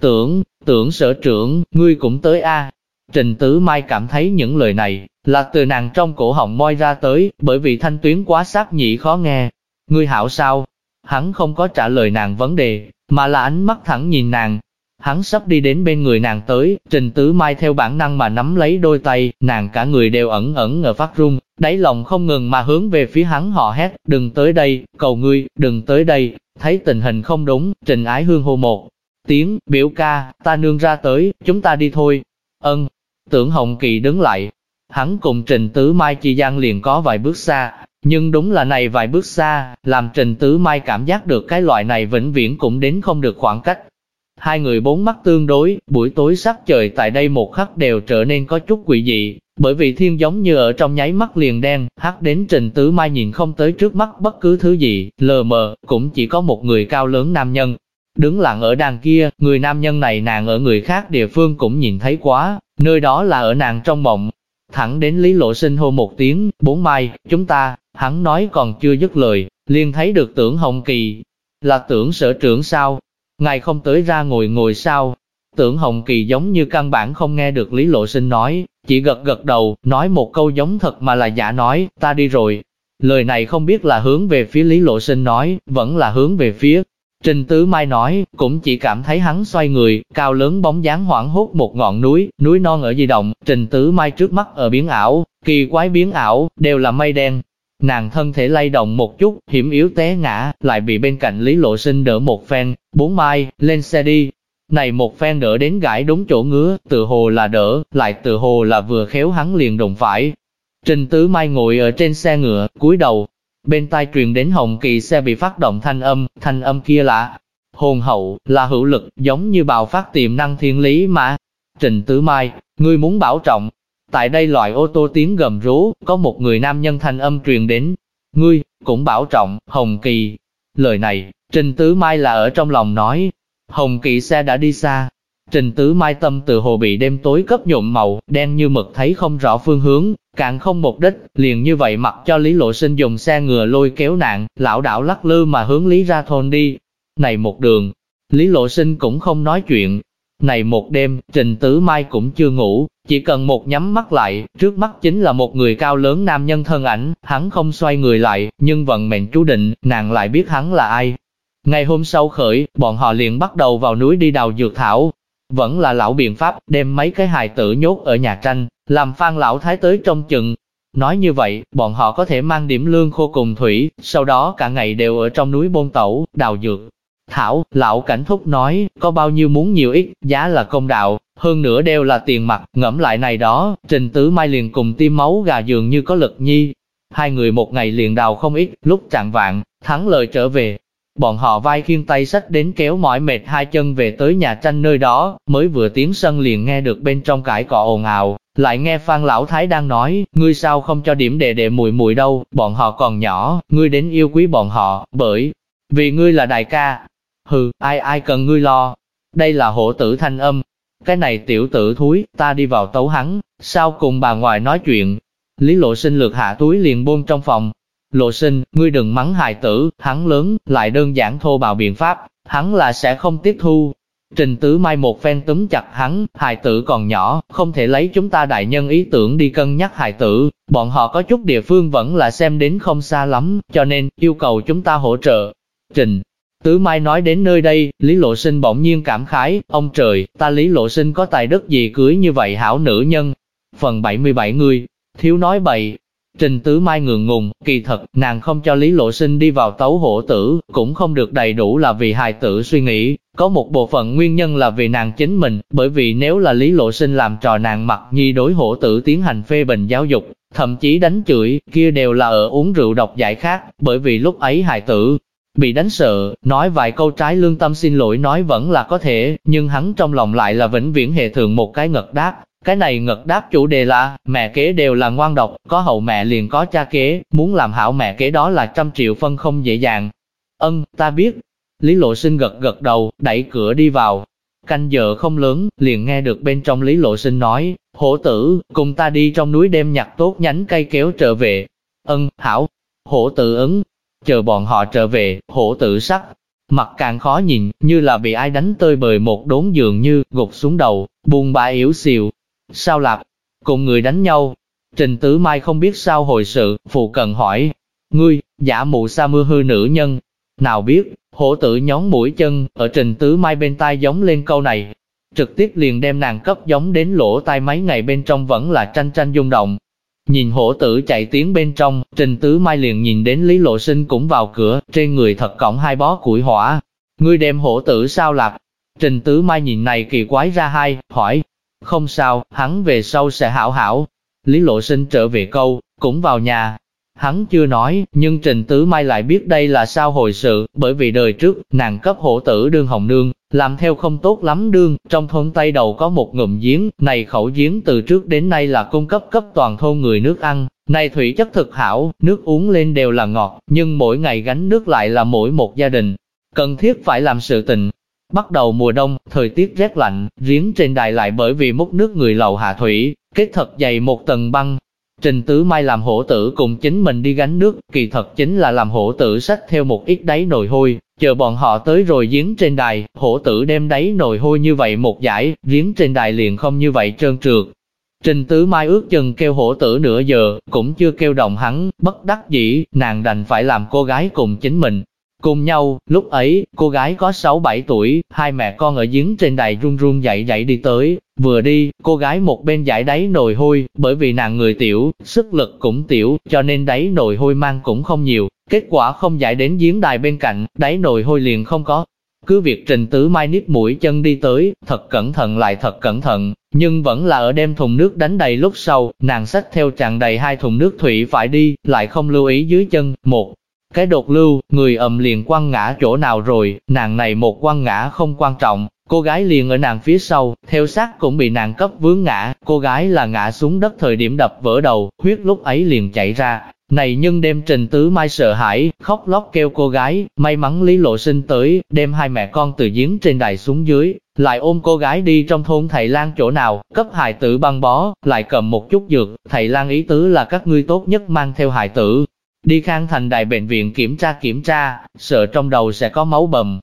Tưởng, tưởng sở trưởng, ngươi cũng tới a Trình Tứ Mai cảm thấy những lời này, là từ nàng trong cổ họng moi ra tới, bởi vì thanh tuyến quá sắc nhị khó nghe. Ngươi hảo sao? Hắn không có trả lời nàng vấn đề, mà là ánh mắt thẳng nhìn nàng. Hắn sắp đi đến bên người nàng tới, Trình Tứ Mai theo bản năng mà nắm lấy đôi tay, nàng cả người đều ẩn ẩn ở phát run, đáy lòng không ngừng mà hướng về phía hắn họ hét, đừng tới đây, cầu ngươi, đừng tới đây. Thấy tình hình không đúng, Trình Ái Hương hô một tiếng, biểu ca, ta nương ra tới, chúng ta đi thôi. Ân, tưởng Hồng Kỳ đứng lại, hắn cùng Trình Tứ Mai chi gian liền có vài bước xa, nhưng đúng là này vài bước xa, làm Trình Tứ Mai cảm giác được cái loại này vĩnh viễn cũng đến không được khoảng cách. Hai người bốn mắt tương đối, buổi tối sắc trời tại đây một khắc đều trở nên có chút quỷ dị, bởi vì thiên giống như ở trong nháy mắt liền đen, hắt đến Trình Tứ Mai nhìn không tới trước mắt bất cứ thứ gì, lờ mờ, cũng chỉ có một người cao lớn nam nhân. Đứng lặng ở đàn kia, người nam nhân này nàng ở người khác địa phương cũng nhìn thấy quá, nơi đó là ở nàng trong mộng, thẳng đến Lý Lộ Sinh hô một tiếng, bốn mai, chúng ta, hắn nói còn chưa dứt lời, liền thấy được tưởng Hồng Kỳ, là tưởng sở trưởng sao, ngài không tới ra ngồi ngồi sao, tưởng Hồng Kỳ giống như căn bản không nghe được Lý Lộ Sinh nói, chỉ gật gật đầu, nói một câu giống thật mà là giả nói, ta đi rồi. Lời này không biết là hướng về phía Lý Lộ Sinh nói, vẫn là hướng về phía Trình Tứ Mai nói, cũng chỉ cảm thấy hắn xoay người, cao lớn bóng dáng hoảng hốt một ngọn núi, núi non ở di động, Trình Tứ Mai trước mắt ở biến ảo, kỳ quái biến ảo, đều là mây đen. Nàng thân thể lay động một chút, hiểm yếu té ngã, lại bị bên cạnh Lý Lộ Sinh đỡ một phen, bốn mai, lên xe đi. Này một phen đỡ đến gãi đúng chỗ ngứa, tự hồ là đỡ, lại tự hồ là vừa khéo hắn liền đụng phải. Trình Tứ Mai ngồi ở trên xe ngựa, cúi đầu, Bên tai truyền đến hồng kỳ xe bị phát động thanh âm, thanh âm kia là hồn hậu, là hữu lực, giống như bào phát tiềm năng thiên lý mà. Trình Tứ Mai, ngươi muốn bảo trọng. Tại đây loại ô tô tiếng gầm rú, có một người nam nhân thanh âm truyền đến. Ngươi, cũng bảo trọng, Hồng Kỳ. Lời này, Trình Tứ Mai là ở trong lòng nói. Hồng Kỳ xe đã đi xa, Trình tứ mai tâm từ hồ bị đêm tối cấp nhuộm màu, đen như mực thấy không rõ phương hướng, càng không mục đích, liền như vậy mặc cho Lý Lộ Sinh dùng xe ngựa lôi kéo nạn, lão đảo lắc lư mà hướng Lý ra thôn đi. Này một đường, Lý Lộ Sinh cũng không nói chuyện. Này một đêm, Trình Tứ Mai cũng chưa ngủ, chỉ cần một nhắm mắt lại, trước mắt chính là một người cao lớn nam nhân thân ảnh, hắn không xoay người lại, nhưng vận mệnh chú định, nàng lại biết hắn là ai. Ngày hôm sau khởi, bọn họ liền bắt đầu vào núi đi đào dược thảo, vẫn là lão biện pháp, đem mấy cái hài tử nhốt ở nhà tranh, làm phan lão thái tới trong chừng. Nói như vậy, bọn họ có thể mang điểm lương khô cùng thủy, sau đó cả ngày đều ở trong núi bôn tẩu, đào dược. Thảo, lão cảnh thúc nói, có bao nhiêu muốn nhiều ít, giá là công đạo, hơn nữa đều là tiền mặt, ngẫm lại này đó, trình tứ mai liền cùng tim máu gà dường như có lực nhi. Hai người một ngày liền đào không ít, lúc trạng vạn, thắng lời trở về, Bọn họ vai khiêng tay sách đến kéo mỏi mệt hai chân về tới nhà tranh nơi đó, mới vừa tiến sân liền nghe được bên trong cãi cọ ồn ào, lại nghe Phan Lão Thái đang nói, ngươi sao không cho điểm đệ đệ mùi mùi đâu, bọn họ còn nhỏ, ngươi đến yêu quý bọn họ, bởi vì ngươi là đại ca. Hừ, ai ai cần ngươi lo. Đây là hộ tử thanh âm. Cái này tiểu tử thúi, ta đi vào tấu hắn, sao cùng bà ngoại nói chuyện. Lý lộ sinh lược hạ túi liền buông trong phòng, Lộ sinh, ngươi đừng mắng hài tử, hắn lớn, lại đơn giản thô bạo biện pháp, hắn là sẽ không tiếp thu. Trình tứ mai một phen túm chặt hắn, hài tử còn nhỏ, không thể lấy chúng ta đại nhân ý tưởng đi cân nhắc hài tử, bọn họ có chút địa phương vẫn là xem đến không xa lắm, cho nên, yêu cầu chúng ta hỗ trợ. Trình, Tứ Mai nói đến nơi đây, Lý Lộ Sinh bỗng nhiên cảm khái, ông trời, ta Lý Lộ Sinh có tài đức gì cưới như vậy hảo nữ nhân. Phần 77 người, thiếu nói bậy, Trình Tứ Mai ngượng ngùng, kỳ thật, nàng không cho Lý Lộ Sinh đi vào tấu hổ tử, cũng không được đầy đủ là vì hài tử suy nghĩ, có một bộ phận nguyên nhân là vì nàng chính mình, bởi vì nếu là Lý Lộ Sinh làm trò nàng mặc nhi đối hổ tử tiến hành phê bình giáo dục, thậm chí đánh chửi, kia đều là ở uống rượu độc giải khác, bởi vì lúc ấy hài tử bị đánh sợ, nói vài câu trái lương tâm xin lỗi nói vẫn là có thể, nhưng hắn trong lòng lại là vĩnh viễn hệ thường một cái ngật đáp, cái này ngật đáp chủ đề là, mẹ kế đều là ngoan độc, có hậu mẹ liền có cha kế, muốn làm hảo mẹ kế đó là trăm triệu phân không dễ dàng. Ân, ta biết. Lý Lộ Sinh gật gật đầu, đẩy cửa đi vào. Canh giờ không lớn, liền nghe được bên trong Lý Lộ Sinh nói, hổ tử, cùng ta đi trong núi đêm nhặt tốt nhánh cây kéo trở về. Ân, hảo. Hổ tử ứng. Chờ bọn họ trở về, hổ tử sắc. mặt càng khó nhìn, như là bị ai đánh tơi bời một đốn dường như, gục xuống đầu, buồn bã yếu xìu. Sao lạp? Cùng người đánh nhau. Trình Tứ Mai không biết sao hồi sự, phụ cần hỏi. Ngươi, giả mụ sa mưa hư nữ nhân. Nào biết, hổ tử nhón mũi chân, ở Trình Tứ Mai bên tai giống lên câu này. Trực tiếp liền đem nàng cấp giống đến lỗ tai mấy ngày bên trong vẫn là tranh tranh rung động, Nhìn hổ tử chạy tiến bên trong, Trình Tứ Mai liền nhìn đến Lý Lộ Sinh cũng vào cửa, trên người thật cổng hai bó củi hỏa. Ngươi đem hổ tử sao lạc? Trình Tứ Mai nhìn này kỳ quái ra hai, hỏi. Không sao, hắn về sau sẽ hảo hảo. Lý Lộ Sinh trở về câu, cũng vào nhà, Hắn chưa nói, nhưng Trình Tứ Mai lại biết đây là sao hồi sự, bởi vì đời trước, nàng cấp hổ tử đương hồng nương, làm theo không tốt lắm đương, trong thôn Tây Đầu có một ngụm giếng, này khẩu giếng từ trước đến nay là cung cấp cấp toàn thôn người nước ăn, này thủy chất thực hảo, nước uống lên đều là ngọt, nhưng mỗi ngày gánh nước lại là mỗi một gia đình, cần thiết phải làm sự tình. Bắt đầu mùa đông, thời tiết rét lạnh, giếng trên đài lại bởi vì múc nước người lầu hạ thủy, kết thật dày một tầng băng, Trình Tứ Mai làm hổ tử cùng chính mình đi gánh nước, kỳ thật chính là làm hổ tử sách theo một ít đáy nồi hôi, chờ bọn họ tới rồi giếng trên đài, hổ tử đem đáy nồi hôi như vậy một giải, giếng trên đài liền không như vậy trơn trượt. Trình Tứ Mai ước chừng kêu hổ tử nửa giờ, cũng chưa kêu động hắn, bất đắc dĩ, nàng đành phải làm cô gái cùng chính mình, Cùng nhau, lúc ấy, cô gái có 6-7 tuổi, hai mẹ con ở giếng trên đài run run dậy dậy đi tới, vừa đi, cô gái một bên giải đáy nồi hôi, bởi vì nàng người tiểu, sức lực cũng tiểu, cho nên đáy nồi hôi mang cũng không nhiều, kết quả không giải đến giếng đài bên cạnh, đáy nồi hôi liền không có. Cứ việc trình tứ mai niết mũi chân đi tới, thật cẩn thận lại thật cẩn thận, nhưng vẫn là ở đem thùng nước đánh đầy lúc sau, nàng xách theo tràn đầy hai thùng nước thủy phải đi, lại không lưu ý dưới chân, một cái đột lưu, người ầm liền quăng ngã chỗ nào rồi, nàng này một quăng ngã không quan trọng, cô gái liền ở nàng phía sau, theo sát cũng bị nàng cấp vướng ngã, cô gái là ngã xuống đất thời điểm đập vỡ đầu, huyết lúc ấy liền chạy ra. Này nhưng đêm Trình Tứ Mai sợ hãi, khóc lóc kêu cô gái, may mắn Lý Lộ Sinh tới, đem hai mẹ con từ giếng trên đài xuống dưới, lại ôm cô gái đi trong thôn thầy lang chỗ nào, cấp hài tử băng bó, lại cầm một chút dược, thầy lang ý tứ là các ngươi tốt nhất mang theo hài tử, Đi khang thành đại bệnh viện kiểm tra kiểm tra, sợ trong đầu sẽ có máu bầm.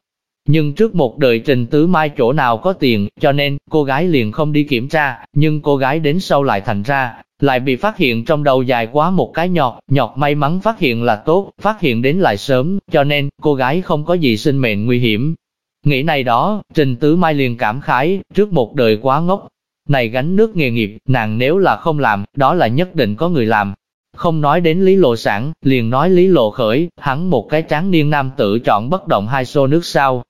Nhưng trước một đời Trình Tứ Mai chỗ nào có tiền, cho nên cô gái liền không đi kiểm tra, nhưng cô gái đến sau lại thành ra, lại bị phát hiện trong đầu dài quá một cái nhọt, nhọt may mắn phát hiện là tốt, phát hiện đến lại sớm, cho nên cô gái không có gì sinh mệnh nguy hiểm. Nghĩ này đó, Trình Tứ Mai liền cảm khái, trước một đời quá ngốc. Này gánh nước nghề nghiệp, nàng nếu là không làm, đó là nhất định có người làm, không nói đến Lý Lộ Sản, liền nói Lý Lộ Khởi, hắn một cái tráng niên nam tử chọn bất động hai xô nước sao.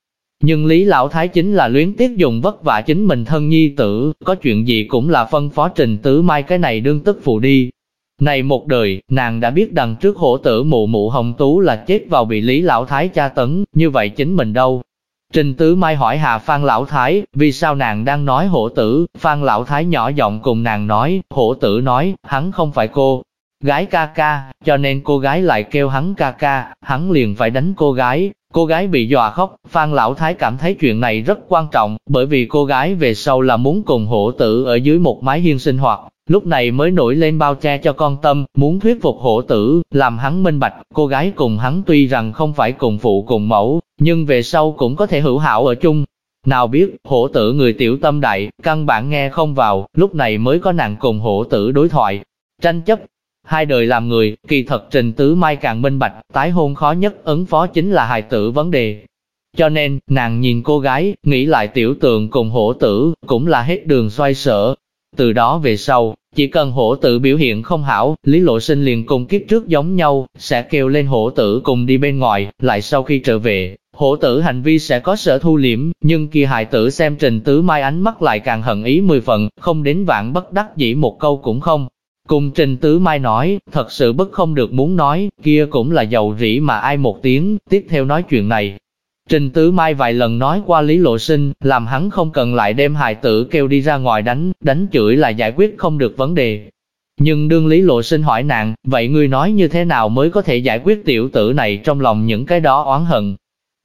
Nhưng Lý Lão Thái chính là luyến tiếc dùng vất vả chính mình thân nhi tử, có chuyện gì cũng là phân phó trình tứ mai cái này đương tức phụ đi. Này một đời, nàng đã biết đằng trước hổ tử mụ mụ hồng tú là chết vào bị Lý Lão Thái cha tấn, như vậy chính mình đâu. Trình Tứ Mai hỏi Hà Phan Lão Thái, vì sao nàng đang nói hổ tử, Phan Lão Thái nhỏ giọng cùng nàng nói, hổ tử nói, hắn không phải cô, gái ca ca, cho nên cô gái lại kêu hắn ca ca, hắn liền phải đánh cô gái. Cô gái bị dọa khóc, Phan Lão Thái cảm thấy chuyện này rất quan trọng, bởi vì cô gái về sau là muốn cùng hổ tử ở dưới một mái hiên sinh hoạt, lúc này mới nổi lên bao che cho con tâm, muốn thuyết phục hổ tử, làm hắn minh bạch, cô gái cùng hắn tuy rằng không phải cùng phụ cùng mẫu, nhưng về sau cũng có thể hữu hảo ở chung. Nào biết, hổ tử người tiểu tâm đại, căn bản nghe không vào, lúc này mới có nàng cùng hổ tử đối thoại, tranh chấp, Hai đời làm người, kỳ thật Trình Tứ Mai càng minh bạch, tái hôn khó nhất ứng phó chính là hài tử vấn đề. Cho nên, nàng nhìn cô gái, nghĩ lại tiểu tượng cùng hổ tử, cũng là hết đường xoay sở. Từ đó về sau, chỉ cần hổ tử biểu hiện không hảo, Lý Lộ Sinh liền cùng kiếp trước giống nhau, sẽ kêu lên hổ tử cùng đi bên ngoài, lại sau khi trở về, hổ tử hành vi sẽ có sở thu liễm, nhưng kia hài tử xem trình tứ mai ánh mắt lại càng hận ý mười phần, không đến vạn bất đắc dĩ một câu cũng không. Cùng Trình Tứ Mai nói, thật sự bất không được muốn nói, kia cũng là dầu rỉ mà ai một tiếng, tiếp theo nói chuyện này. Trình Tứ Mai vài lần nói qua Lý Lộ Sinh, làm hắn không cần lại đem hài tử kêu đi ra ngoài đánh, đánh chửi là giải quyết không được vấn đề. Nhưng đương Lý Lộ Sinh hỏi nàng, vậy ngươi nói như thế nào mới có thể giải quyết tiểu tử này trong lòng những cái đó oán hận?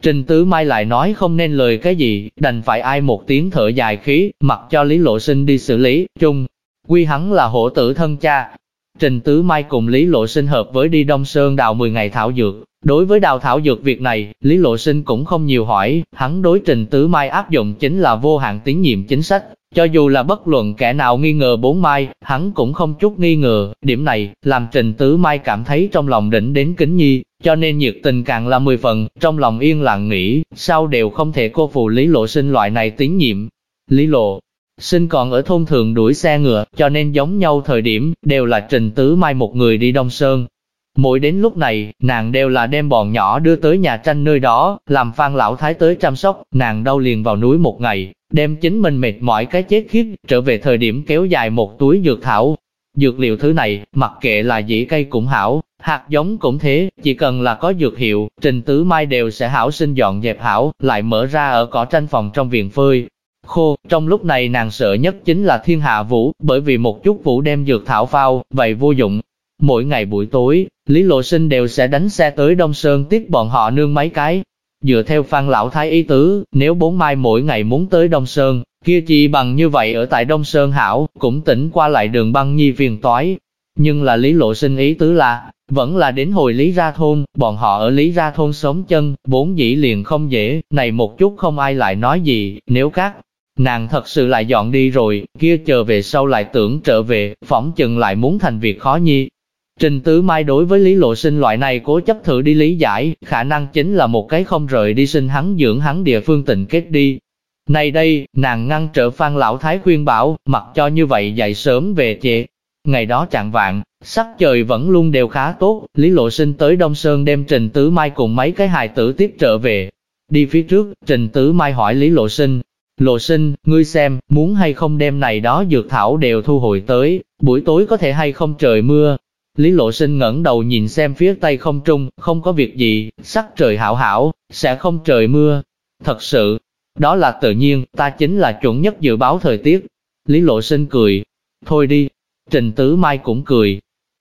Trình Tứ Mai lại nói không nên lời cái gì, đành phải ai một tiếng thở dài khí, mặc cho Lý Lộ Sinh đi xử lý, chung, quy hắn là hổ tử thân cha. Trình Tứ Mai cùng Lý Lộ Sinh hợp với đi Đông Sơn đào 10 ngày thảo dược. Đối với đào thảo dược việc này, Lý Lộ Sinh cũng không nhiều hỏi, hắn đối Trình Tứ Mai áp dụng chính là vô hạn tín nhiệm chính sách. Cho dù là bất luận kẻ nào nghi ngờ bốn mai, hắn cũng không chút nghi ngờ, điểm này, làm Trình Tứ Mai cảm thấy trong lòng đỉnh đến kính nhi, cho nên nhiệt tình càng là mười phần, trong lòng yên lặng nghĩ, sao đều không thể cô phụ Lý Lộ Sinh loại này tín nhiệm. Lý Lộ Sinh còn ở thôn thường đuổi xe ngựa, cho nên giống nhau thời điểm, đều là Trình Tứ Mai một người đi Đông Sơn. Mỗi đến lúc này, nàng đều là đem bọn nhỏ đưa tới nhà tranh nơi đó, làm phan lão thái tới chăm sóc, nàng đau liền vào núi một ngày, đem chính mình mệt mỏi cái chết khiếp, trở về thời điểm kéo dài một túi dược thảo. Dược liệu thứ này, mặc kệ là dĩ cây cũng hảo, hạt giống cũng thế, chỉ cần là có dược hiệu, trình tứ mai đều sẽ hảo sinh dọn dẹp hảo, lại mở ra ở cỏ tranh phòng trong viện phơi. Khô, trong lúc này nàng sợ nhất chính là thiên hạ vũ, bởi vì một chút vũ đem dược thảo phao, vậy vô dụng. Mỗi ngày buổi tối, Lý Lộ Sinh đều sẽ đánh xe tới Đông Sơn tiếp bọn họ nương mấy cái, Dựa theo Phan Lão Thái ý tứ, nếu bốn mai mỗi ngày muốn tới Đông Sơn, kia chỉ bằng như vậy ở tại Đông Sơn Hảo, cũng tỉnh qua lại đường băng nhi phiền toái. Nhưng là Lý Lộ Sinh ý tứ là, vẫn là đến hồi Lý Ra Thôn, bọn họ ở Lý Ra Thôn sống chân, bốn dĩ liền không dễ, này một chút không ai lại nói gì, nếu các nàng thật sự lại dọn đi rồi, kia chờ về sau lại tưởng trở về, phỏng chừng lại muốn thành việc khó nhi, Trình Tứ Mai đối với Lý Lộ Sinh loại này cố chấp thử đi lý giải, khả năng chính là một cái không rời đi sinh hắn dưỡng hắn địa phương tình kết đi. Này đây, nàng ngăn trở Phan Lão Thái khuyên bảo, mặc cho như vậy dậy sớm về trễ. Ngày đó chạng vạn, sắc trời vẫn luôn đều khá tốt, Lý Lộ Sinh tới Đông Sơn đem Trình Tứ Mai cùng mấy cái hài tử tiếp trở về. Đi phía trước, Trình Tứ Mai hỏi Lý Lộ Sinh, Lộ Sinh, ngươi xem, muốn hay không đem này đó dược thảo đều thu hồi tới, buổi tối có thể hay không trời mưa, Lý Lộ Sinh ngẩng đầu nhìn xem phía tây không trung, không có việc gì, sắc trời hảo hảo, sẽ không trời mưa. Thật sự, đó là tự nhiên, ta chính là chuẩn nhất dự báo thời tiết. Lý Lộ Sinh cười, thôi đi. Trình Tứ Mai cũng cười.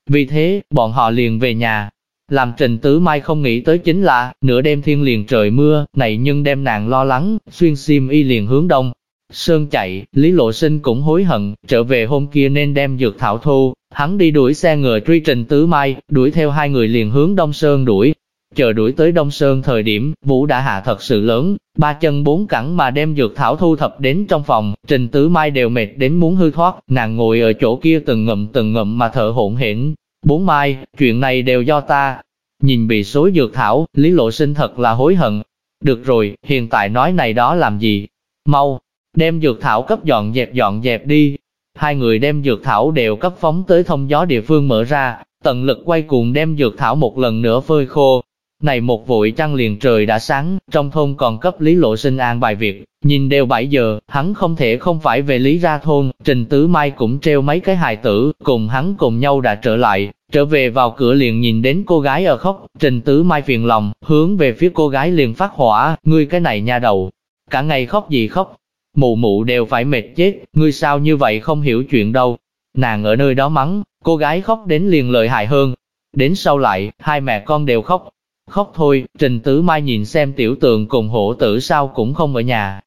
Vì thế, bọn họ liền về nhà. Làm Trình Tứ Mai không nghĩ tới chính là, nửa đêm thiên liền trời mưa, này nhưng đem nàng lo lắng, xuyên sim y liền hướng đông. Sơn chạy, Lý Lộ Sinh cũng hối hận, trở về hôm kia nên đem dược thảo thu, Hắn đi đuổi xe ngựa truy trình tứ mai, đuổi theo hai người liền hướng Đông Sơn đuổi. Chờ đuổi tới Đông Sơn thời điểm, vũ đã hạ thật sự lớn, ba chân bốn cẳng mà đem dược thảo thu thập đến trong phòng, trình tứ mai đều mệt đến muốn hư thoát, nàng ngồi ở chỗ kia từng ngậm từng ngậm mà thở hổn hển. Bốn mai, chuyện này đều do ta. Nhìn bị xối dược thảo, Lý Lộ Sinh thật là hối hận. Được rồi, hiện tại nói này đó làm gì? Mau, đem dược thảo cấp dọn dẹp dọn dẹp đi, Hai người đem dược thảo đều cấp phóng tới thông gió địa phương mở ra, tận lực quay cuồng đem dược thảo một lần nữa phơi khô. Này một vội trăng liền trời đã sáng, trong thôn còn cấp Lý Lộ Sinh an bài việc, nhìn đều 7 giờ, hắn không thể không phải về Lý ra thôn, Trình Tứ Mai cũng treo mấy cái hài tử, cùng hắn cùng nhau đã trở lại, trở về vào cửa liền nhìn đến cô gái ở khóc, Trình Tứ Mai phiền lòng, hướng về phía cô gái liền phát hỏa, ngươi cái này nha đầu, cả ngày khóc gì khóc, Mụ mụ đều phải mệt chết, ngươi sao như vậy không hiểu chuyện đâu. Nàng ở nơi đó mắng, cô gái khóc đến liền lợi hại hơn. Đến sau lại, hai mẹ con đều khóc. Khóc thôi, Trình Tứ Mai nhìn xem tiểu tường cùng hổ tử sao cũng không ở nhà.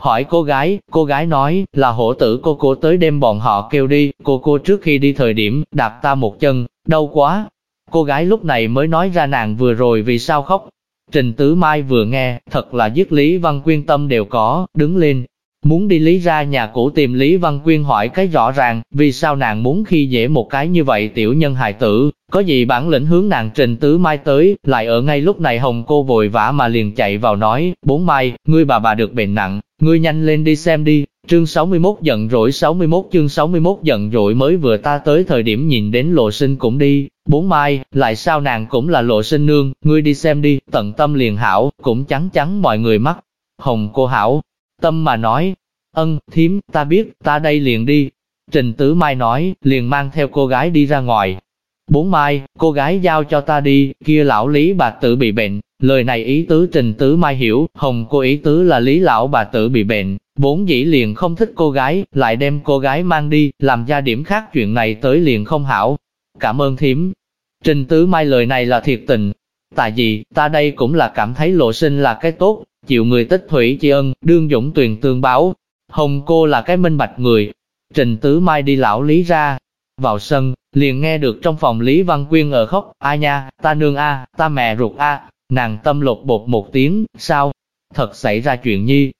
Hỏi cô gái, cô gái nói, là hổ tử cô cô tới đêm bọn họ kêu đi, cô cô trước khi đi thời điểm, đạp ta một chân, đau quá. Cô gái lúc này mới nói ra nàng vừa rồi vì sao khóc. Trình Tứ Mai vừa nghe, thật là dứt Lý Văn Quyên tâm đều có, đứng lên, Muốn đi Lý ra nhà cũ tìm Lý Văn Quyên hỏi cái rõ ràng, vì sao nàng muốn khi dễ một cái như vậy tiểu nhân hài tử, có gì bản lĩnh hướng nàng trình tứ mai tới, lại ở ngay lúc này hồng cô vội vã mà liền chạy vào nói, bốn mai, ngươi bà bà được bệnh nặng, ngươi nhanh lên đi xem đi, chương 61 giận dỗi 61 chương 61 giận dỗi mới vừa ta tới thời điểm nhìn đến lộ sinh cũng đi, bốn mai, lại sao nàng cũng là lộ sinh nương, ngươi đi xem đi, tận tâm liền hảo, cũng chắn chắn mọi người mắt, hồng cô hảo, Tâm mà nói, ân, thím, ta biết, ta đây liền đi. Trình Tứ Mai nói, liền mang theo cô gái đi ra ngoài. Bốn Mai, cô gái giao cho ta đi, kia lão Lý bà tử bị bệnh. Lời này ý tứ Trình Tứ Mai hiểu, hồng cô ý tứ là Lý lão bà tử bị bệnh. bốn dĩ liền không thích cô gái, lại đem cô gái mang đi, làm ra điểm khác chuyện này tới liền không hảo. Cảm ơn thím. Trình Tứ Mai lời này là thiệt tình. Tại vì, ta đây cũng là cảm thấy lộ sinh là cái tốt, chịu người tích thủy chi ân, đương dũng tuyền tương báo. Hồng cô là cái minh bạch người. Trình Tứ Mai đi lão lý ra, vào sân, liền nghe được trong phòng Lý Văn Quyên ở khóc, a nha, ta nương a, ta mẹ ruột a, nàng tâm lột bột một tiếng, sao? Thật xảy ra chuyện nhi.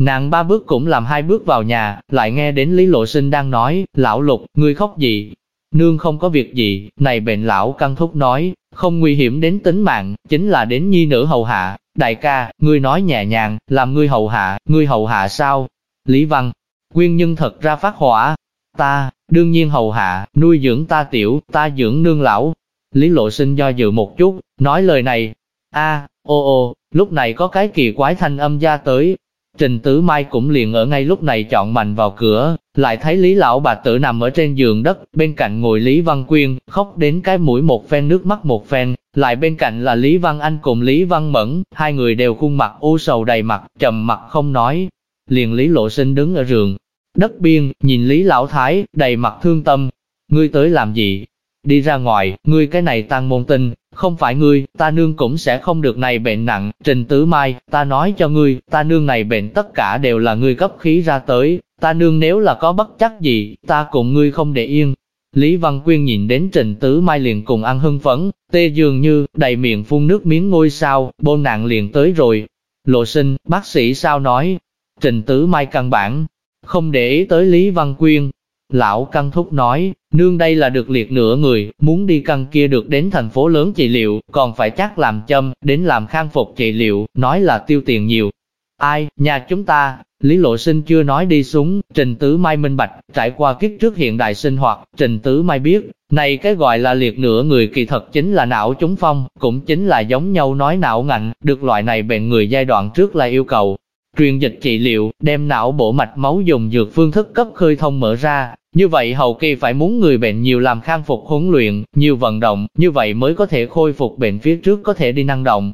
Nàng ba bước cũng làm hai bước vào nhà, lại nghe đến Lý Lộ Sinh đang nói, lão lục, ngươi khóc gì? Nương không có việc gì, này bệnh lão căng thúc nói, không nguy hiểm đến tính mạng, chính là đến nhi nữ hầu hạ. Đại ca, ngươi nói nhẹ nhàng, làm ngươi hầu hạ, ngươi hầu hạ sao? Lý Văn, Quyên nhân thật ra phát hỏa, ta, đương nhiên hầu hạ, nuôi dưỡng ta tiểu, ta dưỡng nương lão. Lý lộ sinh do dự một chút, nói lời này. a ô ô, lúc này có cái kỳ quái thanh âm ra tới. Trình Tứ Mai cũng liền ở ngay lúc này chọn mạnh vào cửa, lại thấy Lý Lão bà tử nằm ở trên giường đất, bên cạnh ngồi Lý Văn Quyên, khóc đến cái mũi một phen nước mắt một phen, lại bên cạnh là Lý Văn Anh cùng Lý Văn Mẫn, hai người đều khuôn mặt u sầu đầy mặt, trầm mặt không nói. Liền Lý Lộ Sinh đứng ở giường, Đất biên, nhìn Lý Lão Thái, đầy mặt thương tâm. Ngươi tới làm gì? Đi ra ngoài, ngươi cái này tăng môn tinh, không phải ngươi, ta nương cũng sẽ không được này bệnh nặng. Trình Tứ Mai, ta nói cho ngươi, ta nương này bệnh tất cả đều là ngươi cấp khí ra tới. Ta nương nếu là có bất chắc gì, ta cùng ngươi không để yên. Lý Văn Quyên nhìn đến Trình Tứ Mai liền cùng ăn hưng phấn, tê dường như, đầy miệng phun nước miếng ngôi sao, bôn nạn liền tới rồi. Lộ sinh, bác sĩ sao nói? Trình Tứ Mai căn bản, không để ý tới Lý Văn Quyên. Lão Căn Thúc nói, nương đây là được liệt nửa người, muốn đi căn kia được đến thành phố lớn trị liệu, còn phải chắc làm châm, đến làm khang phục trị liệu, nói là tiêu tiền nhiều. Ai, nhà chúng ta, Lý Lộ Sinh chưa nói đi xuống, Trình Tứ Mai minh bạch, trải qua kiếp trước hiện đại sinh hoạt, Trình Tứ Mai biết, này cái gọi là liệt nửa người kỳ thật chính là não trúng phong, cũng chính là giống nhau nói não ngạnh, được loại này bệnh người giai đoạn trước là yêu cầu, truyền dịch trị liệu, đem não bộ mạch máu dùng dược phương thức cấp khơi thông mở ra. Như vậy hậu kỳ phải muốn người bệnh nhiều làm khang phục huấn luyện, nhiều vận động, như vậy mới có thể khôi phục bệnh phía trước có thể đi năng động.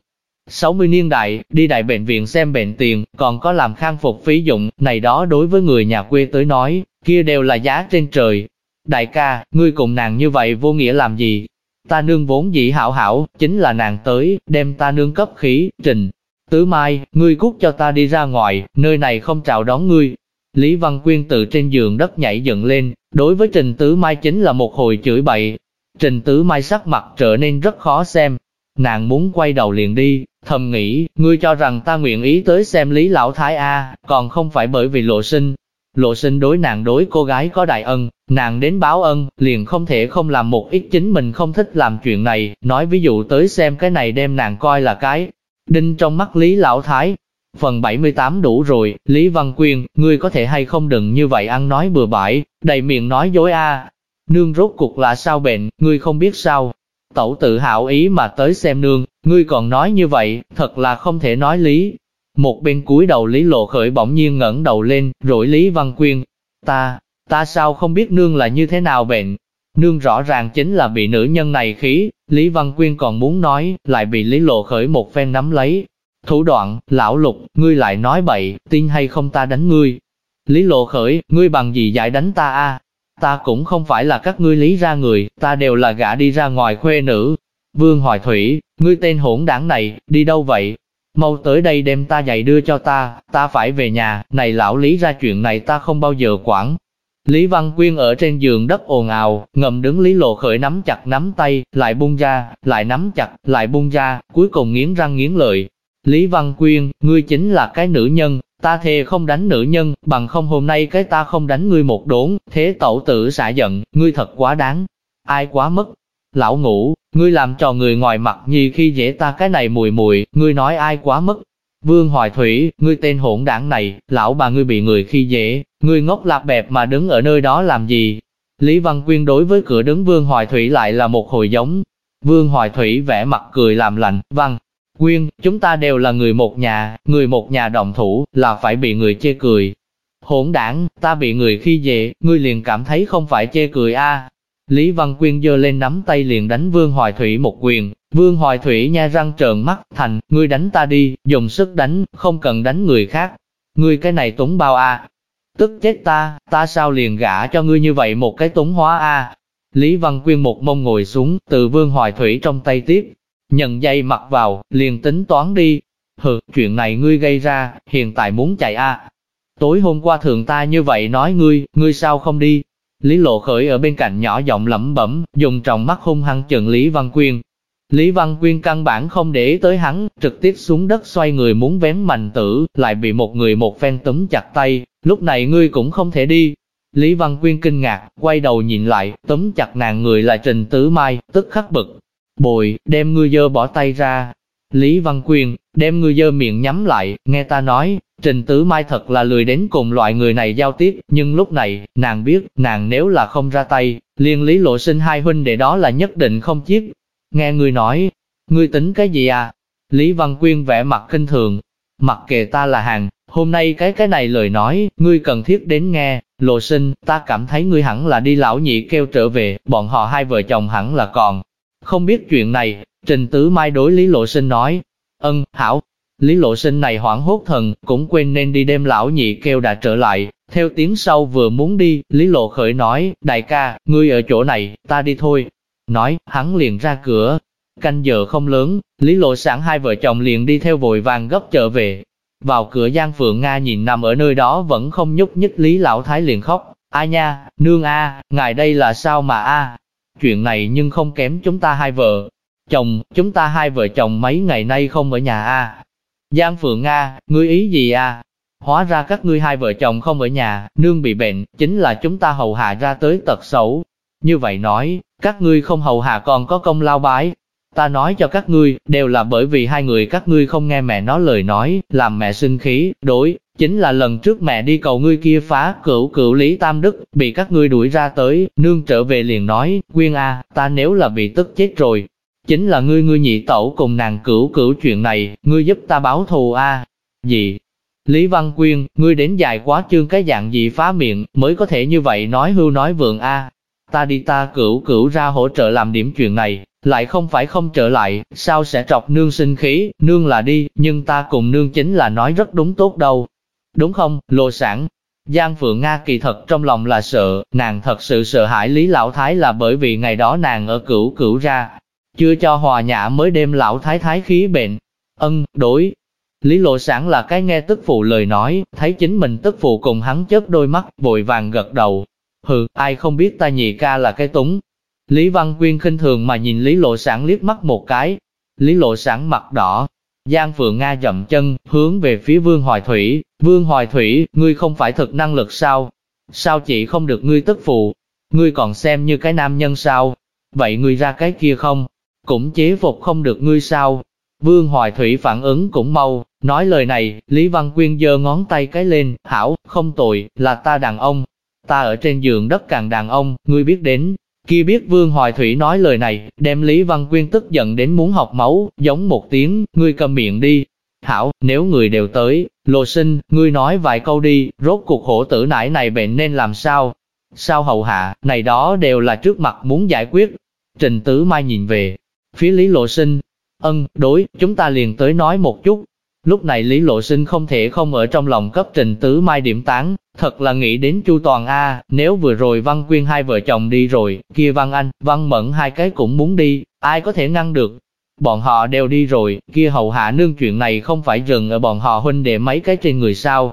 60 niên đại, đi đại bệnh viện xem bệnh tiền, còn có làm khang phục phí dụng, này đó đối với người nhà quê tới nói, kia đều là giá trên trời. Đại ca, ngươi cùng nàng như vậy vô nghĩa làm gì? Ta nương vốn dĩ hảo hảo, chính là nàng tới, đem ta nương cấp khí, trình, Tứ Mai, ngươi cút cho ta đi ra ngoài, nơi này không chào đón ngươi. Lý Văn Quyên từ trên giường đất nhảy dựng lên, đối với Trình Tứ Mai chính là một hồi chửi bậy. Trình Tứ Mai sắc mặt trở nên rất khó xem. Nàng muốn quay đầu liền đi, thầm nghĩ, ngươi cho rằng ta nguyện ý tới xem Lý Lão Thái A, còn không phải bởi vì lộ sinh. Lộ sinh đối nàng đối cô gái có đại ân, nàng đến báo ân, liền không thể không làm một ít chính mình không thích làm chuyện này, nói ví dụ tới xem cái này đem nàng coi là cái Đinh trong mắt Lý Lão Thái. Phần 78 đủ rồi, Lý Văn Quyên, ngươi có thể hay không đừng như vậy ăn nói bừa bãi, đầy miệng nói dối a. Nương rốt cuộc là sao bệnh, ngươi không biết sao. Tẩu tự hào ý mà tới xem nương, ngươi còn nói như vậy, thật là không thể nói lý. Một bên cúi đầu Lý Lộ Khởi bỗng nhiên ngẩng đầu lên, rồi Lý Văn Quyên. Ta, ta sao không biết nương là như thế nào bệnh, Nương rõ ràng chính là bị nữ nhân này khí, Lý Văn Quyên còn muốn nói, lại bị Lý Lộ Khởi một phen nắm lấy. Thủ đoạn, lão lục, ngươi lại nói bậy, tin hay không ta đánh ngươi. Lý Lộ Khởi, ngươi bằng gì giải đánh ta a? Ta cũng không phải là các ngươi lý ra người, ta đều là gã đi ra ngoài khuê nữ. Vương Hoài Thủy, ngươi tên hỗn đảng này, đi đâu vậy? Mau tới đây đem ta giày đưa cho ta, ta phải về nhà, này lão lý ra chuyện này ta không bao giờ quản, Lý Văn Quyên ở trên giường đất ồn ào, ngầm đứng Lý Lộ Khởi nắm chặt nắm tay, lại buông ra, lại nắm chặt, lại buông ra, cuối cùng nghiến răng nghiến lợi. Lý Văn Quyên, ngươi chính là cái nữ nhân, ta thề không đánh nữ nhân, bằng không hôm nay cái ta không đánh ngươi một đốn, thế tẩu tử xả giận, ngươi thật quá đáng. Ai quá mất? Lão ngủ, ngươi làm cho người ngoài mặt nhi khi dễ ta cái này mùi mùi, ngươi nói ai quá mất? Vương Hoài Thủy, ngươi tên hỗn đảng này, lão bà ngươi bị người khi dễ, ngươi ngốc lạc bẹp mà đứng ở nơi đó làm gì? Lý Văn Quyên đối với cửa đứng Vương Hoài Thủy lại là một hồi giống. Vương Hoài Thủy vẽ mặt cười làm lạnh, Văn, Quyên, chúng ta đều là người một nhà, người một nhà đồng thủ, là phải bị người chê cười. Hỗn đảng, ta bị người khi dễ, ngươi liền cảm thấy không phải chê cười a. Lý Văn Quyên giơ lên nắm tay liền đánh Vương Hoài Thủy một quyền, Vương Hoài Thủy nha răng trợn mắt, thành, ngươi đánh ta đi, dùng sức đánh, không cần đánh người khác. Ngươi cái này túng bao a, Tức chết ta, ta sao liền gả cho ngươi như vậy một cái túng hóa a? Lý Văn Quyên một mông ngồi xuống, từ Vương Hoài Thủy trong tay tiếp, nhận dây mặc vào, liền tính toán đi. Hừ, chuyện này ngươi gây ra, hiện tại muốn chạy a. Tối hôm qua thường ta như vậy nói ngươi, ngươi sao không đi? Lý Lộ Khởi ở bên cạnh nhỏ giọng lẩm bẩm, dùng trọng mắt hung hăng chừng Lý Văn Quyên. Lý Văn Quyên căn bản không để tới hắn, trực tiếp xuống đất xoay người muốn vén mạnh tử, lại bị một người một phen túm chặt tay, lúc này ngươi cũng không thể đi. Lý Văn Quyên kinh ngạc, quay đầu nhìn lại, túm chặt nàng người là Trình Tứ Mai, tức khắc bực. Bồi, đem ngươi dơ bỏ tay ra. Lý Văn Quyên, đem ngươi dơ miệng nhắm lại, nghe ta nói, Trình Tứ Mai thật là lười đến cùng loại người này giao tiếp, nhưng lúc này, nàng biết, nàng nếu là không ra tay, liên lý lộ sinh hai huynh đệ đó là nhất định không chiếc. Nghe ngươi nói, ngươi tính cái gì à? Lý Văn Quyên vẽ mặt kinh thường, mặc kệ ta là hàng, hôm nay cái cái này lời nói, ngươi cần thiết đến nghe, lộ sinh, ta cảm thấy ngươi hẳn là đi lão nhị kêu trở về, bọn họ hai vợ chồng hẳn là còn. Không biết chuyện này, Trình Tứ Mai đối Lý Lộ Sinh nói, ân, hảo, Lý lộ sinh này hoảng hốt thần, cũng quên nên đi đem lão nhị kêu đã trở lại. Theo tiếng sau vừa muốn đi, Lý lộ khởi nói, đại ca, ngươi ở chỗ này, ta đi thôi. Nói, hắn liền ra cửa. Canh giờ không lớn, Lý lộ sẵn hai vợ chồng liền đi theo vội vàng gấp trở về. Vào cửa Giang Phượng Nga nhìn nằm ở nơi đó vẫn không nhúc nhích Lý Lão Thái liền khóc. A nha, nương a, ngài đây là sao mà a? Chuyện này nhưng không kém chúng ta hai vợ. Chồng, chúng ta hai vợ chồng mấy ngày nay không ở nhà a, Giang Phượng Nga, ngươi ý gì à? Hóa ra các ngươi hai vợ chồng không ở nhà, nương bị bệnh, chính là chúng ta hầu hạ ra tới tật xấu. Như vậy nói, các ngươi không hầu hạ còn có công lao bái. Ta nói cho các ngươi, đều là bởi vì hai người các ngươi không nghe mẹ nói lời nói, làm mẹ sinh khí, đối, chính là lần trước mẹ đi cầu ngươi kia phá cửu cửu Lý Tam Đức, bị các ngươi đuổi ra tới, nương trở về liền nói, Quyên A, ta nếu là bị tức chết rồi, Chính là ngươi ngươi nhị tẩu cùng nàng cửu cửu chuyện này, ngươi giúp ta báo thù a Gì? Lý Văn Quyên, ngươi đến dài quá chương cái dạng gì phá miệng, mới có thể như vậy nói hưu nói vượng a Ta đi ta cửu cửu ra hỗ trợ làm điểm chuyện này, lại không phải không trở lại, sao sẽ trọc nương sinh khí, nương là đi, nhưng ta cùng nương chính là nói rất đúng tốt đâu. Đúng không, lô sản? Giang Phượng Nga kỳ thật trong lòng là sợ, nàng thật sự sợ hãi Lý Lão Thái là bởi vì ngày đó nàng ở cửu cửu ra, chưa cho hòa nhã mới đem lão thái thái khí bệnh. Ân, đối. Lý lộ sản là cái nghe tức phụ lời nói, thấy chính mình tức phụ cùng hắn chớp đôi mắt, vội vàng gật đầu. Hừ, ai không biết ta nhị ca là cái túng. Lý Văn Quyên khinh thường mà nhìn Lý lộ sản liếc mắt một cái. Lý lộ sản mặt đỏ. Giang Phượng Nga dậm chân, hướng về phía Vương Hoài Thủy. Vương Hoài Thủy, ngươi không phải thực năng lực sao? Sao chị không được ngươi tức phụ? Ngươi còn xem như cái nam nhân sao? Vậy ngươi ra cái kia không? cũng chế phục không được ngươi sao. Vương Hoài Thủy phản ứng cũng mau, nói lời này, Lý Văn Quyên giơ ngón tay cái lên, hảo, không tội, là ta đàn ông. Ta ở trên giường đất càng đàn ông, ngươi biết đến. Khi biết Vương Hoài Thủy nói lời này, đem Lý Văn Quyên tức giận đến muốn học máu, giống một tiếng, ngươi cầm miệng đi. Hảo, nếu người đều tới, lô sinh, ngươi nói vài câu đi, rốt cuộc hổ tử nải này bệnh nên làm sao? Sao hậu hạ, này đó đều là trước mặt muốn giải quyết. Trình Tứ Mai nhìn về, Phía Lý Lộ Sinh, ân, đối, chúng ta liền tới nói một chút. Lúc này Lý Lộ Sinh không thể không ở trong lòng cấp trình tứ mai điểm tán, thật là nghĩ đến Chu Toàn A, nếu vừa rồi Văn Quyên hai vợ chồng đi rồi, kia Văn Anh, Văn Mẫn hai cái cũng muốn đi, ai có thể ngăn được. Bọn họ đều đi rồi, kia hậu hạ nương chuyện này không phải dừng ở bọn họ huynh đệ mấy cái trên người sao.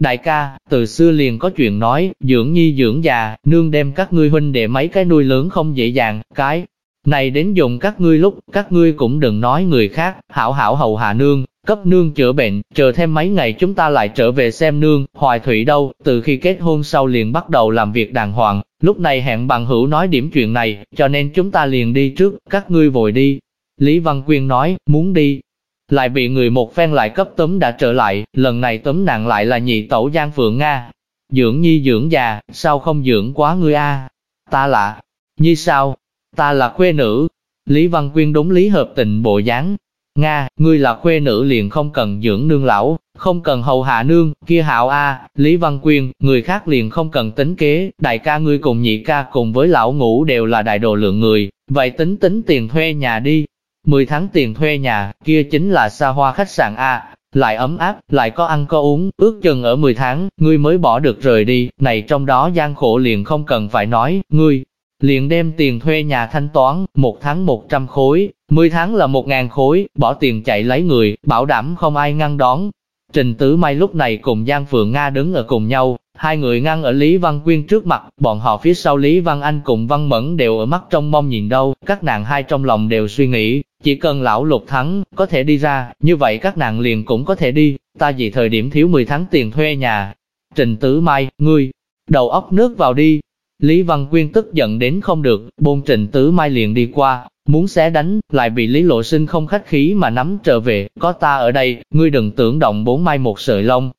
Đại ca, từ xưa liền có chuyện nói, dưỡng nhi dưỡng già, nương đem các ngươi huynh đệ mấy cái nuôi lớn không dễ dàng, cái này đến dùng các ngươi lúc, các ngươi cũng đừng nói người khác, hảo hảo hầu hạ nương, cấp nương chữa bệnh, chờ thêm mấy ngày chúng ta lại trở về xem nương, hoài thủy đâu, từ khi kết hôn sau liền bắt đầu làm việc đàng hoàng, lúc này hẹn bằng hữu nói điểm chuyện này, cho nên chúng ta liền đi trước, các ngươi vội đi. Lý Văn Quyên nói, muốn đi, lại bị người một phen lại cấp tấm đã trở lại, lần này tấm nặng lại là nhị tẩu Giang Phượng Nga. Dưỡng nhi dưỡng già, sao không dưỡng quá ngươi a? Ta lạ, nhi sao, ta là khuê nữ. Lý Văn Quyên đúng lý hợp tình bộ dáng. Nga, ngươi là khuê nữ liền không cần dưỡng nương lão, không cần hầu hạ nương, kia hảo a, Lý Văn Quyên, người khác liền không cần tính kế, đại ca ngươi cùng nhị ca cùng với lão ngũ đều là đại đồ lượng người, vậy tính tính tiền thuê nhà đi. 10 tháng tiền thuê nhà, kia chính là xa hoa khách sạn A, lại ấm áp, lại có ăn có uống, ước chừng ở 10 tháng, ngươi mới bỏ được rời đi, này trong đó gian khổ liền không cần phải nói, ngươi, liền đem tiền thuê nhà thanh toán, một tháng 100 khối, 10 tháng là 1.000 khối, bỏ tiền chạy lấy người, bảo đảm không ai ngăn đón. Trình Tứ Mai lúc này cùng Giang Phượng Nga đứng ở cùng nhau, hai người ngăn ở Lý Văn Quyên trước mặt, bọn họ phía sau Lý Văn Anh cùng Văn Mẫn đều ở mắt trong mong nhìn đâu, các nàng hai trong lòng đều suy nghĩ, chỉ cần lão lục thắng, có thể đi ra, như vậy các nàng liền cũng có thể đi, ta vì thời điểm thiếu 10 tháng tiền thuê nhà. Trình Tứ Mai, ngươi, đầu óc nước vào đi. Lý Văn Quyên tức giận đến không được, bôn Trình Tứ Mai liền đi qua, muốn xé đánh, lại bị Lý Lộ Sinh không khách khí mà nắm trở về, có ta ở đây, ngươi đừng tưởng động bốn mai một sợi lông.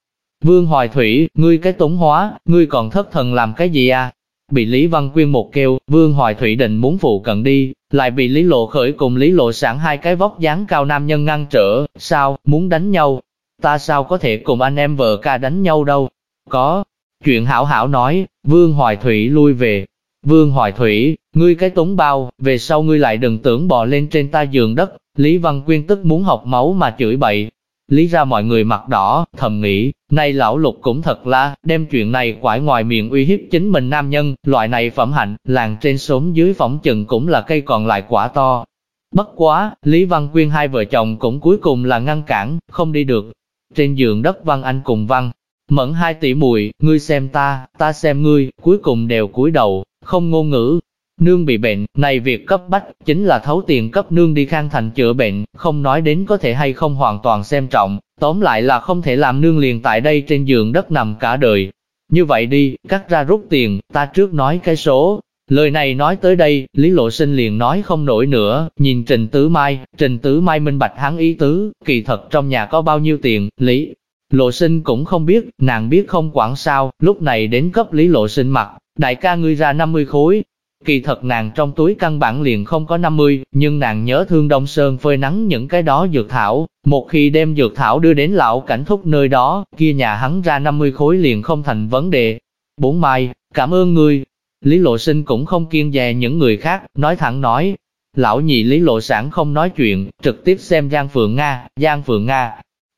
Vương Hoài Thủy, ngươi cái tống hóa, ngươi còn thất thần làm cái gì à? Bị Lý Văn Quyên một kêu, Vương Hoài Thủy định muốn phụ cận đi, lại bị Lý Lộ Khởi cùng Lý Lộ sẵn hai cái vóc dáng cao nam nhân ngăn trở, sao, muốn đánh nhau? Ta sao có thể cùng anh em vợ ca đánh nhau đâu? Có, chuyện hảo hảo nói, Vương Hoài Thủy lui về, Vương Hoài Thủy, ngươi cái tống bao, về sau ngươi lại đừng tưởng bò lên trên ta giường đất, Lý Văn Quyên tức muốn học máu mà chửi bậy. Lý ra mọi người mặt đỏ, thầm nghĩ, nay lão lục cũng thật là, đem chuyện này quải ngoài miệng uy hiếp chính mình nam nhân, loại này phẩm hạnh, làng trên xóm dưới phỏng chừng cũng là cây còn lại quả to. Bất quá, Lý Văn Quyên hai vợ chồng cũng cuối cùng là ngăn cản, không đi được. Trên giường đất Văn Anh cùng Văn, Mẫn hai tỷ mùi, ngươi xem ta, ta xem ngươi, cuối cùng đều cúi đầu, không ngôn ngữ. Nương bị bệnh, này việc cấp bách, chính là thấu tiền cấp nương đi khang thành chữa bệnh, không nói đến có thể hay không hoàn toàn xem trọng, tóm lại là không thể làm nương liền tại đây trên giường đất nằm cả đời. Như vậy đi, cắt ra rút tiền, ta trước nói cái số. Lời này nói tới đây, Lý Lộ Sinh liền nói không nổi nữa, nhìn Trình Tứ Mai, Trình Tứ Mai minh bạch hắn ý tứ, kỳ thật trong nhà có bao nhiêu tiền, Lý Lộ Sinh cũng không biết, nàng biết không quản sao, lúc này đến cấp Lý Lộ Sinh mặt, đại ca ngươi ra 50 khối. Kỳ thật nàng trong túi căn bản liền không có 50, nhưng nàng nhớ thương Đông Sơn phơi nắng những cái đó dược thảo. Một khi đem dược thảo đưa đến lão cảnh thúc nơi đó, kia nhà hắn ra 50 khối liền không thành vấn đề. Bốn mai, cảm ơn ngươi. Lý Lộ Sinh cũng không kiên dè những người khác, nói thẳng nói. Lão nhị Lý Lộ Sản không nói chuyện, trực tiếp xem Giang Phượng Nga, Giang Phượng Nga,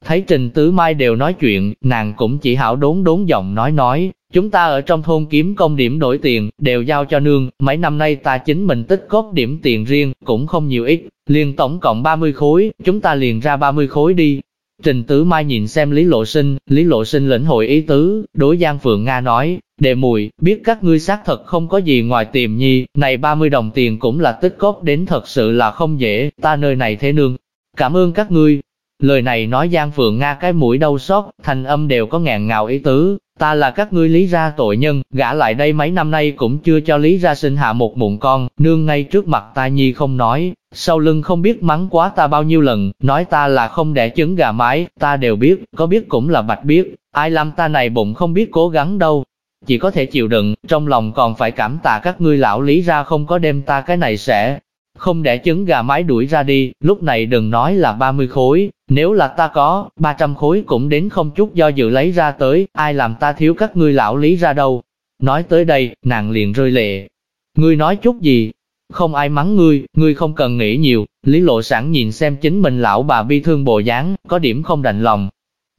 Thấy Trình Tứ Mai đều nói chuyện, nàng cũng chỉ hảo đốn đốn giọng nói nói, chúng ta ở trong thôn kiếm công điểm đổi tiền, đều giao cho nương, mấy năm nay ta chính mình tích cốt điểm tiền riêng, cũng không nhiều ít, liền tổng cộng 30 khối, chúng ta liền ra 30 khối đi. Trình Tứ Mai nhìn xem Lý Lộ Sinh, Lý Lộ Sinh lĩnh hội ý tứ, đối Giang Phượng Nga nói, đệ mùi, biết các ngươi xác thật không có gì ngoài tiềm nhi, này 30 đồng tiền cũng là tích cốt đến thật sự là không dễ, ta nơi này thế nương. Cảm ơn các ngươi, Lời này nói Giang Phượng Nga cái mũi đau xót, thành âm đều có ngàn ngào ý tứ, ta là các ngươi lý ra tội nhân, gã lại đây mấy năm nay cũng chưa cho lý ra sinh hạ một mụn con, nương ngay trước mặt ta nhi không nói, sau lưng không biết mắng quá ta bao nhiêu lần, nói ta là không đẻ trứng gà mái, ta đều biết, có biết cũng là bạch biết, ai làm ta này bụng không biết cố gắng đâu. Chỉ có thể chịu đựng, trong lòng còn phải cảm tạ các ngươi lão lý ra không có đem ta cái này sẽ, không để trứng gà mái đuổi ra đi, lúc này đừng nói là 30 khối, nếu là ta có, 300 khối cũng đến không chút do dự lấy ra tới, ai làm ta thiếu các ngươi lão lý ra đâu. Nói tới đây, nàng liền rơi lệ. Ngươi nói chút gì? Không ai mắng ngươi, ngươi không cần nghĩ nhiều, lý lộ sẵn nhìn xem chính mình lão bà bi thương bộ dáng, có điểm không đành lòng.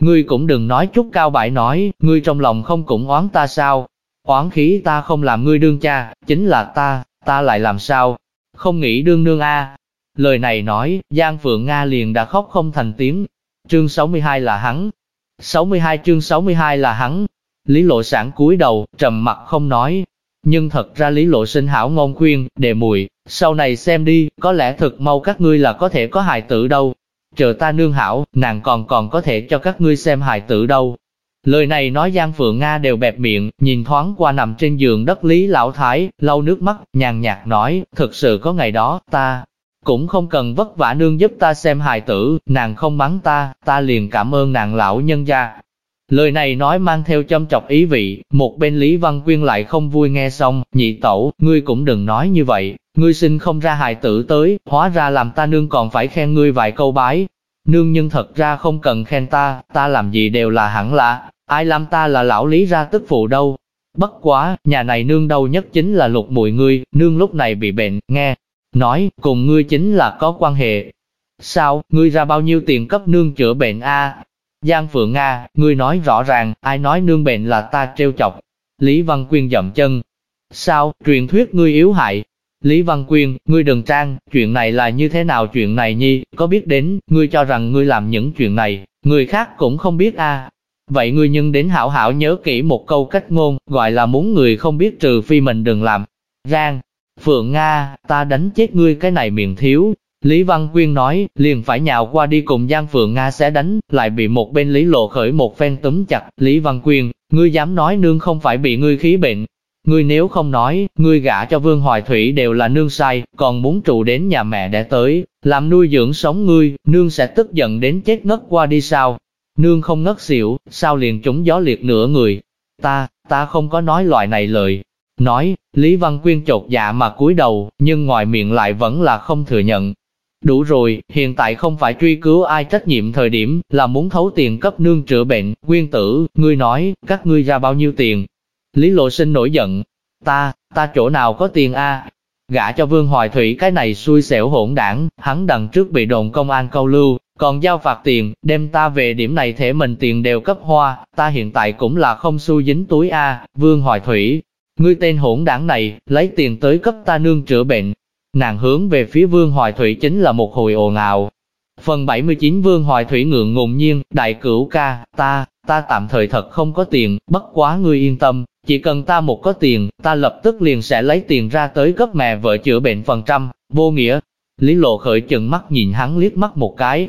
Ngươi cũng đừng nói chút cao bại nói, ngươi trong lòng không cũng oán ta sao? Oán khí ta không làm ngươi đương cha, chính là ta, ta lại làm sao? Không nghĩ đương nương a. Lời này nói, Giang Phượng Nga liền đã khóc không thành tiếng. Chương 62 là hắn. 62 chương 62 là hắn. Lý lộ sản cúi đầu, trầm mặt không nói. Nhưng thật ra Lý lộ sinh hảo ngôn khuyên, đề mùi, sau này xem đi, có lẽ thực mau các ngươi là có thể có hài tử đâu. Chờ ta nương hảo, nàng còn còn có thể cho các ngươi xem hài tử đâu. Lời này nói Giang Phượng Nga đều bẹp miệng, nhìn thoáng qua nằm trên giường đất Lý Lão Thái, lau nước mắt, nhàn nhạt nói, thực sự có ngày đó, ta cũng không cần vất vả nương giúp ta xem hài tử, nàng không mắng ta, ta liền cảm ơn nàng lão nhân gia. Lời này nói mang theo châm chọc ý vị, một bên Lý Văn Quyên lại không vui nghe xong, nhị tẩu, ngươi cũng đừng nói như vậy, ngươi sinh không ra hài tử tới, hóa ra làm ta nương còn phải khen ngươi vài câu bái. Nương nhưng thật ra không cần khen ta, ta làm gì đều là hẳn là, Ai làm ta là lão lý ra tức phụ đâu? Bất quá, nhà này nương đâu nhất chính là lục mùi ngươi, nương lúc này bị bệnh, nghe. Nói, cùng ngươi chính là có quan hệ. Sao, ngươi ra bao nhiêu tiền cấp nương chữa bệnh a? Giang Phượng Nga, ngươi nói rõ ràng, ai nói nương bệnh là ta treo chọc. Lý Văn Quyên dậm chân. Sao, truyền thuyết ngươi yếu hại. Lý Văn Quyên, ngươi đừng trang, chuyện này là như thế nào chuyện này nhi, có biết đến, ngươi cho rằng ngươi làm những chuyện này, người khác cũng không biết a. Vậy ngươi nhưng đến hảo hảo nhớ kỹ một câu cách ngôn, gọi là muốn người không biết trừ phi mình đừng làm. Rang, Phượng Nga, ta đánh chết ngươi cái này miệng thiếu. Lý Văn Quyên nói, liền phải nhào qua đi cùng Giang Phượng Nga sẽ đánh, lại bị một bên Lý Lộ khởi một phen túm chặt. Lý Văn Quyên, ngươi dám nói nương không phải bị ngươi khí bệnh, Ngươi nếu không nói, ngươi gả cho Vương Hoài Thủy đều là nương sai, còn muốn trụ đến nhà mẹ để tới, làm nuôi dưỡng sống ngươi, nương sẽ tức giận đến chết ngất qua đi sao? Nương không ngất xỉu, sao liền trúng gió liệt nửa người? Ta, ta không có nói loại này lời. Nói, Lý Văn Quyên chột dạ mà cúi đầu, nhưng ngoài miệng lại vẫn là không thừa nhận. Đủ rồi, hiện tại không phải truy cứu ai trách nhiệm thời điểm, là muốn thấu tiền cấp nương chữa bệnh, quyên tử, ngươi nói, các ngươi ra bao nhiêu tiền, Lý Lộ Sinh nổi giận, ta, ta chỗ nào có tiền a? gã cho Vương Hoài Thủy cái này xui xẻo hỗn đảng, hắn đằng trước bị đồn công an câu lưu, còn giao phạt tiền, đem ta về điểm này thể mình tiền đều cấp hoa, ta hiện tại cũng là không xu dính túi a, Vương Hoài Thủy, ngươi tên hỗn đảng này, lấy tiền tới cấp ta nương chữa bệnh. Nàng hướng về phía Vương Hoài Thủy chính là một hồi ồn ào. Phần 79 Vương Hoài Thủy ngượng ngùng nhiên, đại cửu ca, ta, ta tạm thời thật không có tiền, bất quá ngươi yên tâm, chỉ cần ta một có tiền, ta lập tức liền sẽ lấy tiền ra tới cấp mẹ vợ chữa bệnh phần trăm, vô nghĩa. Lý lộ khởi chừng mắt nhìn hắn liếc mắt một cái.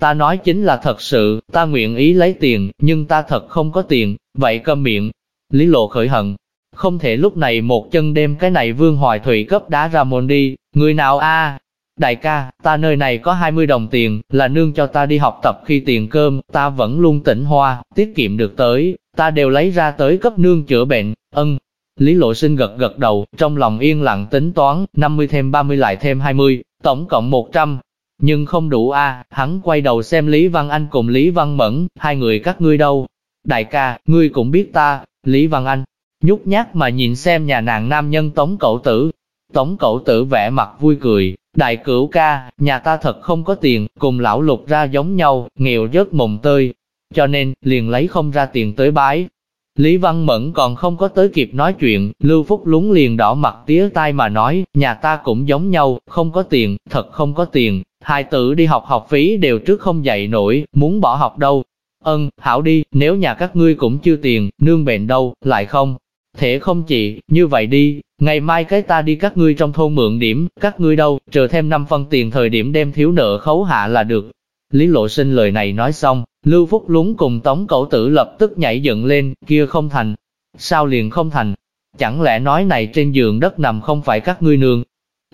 Ta nói chính là thật sự, ta nguyện ý lấy tiền, nhưng ta thật không có tiền, vậy câm miệng. Lý lộ khởi hận. Không thể lúc này một chân đem cái này vương hoài thủy cấp đá ra môn đi, người nào a Đại ca, ta nơi này có 20 đồng tiền, là nương cho ta đi học tập khi tiền cơm, ta vẫn luôn tỉnh hoa, tiết kiệm được tới, ta đều lấy ra tới cấp nương chữa bệnh, ân. Lý Lộ Sinh gật gật đầu, trong lòng yên lặng tính toán, 50 thêm 30 lại thêm 20, tổng cộng 100. Nhưng không đủ a, hắn quay đầu xem Lý Văn Anh cùng Lý Văn Mẫn, hai người các ngươi đâu. Đại ca, ngươi cũng biết ta, Lý Văn Anh, nhút nhát mà nhìn xem nhà nàng nam nhân tống cậu tử. Tống cậu tử vẻ mặt vui cười, đại cửu ca, nhà ta thật không có tiền, cùng lão lục ra giống nhau, nghèo rớt mồng tơi, cho nên, liền lấy không ra tiền tới bái. Lý Văn Mẫn còn không có tới kịp nói chuyện, Lưu Phúc lúng liền đỏ mặt tía tai mà nói, nhà ta cũng giống nhau, không có tiền, thật không có tiền, hai tử đi học học phí đều trước không dạy nổi, muốn bỏ học đâu. Ân, hảo đi, nếu nhà các ngươi cũng chưa tiền, nương bệnh đâu, lại không. Thể không chị, như vậy đi, ngày mai cái ta đi các ngươi trong thôn mượn điểm, các ngươi đâu, chờ thêm 5 phân tiền thời điểm đem thiếu nợ khấu hạ là được. Lý Lộ Sinh lời này nói xong, Lưu Phúc lúng cùng Tống Cẩu Tử lập tức nhảy dựng lên, kia không thành. Sao liền không thành? Chẳng lẽ nói này trên giường đất nằm không phải các ngươi nương?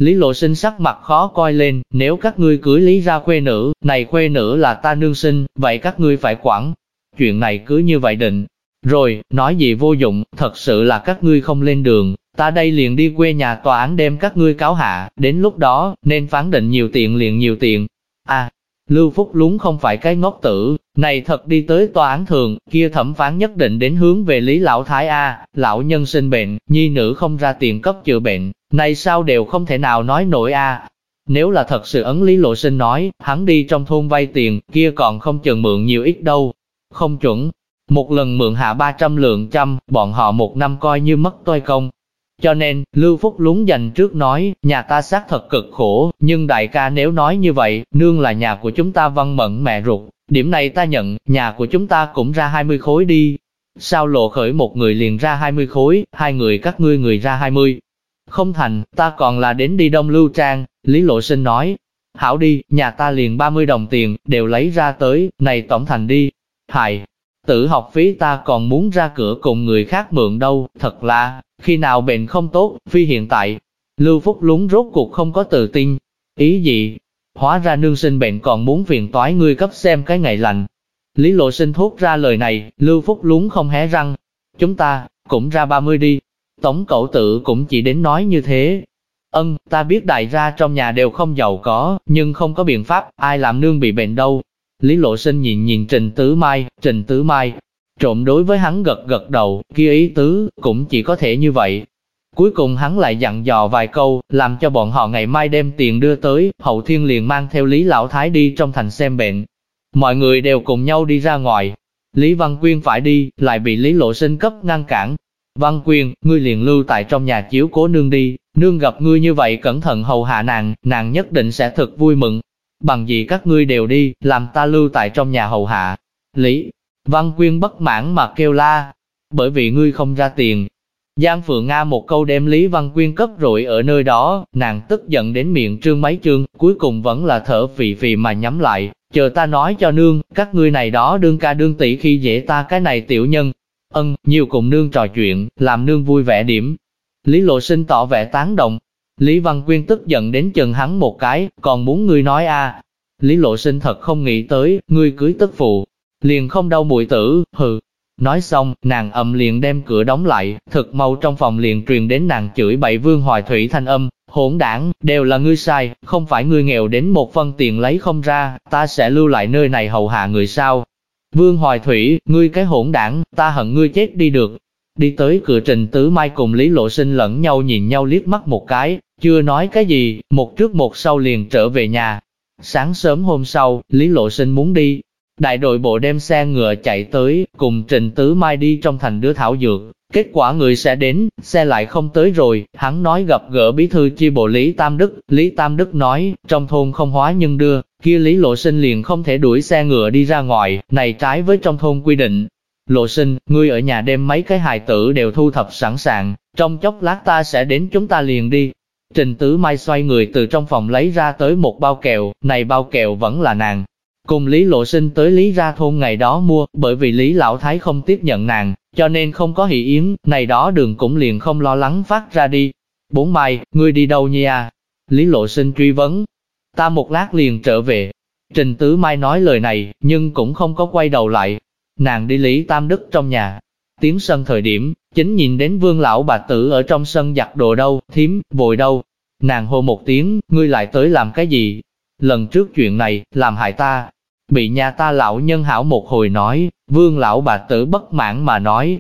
Lý Lộ Sinh sắc mặt khó coi lên, nếu các ngươi cưới Lý ra khuê nữ, này khuê nữ là ta nương sinh, vậy các ngươi phải quản. Chuyện này cứ như vậy định. Rồi, nói gì vô dụng, thật sự là các ngươi không lên đường, ta đây liền đi quê nhà tòa án đem các ngươi cáo hạ, đến lúc đó, nên phán định nhiều tiền liền nhiều tiền. À, Lưu Phúc lúng không phải cái ngốc tử, này thật đi tới tòa án thường, kia thẩm phán nhất định đến hướng về Lý Lão Thái A, lão nhân sinh bệnh, nhi nữ không ra tiền cấp chữa bệnh, này sao đều không thể nào nói nổi A. Nếu là thật sự ấn Lý Lộ Sinh nói, hắn đi trong thôn vay tiền, kia còn không chừng mượn nhiều ít đâu. Không chuẩn, một lần mượn hạ 300 lượng trăm, bọn họ một năm coi như mất toi công, cho nên, Lưu Phúc lúng dành trước nói, nhà ta xác thật cực khổ, nhưng đại ca nếu nói như vậy, nương là nhà của chúng ta văn mẫn mẹ ruột, điểm này ta nhận, nhà của chúng ta cũng ra 20 khối đi. Sao lộ khởi một người liền ra 20 khối, hai người các ngươi người ra 20. Không thành, ta còn là đến đi đông lưu trang, Lý Lộ Sinh nói. Hảo đi, nhà ta liền 30 đồng tiền, đều lấy ra tới, này tổng thành đi. Hài, tử học phí ta còn muốn ra cửa cùng người khác mượn đâu, thật là, khi nào bệnh không tốt, phi hiện tại. Lưu Phúc lúng rốt cuộc không có tự tin. Ý gì? Hóa ra nương sinh bệnh còn muốn phiền toái ngươi cấp xem cái ngày lành. Lý Lộ Sinh thốt ra lời này, Lưu Phúc lúng không hé răng. Chúng ta, cũng ra 30 đi. tổng cậu tự cũng chỉ đến nói như thế. Ân, ta biết đại gia trong nhà đều không giàu có, nhưng không có biện pháp, ai làm nương bị bệnh đâu. Lý Lộ Sinh nhìn nhìn Trình Tứ Mai, Trình Tứ Mai, Trộm đối với hắn gật gật đầu, kia ý tứ, cũng chỉ có thể như vậy. Cuối cùng hắn lại dặn dò vài câu, làm cho bọn họ ngày mai đem tiền đưa tới, hậu thiên liền mang theo Lý Lão Thái đi trong thành xem bệnh. Mọi người đều cùng nhau đi ra ngoài. Lý Văn Quyên phải đi, lại bị Lý Lộ Sinh cấp ngăn cản. Văn Quyên, ngươi liền lưu tại trong nhà chiếu cố nương đi, nương gặp ngươi như vậy cẩn thận hầu hạ nàng, nàng nhất định sẽ thật vui mừng. Bằng gì các ngươi đều đi, làm ta lưu tại trong nhà hầu hạ, Lý, Văn Quyên bất mãn mà kêu la, bởi vì ngươi không ra tiền. Giang Phượng Nga một câu đem Lý Văn Quyên cấp rội ở nơi đó, nàng tức giận đến miệng trương mấy trương, cuối cùng vẫn là thở phì phì mà nhắm lại, chờ ta nói cho nương, các ngươi này đó đương ca đương tỷ khi dễ ta cái này tiểu nhân. Ân, nhiều cùng nương trò chuyện, làm nương vui vẻ điểm. Lý Lộ Sinh tỏ vẻ tán động. Lý Văn Quyên tức giận đến chừng hắn một cái, còn muốn ngươi nói a Lý Lộ Sinh thật không nghĩ tới, ngươi cưới tức phụ, liền không đau mũi tử, hừ. Nói xong, nàng ầm liền đem cửa đóng lại, thực mau trong phòng liền truyền đến nàng chửi bậy vương hoài thủy thanh âm, hỗn đảng, đều là ngươi sai, không phải ngươi nghèo đến một phân tiền lấy không ra, ta sẽ lưu lại nơi này hầu hạ người sao. Vương hoài thủy, ngươi cái hỗn đảng, ta hận ngươi chết đi được. Đi tới cửa trình tứ mai cùng Lý Lộ Sinh lẫn nhau nhìn nhau liếc mắt một cái, chưa nói cái gì, một trước một sau liền trở về nhà. Sáng sớm hôm sau, Lý Lộ Sinh muốn đi, Đại đội bộ đem xe ngựa chạy tới, cùng Trình Tứ Mai đi trong thành đưa thảo dược. Kết quả người sẽ đến, xe lại không tới rồi, hắn nói gặp gỡ bí thư chi bộ Lý Tam Đức. Lý Tam Đức nói, trong thôn không hóa nhân đưa, kia Lý Lộ Sinh liền không thể đuổi xe ngựa đi ra ngoài, này trái với trong thôn quy định. Lộ Sinh, ngươi ở nhà đem mấy cái hài tử đều thu thập sẵn sàng, trong chốc lát ta sẽ đến chúng ta liền đi. Trình Tứ Mai xoay người từ trong phòng lấy ra tới một bao kẹo, này bao kẹo vẫn là nàng, Cùng Lý Lộ Sinh tới Lý ra thôn ngày đó mua, bởi vì Lý Lão Thái không tiếp nhận nàng, cho nên không có hỷ yến, này đó đường cũng liền không lo lắng phát ra đi. Bốn mai, ngươi đi đâu nha? À? Lý Lộ Sinh truy vấn. Ta một lát liền trở về. Trình Tứ Mai nói lời này, nhưng cũng không có quay đầu lại. Nàng đi Lý Tam Đức trong nhà. Tiến sân thời điểm, chính nhìn đến vương lão bà tử ở trong sân giặt đồ đâu, thím, vội đâu. Nàng hô một tiếng, ngươi lại tới làm cái gì? Lần trước chuyện này, làm hại ta, bị nhà ta lão nhân hảo một hồi nói, vương lão bà tử bất mãn mà nói.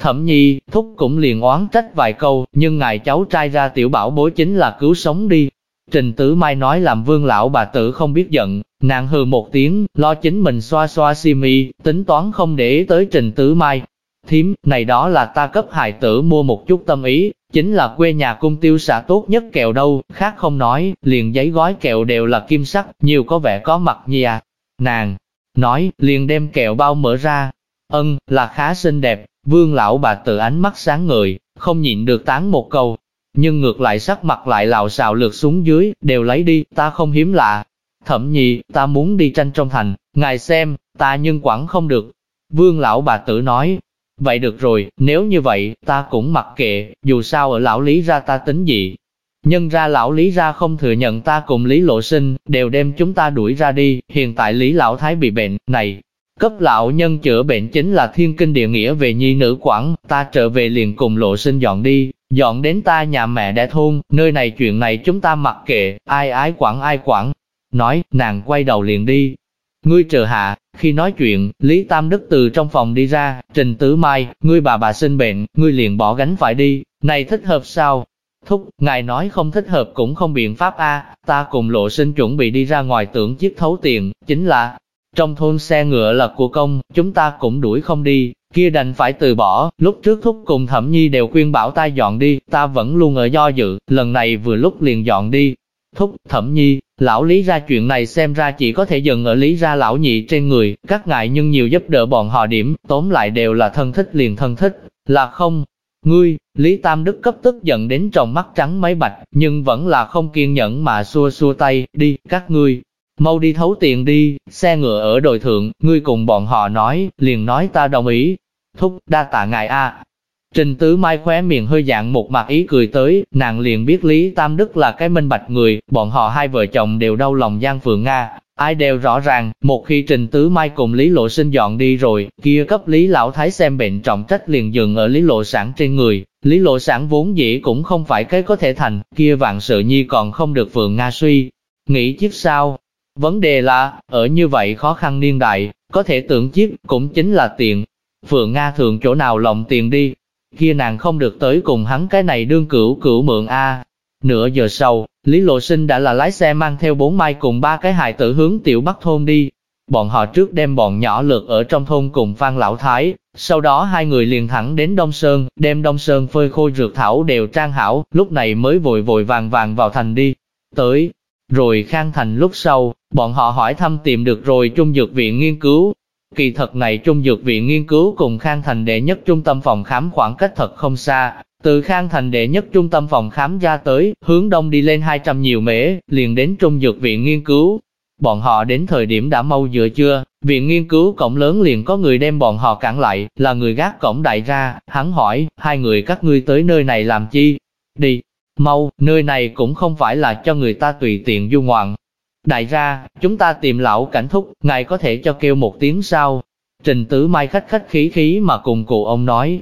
Thẩm nhi, thúc cũng liền oán trách vài câu, nhưng ngài cháu trai ra tiểu bảo bối chính là cứu sống đi. Trình Tử Mai nói làm vương lão bà tử không biết giận, nàng hừ một tiếng, lo chính mình xoa xoa si mi, tính toán không để tới Trình Tử Mai. Thiếm này đó là ta cấp hài tử mua một chút tâm ý, chính là quê nhà cung tiêu xã tốt nhất kẹo đâu, khác không nói, liền giấy gói kẹo đều là kim sắc, nhiều có vẻ có mặt nhì à. Nàng, nói, liền đem kẹo bao mở ra. Ân, là khá xinh đẹp, vương lão bà tự ánh mắt sáng ngời, không nhịn được tán một câu. Nhưng ngược lại sắc mặt lại lào xào lượt xuống dưới, đều lấy đi, ta không hiếm lạ. Thẩm nhi, ta muốn đi tranh trong thành, ngài xem, ta nhưng quản không được. Vương lão bà tử nói, vậy được rồi, nếu như vậy, ta cũng mặc kệ, dù sao ở lão lý ra ta tính gì, Nhân ra lão Lý ra không thừa nhận ta cùng Lý Lộ Sinh, đều đem chúng ta đuổi ra đi, hiện tại Lý Lão Thái bị bệnh, này, cấp lão nhân chữa bệnh chính là thiên kinh địa nghĩa về nhi nữ quản, ta trở về liền cùng Lộ Sinh dọn đi, dọn đến ta nhà mẹ đẻ thôn, nơi này chuyện này chúng ta mặc kệ, ai ái quản ai quản. Nói, nàng quay đầu liền đi. Ngươi chờ hạ, khi nói chuyện, Lý Tam Đức từ trong phòng đi ra, Trình Tứ Mai, ngươi bà bà sinh bệnh, ngươi liền bỏ gánh phải đi, này thích hợp sao? Thúc, ngài nói không thích hợp cũng không biện pháp a ta cùng lộ sinh chuẩn bị đi ra ngoài tưởng chiếc thấu tiền, chính là, trong thôn xe ngựa là của công, chúng ta cũng đuổi không đi, kia đành phải từ bỏ, lúc trước thúc cùng thẩm nhi đều khuyên bảo ta dọn đi, ta vẫn luôn ở do dự, lần này vừa lúc liền dọn đi. Thúc, thẩm nhi, lão lý ra chuyện này xem ra chỉ có thể dừng ở lý ra lão nhị trên người, các ngại nhưng nhiều giúp đỡ bọn họ điểm, tóm lại đều là thân thích liền thân thích, là không, Ngươi, Lý Tam Đức cấp tức giận đến tròng mắt trắng mấy bạch, nhưng vẫn là không kiên nhẫn mà xua xua tay, đi, các ngươi, mau đi thấu tiền đi, xe ngựa ở đồi thượng, ngươi cùng bọn họ nói, liền nói ta đồng ý. Thúc, đa tạ ngài a. Trình Tứ Mai khóe miệng hơi dạng một mặt ý cười tới, nàng liền biết Lý Tam Đức là cái minh bạch người, bọn họ hai vợ chồng đều đau lòng Giang Phượng Nga, Ai đều rõ ràng, một khi Trình Tứ Mai cùng Lý Lộ Sinh dọn đi rồi, kia cấp Lý Lão Thái xem bệnh trọng trách liền dừng ở Lý Lộ Sản trên người. Lý Lộ Sản vốn dĩ cũng không phải cái có thể thành, kia vạn sự nhi còn không được Phượng Nga suy. Nghĩ chiếc sao? Vấn đề là, ở như vậy khó khăn niên đại, có thể tưởng chiếc cũng chính là tiền. Phượng Nga thường chỗ nào lòng tiền đi, kia nàng không được tới cùng hắn cái này đương cửu cửu mượn A, Nửa giờ sau, Lý Lộ Sinh đã là lái xe mang theo bốn mai cùng ba cái hài tử hướng tiểu bắc thôn đi. Bọn họ trước đem bọn nhỏ lượt ở trong thôn cùng Phan Lão Thái, sau đó hai người liền thẳng đến Đông Sơn, đem Đông Sơn phơi khôi rượt thảo đều trang hảo, lúc này mới vội vội vàng vàng vào thành đi. Tới, rồi khang thành lúc sau, bọn họ hỏi thăm tìm được rồi trung dược viện nghiên cứu. Kỳ thật này Trung Dược Viện nghiên cứu cùng Khang Thành đệ nhất trung tâm phòng khám khoảng cách thật không xa, từ Khang Thành đệ nhất trung tâm phòng khám ra tới, hướng đông đi lên 200 nhiều mễ, liền đến Trung Dược Viện nghiên cứu. Bọn họ đến thời điểm đã mau giữa chưa, viện nghiên cứu cổng lớn liền có người đem bọn họ cản lại, là người gác cổng đại ra, hắn hỏi, hai người các ngươi tới nơi này làm chi? Đi, mau, nơi này cũng không phải là cho người ta tùy tiện du ngoạn. Đại ra, chúng ta tìm lão cảnh thúc, ngài có thể cho kêu một tiếng sao? Trình tứ mai khách khách khí khí mà cùng cụ ông nói,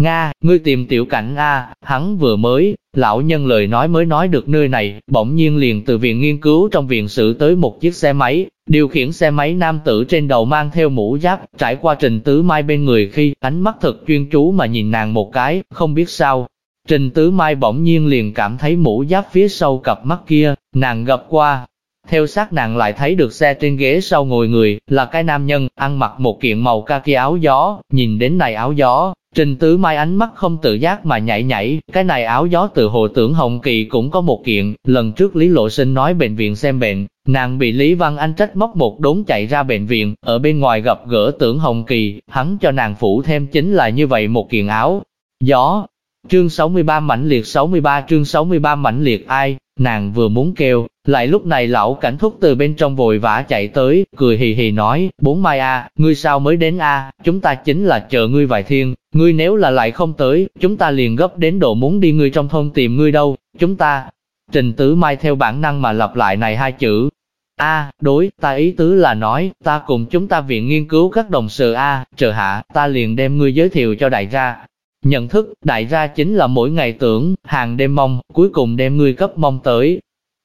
Nga, ngươi tìm tiểu cảnh A, hắn vừa mới, lão nhân lời nói mới nói được nơi này, bỗng nhiên liền từ viện nghiên cứu trong viện sự tới một chiếc xe máy, điều khiển xe máy nam tử trên đầu mang theo mũ giáp, trải qua trình tứ mai bên người khi, ánh mắt thật chuyên chú mà nhìn nàng một cái, không biết sao. Trình tứ mai bỗng nhiên liền cảm thấy mũ giáp phía sau cặp mắt kia, nàng gặp qua, theo sát nàng lại thấy được xe trên ghế sau ngồi người, là cái nam nhân, ăn mặc một kiện màu kaki áo gió, nhìn đến này áo gió, Trình Tứ Mai ánh mắt không tự giác mà nhảy nhảy, cái này áo gió từ hồ tưởng Hồng Kỳ cũng có một kiện, lần trước Lý Lộ Sinh nói bệnh viện xem bệnh, nàng bị Lý Văn Anh trách móc một đốn chạy ra bệnh viện, ở bên ngoài gặp gỡ tưởng Hồng Kỳ, hắn cho nàng phủ thêm chính là như vậy một kiện áo. Gió, chương 63 mãnh liệt 63 chương 63 mãnh liệt ai, nàng vừa muốn kêu, lại lúc này lão cảnh thúc từ bên trong vội vã chạy tới, cười hì hì nói, bốn mai a, ngươi sao mới đến a, chúng ta chính là chờ ngươi vài thiên, ngươi nếu là lại không tới, chúng ta liền gấp đến độ muốn đi ngươi trong thôn tìm ngươi đâu, chúng ta. Trình tứ Mai theo bản năng mà lặp lại này hai chữ. A, đối, ta ý tứ là nói, ta cùng chúng ta viện nghiên cứu các đồng sự A, chờ hạ, ta liền đem ngươi giới thiệu cho đại gia. Nhận thức, đại gia chính là mỗi ngày tưởng, hàng đêm mong, cuối cùng đem ngươi cấp mong tới.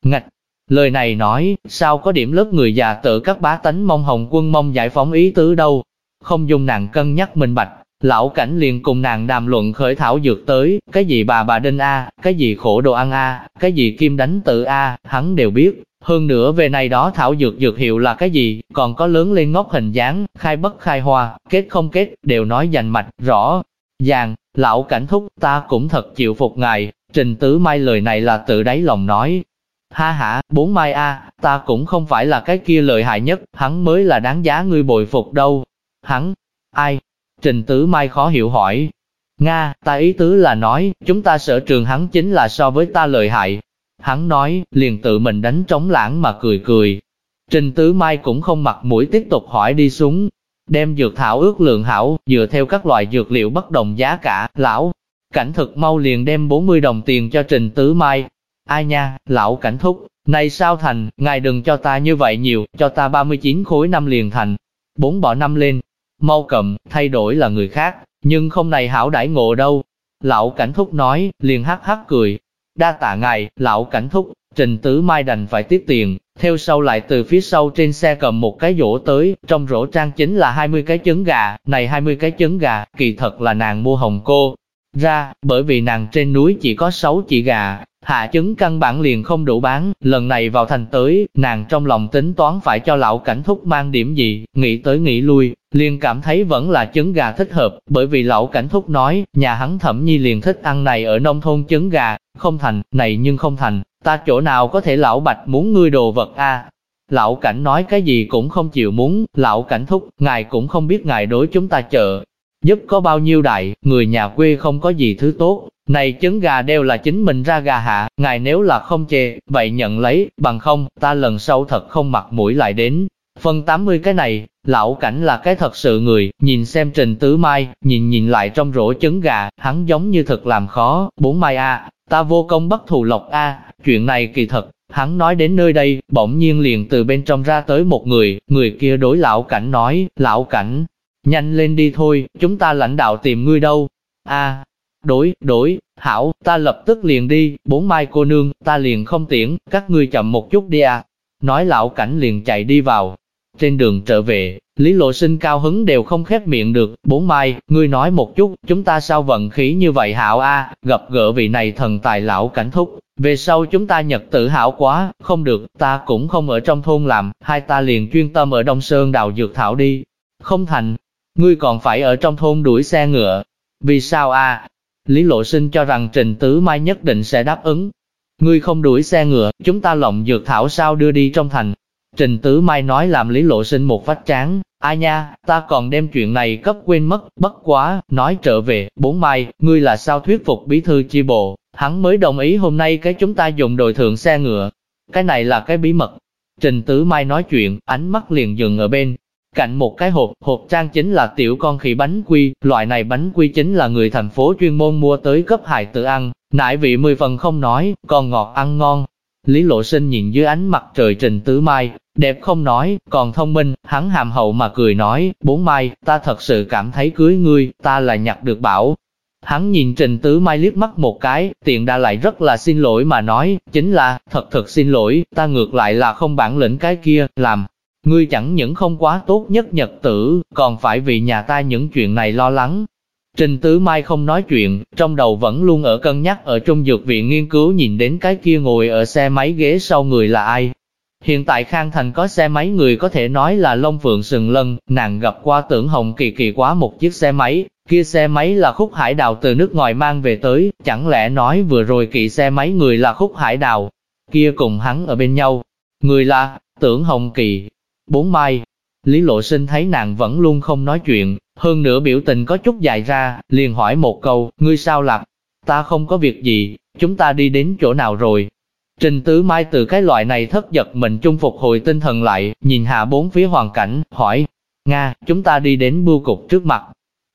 Ngạch, lời này nói, sao có điểm lớp người già tự các bá tánh mong hồng quân mong giải phóng ý tứ đâu. Không dùng nàng cân nhắc minh bạch, Lão cảnh liền cùng nàng đàm luận khởi thảo dược tới, cái gì bà bà đinh A, cái gì khổ đồ ăn A, cái gì kim đánh tự A, hắn đều biết. Hơn nữa về này đó thảo dược dược hiệu là cái gì, còn có lớn lên ngốc hình dáng, khai bất khai hoa, kết không kết, đều nói dành mạch, rõ. Ràng, lão cảnh thúc, ta cũng thật chịu phục ngài, trình tứ mai lời này là tự đáy lòng nói. Ha ha, bốn mai a, ta cũng không phải là cái kia lợi hại nhất, hắn mới là đáng giá ngươi bồi phục đâu. Hắn, ai, Trình Tứ Mai khó hiểu hỏi. Nga, ta ý tứ là nói, chúng ta sở trường hắn chính là so với ta lợi hại. Hắn nói, liền tự mình đánh trống lãng mà cười cười. Trình Tứ Mai cũng không mặc mũi tiếp tục hỏi đi xuống. Đem dược thảo ước lượng hảo, dựa theo các loại dược liệu bất đồng giá cả, lão. Cảnh thực mau liền đem 40 đồng tiền cho Trình Tứ Mai. Ai nha, lão cảnh thúc, này sao thành, ngài đừng cho ta như vậy nhiều, cho ta 39 khối năm liền thành. Bốn bỏ năm lên, mau cầm, thay đổi là người khác, nhưng không này hảo đãi ngộ đâu. Lão cảnh thúc nói, liền hắc hắc cười. Đa tạ ngài, lão cảnh thúc, trình tứ mai đành phải tiếp tiền, theo sau lại từ phía sau trên xe cầm một cái rổ tới, trong rổ trang chính là 20 cái trứng gà, này 20 cái trứng gà, kỳ thật là nàng mua hồng cô. Ra, bởi vì nàng trên núi chỉ có 6 chỉ gà, Hạ chứng căn bản liền không đủ bán, lần này vào thành tới, nàng trong lòng tính toán phải cho lão cảnh thúc mang điểm gì, nghĩ tới nghĩ lui, liền cảm thấy vẫn là trứng gà thích hợp, bởi vì lão cảnh thúc nói, nhà hắn thẩm nhi liền thích ăn này ở nông thôn trứng gà, không thành, này nhưng không thành, ta chỗ nào có thể lão bạch muốn ngươi đồ vật a? Lão cảnh nói cái gì cũng không chịu muốn, lão cảnh thúc, ngài cũng không biết ngài đối chúng ta chợ, giúp có bao nhiêu đại, người nhà quê không có gì thứ tốt, này trứng gà đều là chính mình ra gà hạ, ngài nếu là không chê, vậy nhận lấy, bằng không, ta lần sau thật không mặt mũi lại đến. Phần 80 cái này, lão cảnh là cái thật sự người, nhìn xem Trình Tứ Mai, nhìn nhìn lại trong rổ trứng gà, hắn giống như thật làm khó, bốn mai a, ta vô công bất thù lộc a, chuyện này kỳ thật, hắn nói đến nơi đây, bỗng nhiên liền từ bên trong ra tới một người, người kia đối lão cảnh nói, lão cảnh, nhanh lên đi thôi, chúng ta lãnh đạo tìm ngươi đâu, a, Đối, đối, hảo, ta lập tức liền đi, bốn mai cô nương, ta liền không tiễn, các ngươi chậm một chút đi à. Nói lão cảnh liền chạy đi vào. Trên đường trở về, Lý Lộ Sinh cao hứng đều không khép miệng được, bốn mai, ngươi nói một chút, chúng ta sao vận khí như vậy hảo a gặp gỡ vị này thần tài lão cảnh thúc, về sau chúng ta nhật tự hảo quá, không được, ta cũng không ở trong thôn làm, hai ta liền chuyên tâm ở Đông Sơn đào dược thảo đi. Không thành, ngươi còn phải ở trong thôn đuổi xe ngựa. Vì sao a Lý Lộ Sinh cho rằng Trình Tứ Mai nhất định sẽ đáp ứng. Ngươi không đuổi xe ngựa, chúng ta lộng dược thảo sao đưa đi trong thành. Trình Tứ Mai nói làm Lý Lộ Sinh một vách trán, Ai nha, ta còn đem chuyện này cấp quên mất, bất quá, nói trở về, bốn mai, ngươi là sao thuyết phục bí thư chi bộ, hắn mới đồng ý hôm nay cái chúng ta dùng đội thượng xe ngựa. Cái này là cái bí mật. Trình Tứ Mai nói chuyện, ánh mắt liền dừng ở bên. Cạnh một cái hộp, hộp trang chính là tiểu con khỉ bánh quy, loại này bánh quy chính là người thành phố chuyên môn mua tới cấp hài tự ăn, nải vị mười phần không nói, còn ngọt ăn ngon. Lý Lộ Sinh nhìn dưới ánh mặt trời Trình Tứ Mai, đẹp không nói, còn thông minh, hắn hàm hậu mà cười nói, bốn mai, ta thật sự cảm thấy cưới ngươi, ta là nhặt được bảo. Hắn nhìn Trình Tứ Mai liếc mắt một cái, tiện đa lại rất là xin lỗi mà nói, chính là, thật thật xin lỗi, ta ngược lại là không bản lĩnh cái kia, làm. Ngươi chẳng những không quá tốt nhất nhật tử, còn phải vì nhà ta những chuyện này lo lắng. Trình Tứ Mai không nói chuyện, trong đầu vẫn luôn ở cân nhắc ở trong dược viện nghiên cứu nhìn đến cái kia ngồi ở xe máy ghế sau người là ai, Hiện tại Khang Thành có xe máy người có thể nói là Long Phượng Sừng Lân, nàng gặp qua tưởng Hồng Kỳ Kỳ quá một chiếc xe máy, kia xe máy là khúc hải đào từ nước ngoài mang về tới, chẳng lẽ nói vừa rồi kỵ xe máy người là khúc hải đào, kia cùng hắn ở bên nhau, người là, tưởng Hồng Kỳ, bốn mai. Lý Lộ Sinh thấy nàng vẫn luôn không nói chuyện, hơn nữa biểu tình có chút dài ra, liền hỏi một câu, ngươi sao lạc? Ta không có việc gì, chúng ta đi đến chỗ nào rồi? Trình Tứ Mai từ cái loại này thất giật mình trung phục hồi tinh thần lại, nhìn hạ bốn phía hoàn cảnh, hỏi, Nga, chúng ta đi đến bưu cục trước mặt.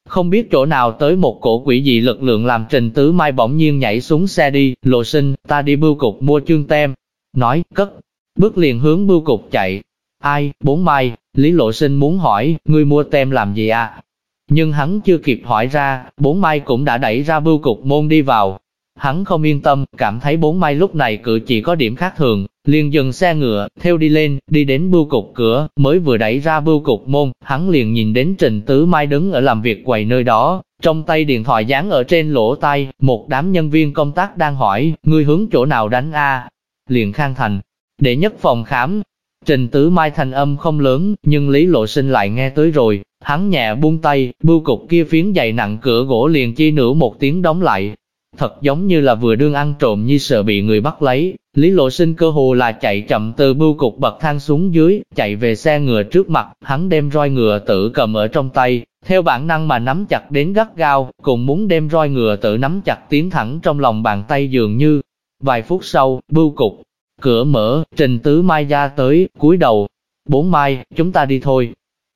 Không biết chỗ nào tới một cổ quỷ dị lực lượng làm Trình Tứ Mai bỗng nhiên nhảy xuống xe đi, lộ sinh, ta đi bưu cục mua chương tem. Nói, cất, bước liền hướng bưu cục chạy. Ai, bốn mai, Lý Lộ Sinh muốn hỏi, ngươi mua tem làm gì à? Nhưng hắn chưa kịp hỏi ra, bốn mai cũng đã đẩy ra bưu cục môn đi vào, Hắn không yên tâm, cảm thấy bốn mai lúc này cử chỉ có điểm khác thường, liền dừng xe ngựa, theo đi lên, đi đến bưu cục cửa, mới vừa đẩy ra bưu cục môn, hắn liền nhìn đến Trình Tứ Mai đứng ở làm việc quầy nơi đó, trong tay điện thoại dán ở trên lỗ tay, một đám nhân viên công tác đang hỏi, ngươi hướng chỗ nào đánh a? Liền khang thành, để nhất phòng khám. Trình Tứ Mai thành âm không lớn, nhưng Lý Lộ Sinh lại nghe tới rồi, hắn nhẹ buông tay, bưu cục kia phiến dày nặng cửa gỗ liền chi nửa một tiếng đóng lại, thật giống như là vừa đương ăn trộm như sợ bị người bắt lấy. Lý lộ sinh cơ hồ là chạy chậm từ bưu cục bậc thang xuống dưới, chạy về xe ngựa trước mặt, hắn đem roi ngựa tự cầm ở trong tay, theo bản năng mà nắm chặt đến gắt gao, cùng muốn đem roi ngựa tự nắm chặt tiến thẳng trong lòng bàn tay dường như. Vài phút sau, bưu cục, cửa mở, trình tứ mai ra tới, cúi đầu. Bốn mai, chúng ta đi thôi.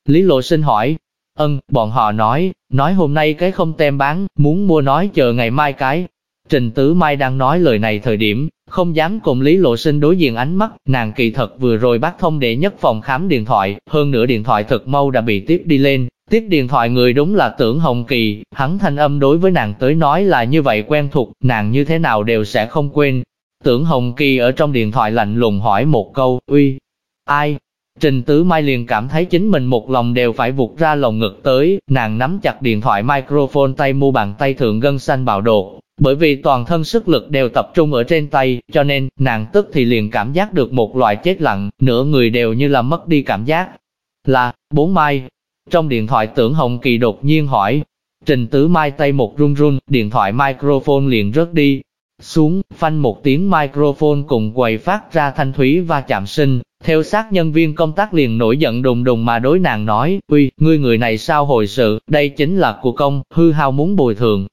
Lý lộ sinh hỏi, ân, bọn họ nói, nói hôm nay cái không tem bán, muốn mua nói chờ ngày mai cái, Trình Tứ Mai đang nói lời này thời điểm, không dám cùng Lý Lộ Sinh đối diện ánh mắt, nàng kỳ thật vừa rồi bác thông để nhất phòng khám điện thoại, hơn nữa điện thoại thật mau đã bị tiếp đi lên, tiếp điện thoại người đúng là tưởng Hồng Kỳ, hắn thanh âm đối với nàng tới nói là như vậy quen thuộc, nàng như thế nào đều sẽ không quên. Tưởng Hồng Kỳ ở trong điện thoại lạnh lùng hỏi một câu, uy, ai? Trình Tứ Mai liền cảm thấy chính mình một lòng đều phải vụt ra lồng ngực tới, nàng nắm chặt điện thoại microphone tay mu bàn tay thượng gân xanh bạo đột, bởi vì toàn thân sức lực đều tập trung ở trên tay, cho nên, nàng tức thì liền cảm giác được một loại chết lặng, nửa người đều như là mất đi cảm giác. Là, bốn mai. Trong điện thoại tưởng Hồng Kỳ đột nhiên hỏi. Trình tứ mai tay một run run, điện thoại microphone liền rớt đi. Xuống, phanh một tiếng microphone cùng quầy phát ra thanh thúy và chạm sinh. Theo sát nhân viên công tác liền nổi giận đùng đùng mà đối nàng nói, uy, ngươi người này sao hồi sự, đây chính là của công, hư hao muốn bồi thường,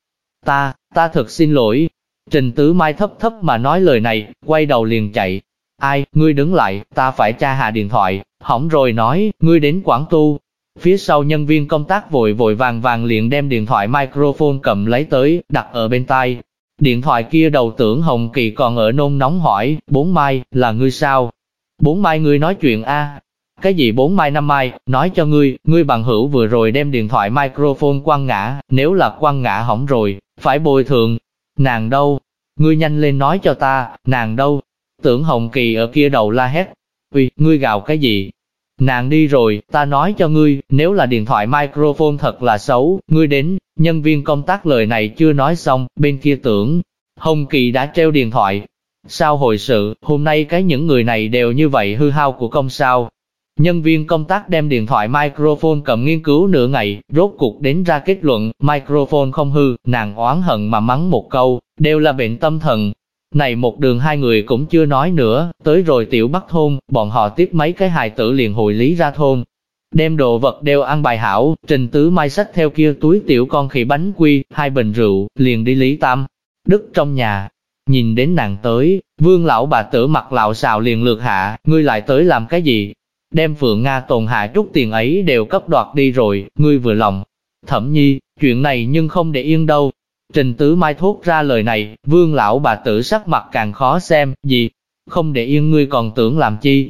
Ta, ta thật xin lỗi. Trình Tứ Mai thấp thấp mà nói lời này, quay đầu liền chạy. Ai, ngươi đứng lại, ta phải tra hạ điện thoại, hỏng rồi nói, ngươi đến Quảng Tu. Phía sau nhân viên công tác vội vội vàng vàng liền đem điện thoại microphone cầm lấy tới, đặt ở bên tai. Điện thoại kia đầu tưởng Hồng Kỳ còn ở nôn nóng hỏi, bốn mai, là ngươi sao? Bốn mai ngươi nói chuyện a cái gì bốn mai năm mai, nói cho ngươi, ngươi bằng hữu vừa rồi đem điện thoại microphone quăng ngã, nếu là quăng ngã hỏng rồi, phải bồi thường. Nàng đâu? Ngươi nhanh lên nói cho ta, nàng đâu? Tưởng Hồng Kỳ ở kia đầu la hét. Uy, ngươi gào cái gì? Nàng đi rồi, ta nói cho ngươi, nếu là điện thoại microphone thật là xấu, ngươi đến, nhân viên công tác lời này chưa nói xong, bên kia tưởng. Hồng Kỳ đã treo điện thoại. Sao hồi sự, hôm nay cái những người này đều như vậy hư hao của công sao, Nhân viên công tác đem điện thoại microphone cầm nghiên cứu nửa ngày, rốt cuộc đến ra kết luận, microphone không hư, nàng oán hận mà mắng một câu, đều là bệnh tâm thần. Này một đường hai người cũng chưa nói nữa, tới rồi tiểu bắc thôn, bọn họ tiếp mấy cái hài tử liền hội lý ra thôn. Đem đồ vật đều ăn bài hảo, Trình Tứ Mai sách theo kia túi tiểu con khỉ bánh quy, hai bình rượu, liền đi Lý Tam. Đức trong nhà, nhìn đến nàng tới, vương lão bà tử mặt lão xào liền lược hạ, ngươi lại tới làm cái gì? Đem Phượng Nga tồn hạ chút tiền ấy đều cấp đoạt đi rồi, ngươi vừa lòng. Thẩm nhi, chuyện này nhưng không để yên đâu. Trình Tứ Mai thốt ra lời này, vương lão bà tử sắc mặt càng khó xem, gì? Không để yên ngươi còn tưởng làm chi?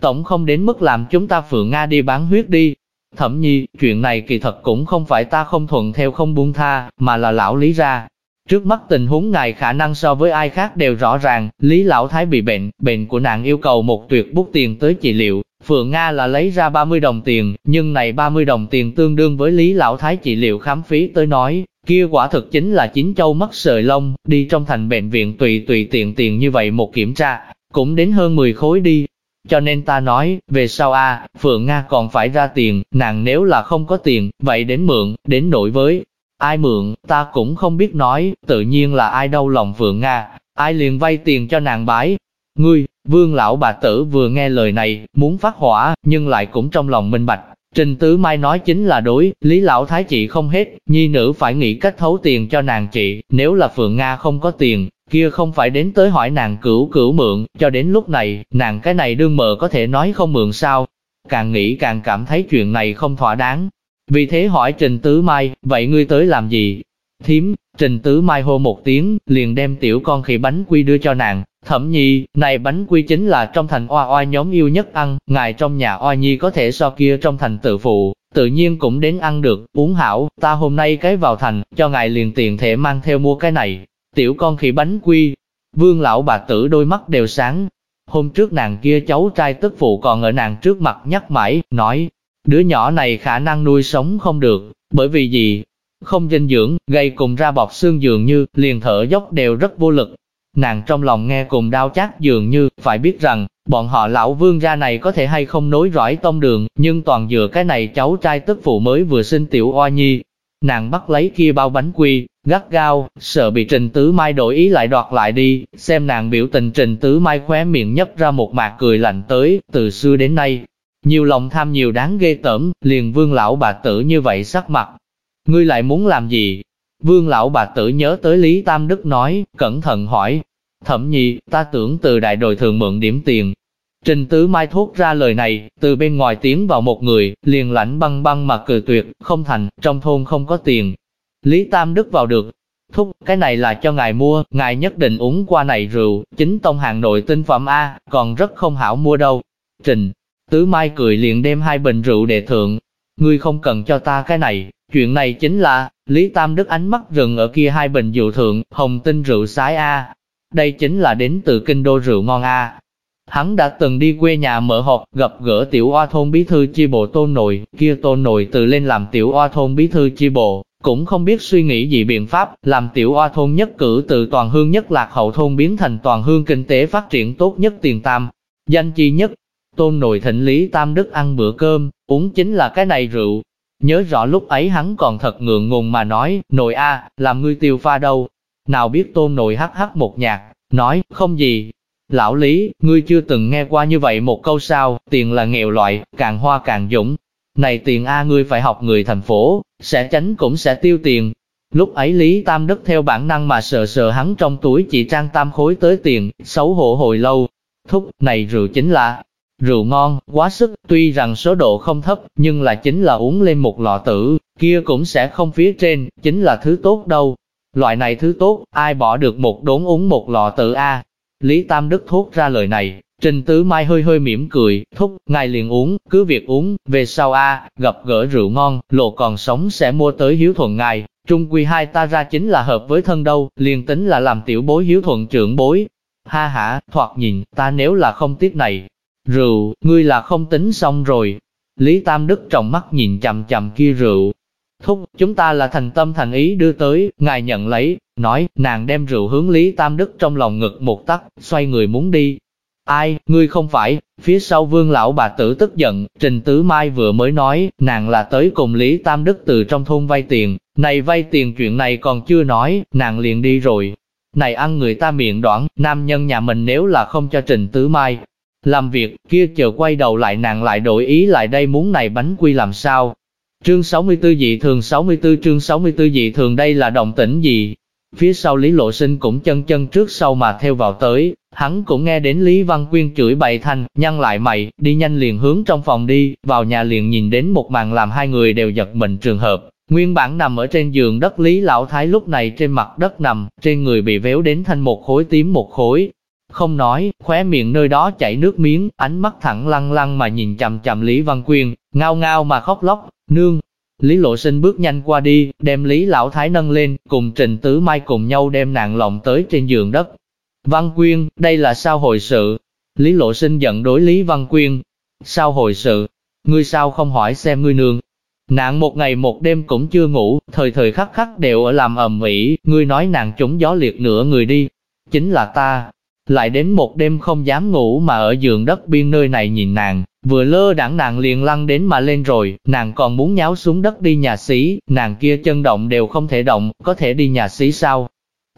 Tổng không đến mức làm chúng ta Phượng Nga đi bán huyết đi. Thẩm nhi, chuyện này kỳ thật cũng không phải ta không thuận theo không buông tha, mà là lão lý ra. Trước mắt tình huống ngài khả năng so với ai khác đều rõ ràng, Lý Lão Thái bị bệnh, bệnh của nàng yêu cầu một tuyệt bút tiền tới trị liệu. Phượng Nga là lấy ra 30 đồng tiền, nhưng này 30 đồng tiền tương đương với Lý Lão Thái trị liệu khám phí tới nói, kia quả thực chính là chính châu mất sợi lông, đi trong thành bệnh viện tùy tùy tiện tiền như vậy một kiểm tra, cũng đến hơn 10 khối đi, cho nên ta nói, về sau a Phượng Nga còn phải ra tiền, nàng nếu là không có tiền, vậy đến mượn, đến nổi với. Ai mượn, ta cũng không biết nói, tự nhiên là ai đau lòng Phượng Nga, ai liền vay tiền cho nàng bái. Ngươi, vương lão bà tử vừa nghe lời này, muốn phát hỏa, nhưng lại cũng trong lòng minh bạch. Trình Tứ Mai nói chính là đối, Lý Lão Thái chị không hết, nhi nữ phải nghĩ cách thấu tiền cho nàng chị, nếu là Phượng Nga không có tiền, kia không phải đến tới hỏi nàng cửu cửu mượn, cho đến lúc này, nàng cái này đương mờ có thể nói không mượn sao. Càng nghĩ càng cảm thấy chuyện này không thỏa đáng. Vì thế hỏi Trình Tứ Mai, vậy ngươi tới làm gì? Thiếm, Trình Tứ Mai hô một tiếng, liền đem tiểu con khỉ bánh quy đưa cho nàng. Thẩm nhi, này bánh quy chính là trong thành oa oa nhóm yêu nhất ăn, ngài trong nhà oa nhi có thể so kia trong thành tự phụ, tự nhiên cũng đến ăn được, uống hảo, ta hôm nay cái vào thành, cho ngài liền tiền thể mang theo mua cái này, Tiểu con khỉ bánh quy, vương lão bà tử đôi mắt đều sáng. Hôm trước nàng kia cháu trai tức phụ còn ở nàng trước mặt nhắc mãi, nói, đứa nhỏ này khả năng nuôi sống không được, bởi vì gì? Không dinh dưỡng, gây cùng ra bọc xương dường như, liền thở dốc đều rất vô lực. Nàng trong lòng nghe cùng đau chát dường như, phải biết rằng, bọn họ lão vương gia này có thể hay không nối rõi tông đường, nhưng toàn dựa cái này cháu trai tức phụ mới vừa sinh tiểu oa nhi. Nàng bắt lấy kia bao bánh quy, gắt gao, sợ bị Trình Tứ Mai đổi ý lại đoạt lại đi, xem nàng biểu tình Trình Tứ Mai khóe miệng nhấp ra một mạc cười lạnh tới, từ xưa đến nay. Nhiều lòng tham nhiều đáng ghê tởm, liền vương lão bà tử như vậy sắc mặt. Ngươi lại muốn làm gì? Vương lão bà tử nhớ tới Lý Tam Đức nói, cẩn thận hỏi. Thẩm nhi, ta tưởng từ đại đội thường mượn điểm tiền. Trình Tứ Mai thốt ra lời này, từ bên ngoài tiến vào một người, liền lãnh băng băng mà cười tuyệt, không thành, trong thôn không có tiền, Lý Tam Đức vào được. Thúc, cái này là cho ngài mua, ngài nhất định uống qua này rượu, chính tông hàng nội tinh phẩm A, còn rất không hảo mua đâu. Trình, Tứ Mai cười liền đem hai bình rượu để thượng. Ngươi không cần cho ta cái này, chuyện này chính là, Lý Tam Đức ánh mắt rừng ở kia hai bình rượu thượng, hồng tinh rượu sái A. Đây chính là đến từ kinh đô rượu ngon A. Hắn đã từng đi quê nhà mở họp, gặp gỡ tiểu oa thôn bí thư chi bộ tôn nội, kia tôn nội từ lên làm tiểu oa thôn bí thư chi bộ, cũng không biết suy nghĩ gì biện pháp, làm tiểu oa thôn nhất cử từ toàn hương nhất lạc hậu thôn biến thành toàn hương kinh tế phát triển tốt nhất tiền tam. Danh chi nhất, tôn nội thịnh lý tam đức ăn bữa cơm, uống chính là cái này rượu. Nhớ rõ lúc ấy hắn còn thật ngượng ngùng mà nói, nội a, làm ngươi tiêu pha đâu. Nào biết tôn nội hắc hắc một nhạc, nói, không gì. Lão Lý, ngươi chưa từng nghe qua như vậy một câu sao, tiền là nghèo loại, càng hoa càng dũng, này tiền A ngươi phải học người thành phố, sẽ tránh cũng sẽ tiêu tiền. Lúc ấy Lý Tam Đức theo bản năng mà sờ sờ hắn trong túi chỉ trang tam khối tới tiền, xấu hổ hồi lâu. Thúc, này rượu chính là rượu ngon, quá sức, tuy rằng số độ không thấp, nhưng là chính là uống lên một lọ tử, kia cũng sẽ không phía trên, chính là thứ tốt đâu. Loại này thứ tốt, ai bỏ được một đốn uống một lọ tử A. Lý Tam Đức thốt ra lời này, Trình Tứ Mai hơi hơi mỉm cười, thúc, ngài liền uống, cứ việc uống, về sau a gặp gỡ rượu ngon, lộ còn sống sẽ mua tới hiếu thuận ngài, trung quy hai ta ra chính là hợp với thân đâu, liền tính là làm tiểu bối hiếu thuận trưởng bối. Ha ha, thoạt nhìn, ta nếu là không tiếc này, rượu, ngươi là không tính xong rồi. Lý Tam Đức trọng mắt nhìn chằm chằm kia rượu. Thúc, chúng ta là thành tâm thành ý đưa tới, ngài nhận lấy, nói, nàng đem rượu hướng Lý Tam Đức trong lòng ngực một tắc, xoay người muốn đi, Ai, ngươi không phải, phía sau vương lão bà tử tức giận, Trình Tứ Mai vừa mới nói, nàng là tới cùng Lý Tam Đức từ trong thôn vay tiền, này vay tiền chuyện này còn chưa nói, nàng liền đi rồi. Này ăn người ta miệng đoạn, nam nhân nhà mình nếu là không cho Trình Tứ Mai, làm việc, kia chờ quay đầu lại nàng lại đổi ý lại đây muốn này bánh quy làm sao. Chương 64 dị thường 64 chương 64 dị thường đây là động tĩnh gì? Phía sau Lý Lộ Sinh cũng chân chân trước sau mà theo vào tới, hắn cũng nghe đến Lý Văn Quyên chửi bậy thanh, nhăn lại mày, đi nhanh liền hướng trong phòng đi, vào nhà liền nhìn đến một màn làm hai người đều giật mình trường hợp. Nguyên bản nằm ở trên giường đất Lý Lão Thái lúc này trên mặt đất nằm, trên người bị véo đến thanh một khối tím một khối, không nói, khóe miệng nơi đó chảy nước miếng, ánh mắt thẳng lăng lăng mà nhìn chằm chằm Lý Văn Quyên, ngao ngao mà khóc lóc, nương. Lý Lộ Sinh bước nhanh qua đi, đem Lý Lão Thái nâng lên, cùng Trình Tứ Mai cùng nhau đem nàng lộng tới trên giường đất. Văn Quyên, đây là sao hồi sự? Lý Lộ Sinh giận đối Lý Văn Quyên. Sao hồi sự? Ngươi sao không hỏi xem ngươi nương? Nàng một ngày một đêm cũng chưa ngủ, thời thời khắc khắc đều ở làm ầm ĩ, ngươi nói nàng trúng gió liệt nửa người đi. Chính là ta, lại đến một đêm không dám ngủ mà ở giường đất biên nơi này nhìn nàng, vừa lơ đãng nàng liền lăn đến mà lên rồi, nàng còn muốn nháo xuống đất đi nhà xí, nàng kia chân động đều không thể động, có thể đi nhà xí sao?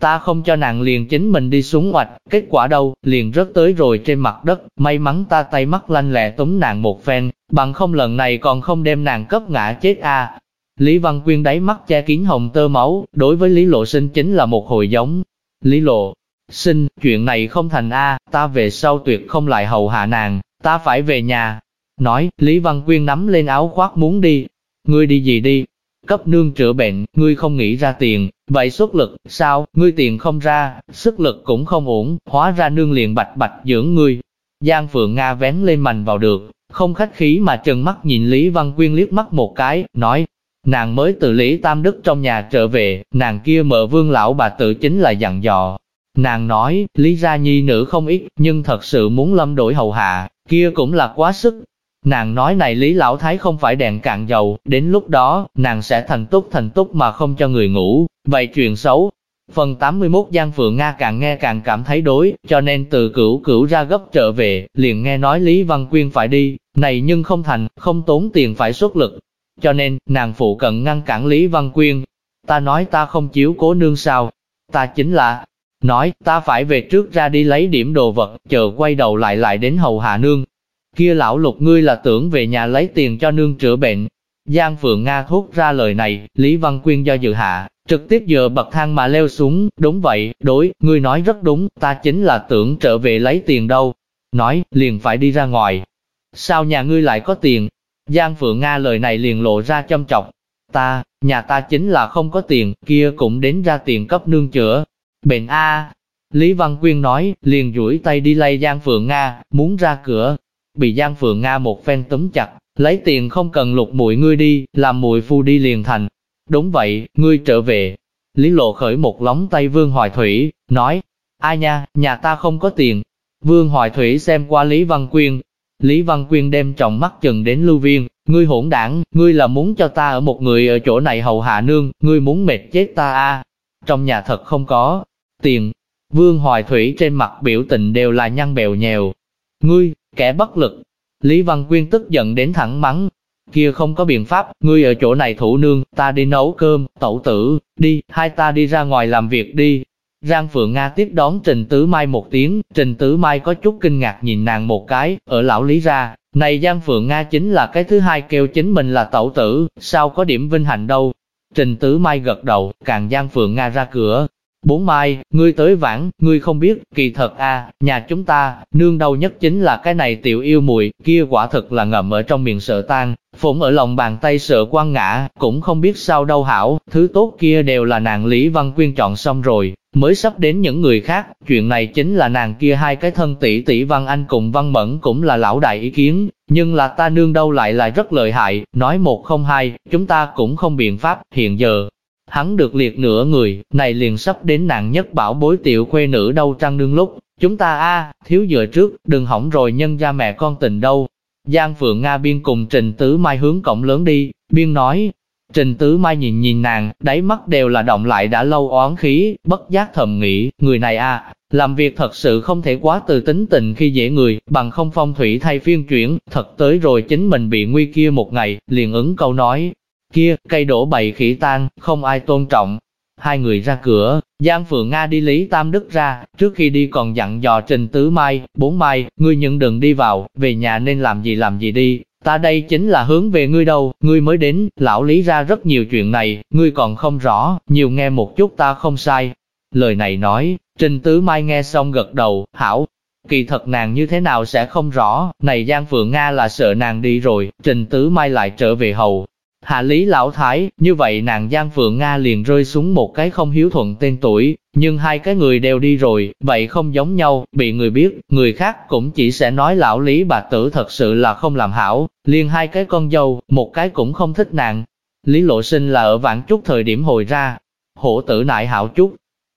Ta không cho nàng liền chính mình đi xuống hoạch, kết quả đâu, liền rớt tới rồi trên mặt đất, may mắn ta tay mắt lanh lẹ túm nàng một phen, bằng không lần này còn không đem nàng cấp ngã chết a. Lý Văn Quyên đáy mắt che kín hồng tơ máu, đối với Lý Lộ Sinh chính là một hồi giống. Lý Lộ, Xin, chuyện này không thành A, ta về sau tuyệt không lại hầu hạ nàng, ta phải về nhà. Nói, Lý Văn Quyên nắm lên áo khoác muốn đi. Ngươi đi gì đi? Cấp nương chữa bệnh, ngươi không nghĩ ra tiền, vậy xuất lực, sao, ngươi tiền không ra, sức lực cũng không ổn, hóa ra nương liền bạch bạch dưỡng ngươi. Giang Phượng Nga vén lên mành vào được, không khách khí mà trừng mắt nhìn Lý Văn Quyên liếc mắt một cái, nói, nàng mới từ Lý Tam Đức trong nhà trở về, nàng kia mợ vương lão bà tự chính là dặn dò, Nàng nói, Lý Gia Nhi nữ không ít, nhưng thật sự muốn lâm đổi hầu hạ, kia cũng là quá sức. Nàng nói này Lý Lão Thái không phải đèn cạn dầu, đến lúc đó, nàng sẽ thành túc thành túc mà không cho người ngủ, vậy chuyện xấu. Phần 81 Giang Phượng Nga càng nghe càng cảm thấy đối, cho nên từ cửu cửu ra gấp trở về, liền nghe nói Lý Văn Quyên phải đi, này nhưng không thành, không tốn tiền phải xuất lực. Cho nên, nàng phụ cận ngăn cản Lý Văn Quyên. Ta nói ta không chiếu cố nương sao, ta chính là, nói, ta phải về trước ra đi lấy điểm đồ vật, chờ quay đầu lại lại đến hầu hạ nương. Kia lão lục ngươi là tưởng về nhà lấy tiền cho nương chữa bệnh. Giang Phượng Nga thốt ra lời này, Lý Văn Quyên do dự hạ, trực tiếp giờ bậc thang mà leo xuống, đúng vậy, đối, ngươi nói rất đúng, ta chính là tưởng trở về lấy tiền đâu. Nói, liền phải đi ra ngoài. Sao nhà ngươi lại có tiền? Giang Phượng Nga lời này liền lộ ra châm chọc. Ta, nhà ta chính là không có tiền, kia cũng đến ra tiền cấp nương chữa, Bệnh A. Lý Văn Quyên nói, liền duỗi tay đi lay Giang Phượng Nga, muốn ra cửa. Bị Giang Phượng Nga một phen túm chặt, lấy tiền không cần lục muội ngươi đi, làm muội phu đi liền thành. Đúng vậy, ngươi trở về. Lý Lộ khởi một lóng tay Vương Hoài Thủy, nói, ai nha, nhà ta không có tiền. Vương Hoài Thủy xem qua Lý Văn Quyên. Lý Văn Quyên đem trọng mắt chừng đến lưu viên, ngươi hỗn đảng, ngươi là muốn cho ta ở một người ở chỗ này hầu hạ nương, ngươi muốn mệt chết ta a Trong nhà thật không có, tiền. Vương Hoài Thủy trên mặt biểu tình đều là nhăn bèo nhèo. Ngươi, kẻ bất lực. Lý Văn Quyên tức giận đến thẳng mắng. Kia không có biện pháp, ngươi ở chỗ này thủ nương, ta đi nấu cơm, tẩu tử, đi, hai ta đi ra ngoài làm việc đi. Giang Phượng Nga tiếp đón Trình Tứ Mai một tiếng, Trình Tứ Mai có chút kinh ngạc nhìn nàng một cái, ở lão Lý ra, này Giang Phượng Nga chính là cái thứ hai kêu chính mình là tẩu tử, sao có điểm vinh hạnh đâu. Trình Tứ Mai gật đầu, càng Giang Phượng Nga ra cửa, Bốn mai, ngươi tới vãn, ngươi không biết, kỳ thật a, nhà chúng ta, nương đầu nhất chính là cái này tiểu yêu mùi, kia quả thực là ngậm ở trong miệng sợ tan, phụng ở lòng bàn tay sợ quan ngã, cũng không biết sao đâu hảo, thứ tốt kia đều là nàng Lý Văn Quyên chọn xong rồi, mới sắp đến những người khác, chuyện này chính là nàng kia hai cái thân tỷ tỷ Văn Anh cùng Văn Mẫn cũng là lão đại ý kiến, nhưng là ta nương đâu lại là rất lợi hại, nói một không hai, chúng ta cũng không biện pháp, hiện giờ, Hắn được liệt nửa người, này liền sắp đến nạn nhất bảo bối tiểu khuê nữ đâu trăng đương lúc. Chúng ta a thiếu dựa trước, đừng hỏng rồi nhân ra mẹ con tình đâu. Giang Phượng Nga biên cùng Trình Tứ Mai hướng cổng lớn đi, biên nói. Trình Tứ Mai nhìn nhìn nàng, đáy mắt đều là động lại đã lâu oán khí, bất giác thầm nghĩ, người này a làm việc thật sự không thể quá từ tính tình khi dễ người, bằng không phong thủy thay phiên chuyển, thật tới rồi chính mình bị nguy kia một ngày, liền ứng câu nói, kia, cây đổ bầy khỉ tan, không ai tôn trọng. Hai người ra cửa, Giang Phượng Nga đi Lý Tam Đức ra, trước khi đi còn dặn dò Trình Tứ Mai, Bốn Mai, ngươi nhận đừng đi vào, về nhà nên làm gì làm gì đi, ta đây chính là hướng về ngươi đâu, ngươi mới đến, lão Lý ra rất nhiều chuyện này, ngươi còn không rõ, nhiều nghe một chút ta không sai. Lời này nói, Trình Tứ Mai nghe xong gật đầu, hảo, Kỳ thật nàng như thế nào sẽ không rõ, này Giang Phượng Nga là sợ nàng đi rồi, Trình Tứ Mai lại trở về hầu. Hạ Lý Lão Thái, như vậy nàng Giang Phượng Nga liền rơi xuống một cái không hiếu thuận tên tuổi, nhưng hai cái người đều đi rồi, vậy không giống nhau, bị người biết, người khác cũng chỉ sẽ nói lão Lý bà tử thật sự là không làm hảo, liền hai cái con dâu, một cái cũng không thích nàng. Lý Lộ Sinh là ở vãn chút thời điểm hồi ra, hổ tử nại hảo chút,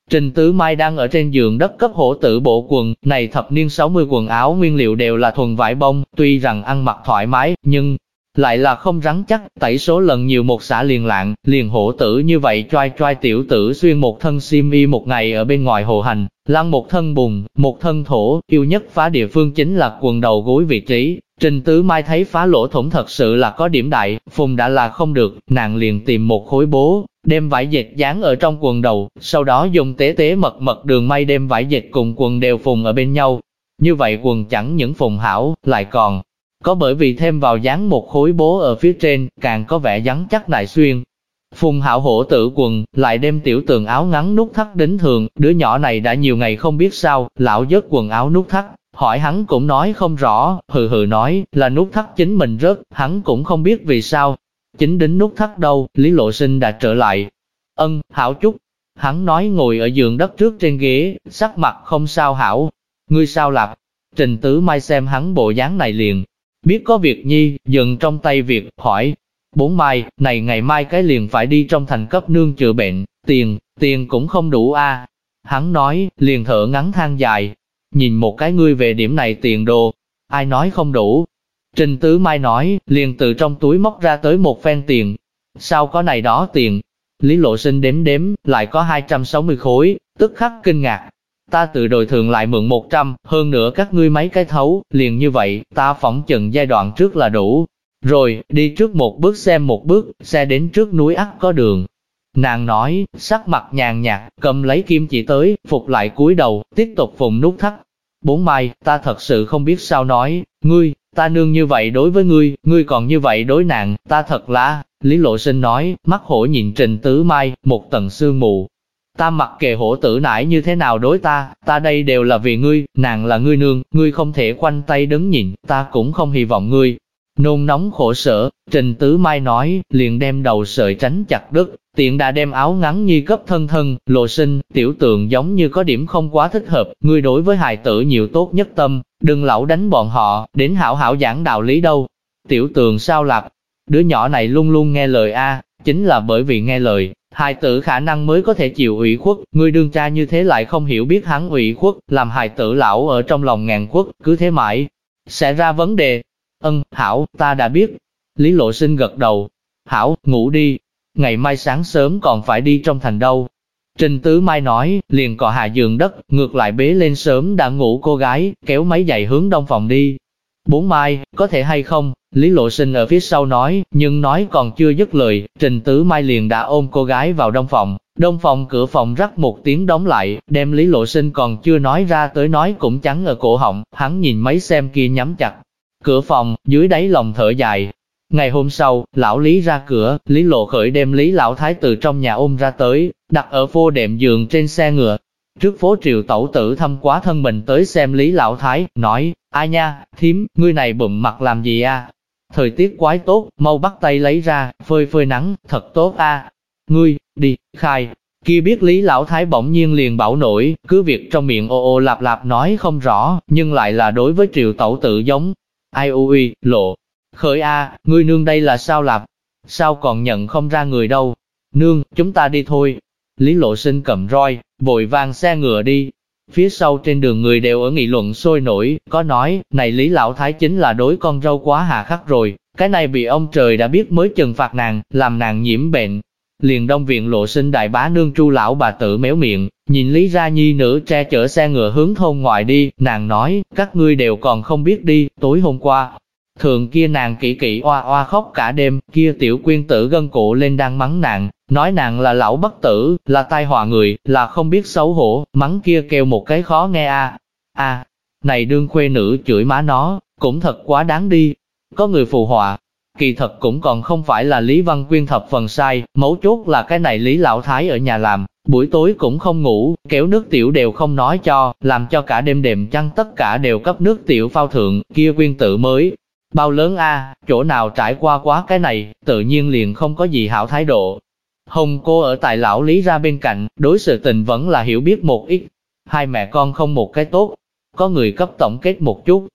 Trình Tứ Mai đang ở trên giường đất cấp hổ tử bộ quần, này thập niên 60 quần áo nguyên liệu đều là thuần vải bông, tuy rằng ăn mặc thoải mái, nhưng lại là không rắn chắc, tẩy số lần nhiều một xã liền lạng, liền hổ tử như vậy trai trai tiểu tử xuyên một thân sim y một ngày ở bên ngoài hồ hành, lăn một thân bùn, một thân thổ, yêu nhất phá địa phương chính là quần đầu gối vị trí. Trình Tứ Mai thấy phá lỗ thủng thật sự là có điểm đại, phùng đã là không được, nàng liền tìm một khối bố, đem vải dệt dán ở trong quần đầu, sau đó dùng tế tế mật mật đường may đem vải dệt cùng quần đều phùng ở bên nhau. Như vậy quần chẳng những phùng hảo, lại còn có bởi vì thêm vào dán một khối bố ở phía trên, càng có vẻ rắn chắc đại xuyên. Phùng hảo hổ tử quần, lại đem tiểu tường áo ngắn nút thắt đến thường, đứa nhỏ này đã nhiều ngày không biết sao, lão dớt quần áo nút thắt, hỏi hắn cũng nói không rõ, hừ hừ nói, là nút thắt chính mình rớt, hắn cũng không biết vì sao. Chính đến nút thắt đâu, Lý Lộ Sinh đã trở lại. Ân, hảo chút. Hắn nói ngồi ở giường đất trước trên ghế, sắc mặt không sao hảo. Ngươi sao lạp? Trình Tứ Mai xem hắn bộ dáng này liền, Biết có việc nhi, dừng trong tay việc, hỏi. Bốn mai, này ngày mai cái liền phải đi trong thành cấp nương chữa bệnh, tiền, tiền cũng không đủ a. Hắn nói, liền thở ngắn than dài. Nhìn một cái ngươi về điểm này tiền đồ, ai nói không đủ. Trình Tứ Mai nói, liền từ trong túi móc ra tới một phen tiền. Sao có này đó tiền? Lý Lộ Sinh đếm đếm, lại có 260 khối, tức khắc kinh ngạc, ta tự đồi thường lại mượn 100, hơn nữa các ngươi mấy cái thấu, liền như vậy, ta phỏng chừng giai đoạn trước là đủ. Rồi, đi trước một bước xem một bước, xe đến trước núi ắt có đường. Nàng nói, sắc mặt nhàn nhạt, cầm lấy kim chỉ tới, phục lại cúi đầu, tiếp tục vùng nút thắt. Bốn mai, ta thật sự không biết sao nói, ngươi, ta nương như vậy đối với ngươi, ngươi còn như vậy đối nàng, ta thật là, Lý Lộ Sinh nói, mắt hổ nhìn Trình Tứ Mai, một tầng sương mù, Ta mặc kệ hổ tử nãi như thế nào đối ta, ta đây đều là vì ngươi, nàng là ngươi nương, ngươi không thể khoanh tay đứng nhìn, ta cũng không hy vọng ngươi. Nôn nóng khổ sở, Trình Tứ Mai nói, liền đem đầu sợi tránh chặt đứt, tiện đã đem áo ngắn như cấp thân thân, lộ sinh, tiểu tượng giống như có điểm không quá thích hợp, ngươi đối với hài tử nhiều tốt nhất tâm, đừng lão đánh bọn họ, đến hảo hảo giảng đạo lý đâu. Tiểu tường sao lạc, đứa nhỏ này luôn luôn nghe lời A, chính là bởi vì nghe lời, hài tử khả năng mới có thể chịu ủy khuất, người đương cha như thế lại không hiểu biết hắn ủy khuất, làm hài tử lão ở trong lòng ngàn khuất, cứ thế mãi, sẽ ra vấn đề. Ân, Hảo, ta đã biết. Lý Lộ Sinh gật đầu. Hảo, ngủ đi. Ngày mai sáng sớm còn phải đi trong thành đâu. Trình Tứ Mai nói, liền cọ hạ giường đất, ngược lại bế lên sớm đã ngủ cô gái, kéo máy giày hướng đông phòng đi. Bốn Mai, có thể hay không? Lý Lộ Sinh ở phía sau nói, nhưng nói còn chưa dứt lời, Trình Tứ Mai liền đã ôm cô gái vào đông phòng. Đông phòng cửa phòng rắc một tiếng đóng lại, đem Lý Lộ Sinh còn chưa nói ra tới nói cũng trắng ở cổ họng, hắn nhìn mấy xem kia nhắm chặt. Cửa phòng, dưới đáy lòng thở dài. Ngày hôm sau, lão Lý ra cửa, Lý Lộ khởi đem Lý Lão Thái từ trong nhà ôm ra tới, đặt ở vô đệm giường trên xe ngựa, Trước phố triệu tẩu tử thăm quá thân mình tới xem Lý Lão Thái, nói, ai nha, thím, ngươi này bụng mặt làm gì a? Thời tiết quái tốt, mau bắt tay lấy ra, phơi phơi nắng, thật tốt a. Ngươi, đi, khai. Kia biết Lý Lão Thái bỗng nhiên liền bảo nổi, cứ việc trong miệng ô ô lạp lạp nói không rõ, nhưng lại là đối với triệu tẩu tự giống. Ai ui, lộ. Khởi a, ngươi nương đây là sao lạp? Sao còn nhận không ra người đâu? Nương, chúng ta đi thôi. Lý Lộ Sinh cầm roi, vội vàng xe ngựa đi. Phía sau trên đường người đều ở nghị luận sôi nổi, có nói, này Lý Lão Thái chính là đối con râu quá hà khắc rồi, cái này bị ông trời đã biết mới trừng phạt nàng, làm nàng nhiễm bệnh. Liền đông viện lộ sinh đại bá nương tru lão bà tự méo miệng, nhìn Lý Ra Nhi nữ tre chở xe ngựa hướng thôn ngoại đi, nàng nói, các ngươi đều còn không biết đi, tối hôm qua, Thường kia nàng kỹ kỹ oa oa khóc cả đêm, kia tiểu quyên tử gân cổ lên đang mắng nàng, nói nàng là lão bất tử, là tai họa người, là không biết xấu hổ, mắng kia kêu một cái khó nghe a a này đương khuê nữ chửi má nó, cũng thật quá đáng đi. Có người phù họa, kỳ thật cũng còn không phải là Lý Văn Quyên thập phần sai, mấu chốt là cái này Lý Lão Thái ở nhà làm, buổi tối cũng không ngủ, kéo nước tiểu đều không nói cho, làm cho cả đêm đêm chăng tất cả đều cấp nước tiểu phao thượng, kia quyên tự mới. Bao lớn a chỗ nào trải qua quá cái này, tự nhiên liền không có gì hảo thái độ. Hồng cô ở tại lão Lý ra bên cạnh, đối sự tình vẫn là hiểu biết một ít. Hai mẹ con không một cái tốt, có người cấp tổng kết một chút.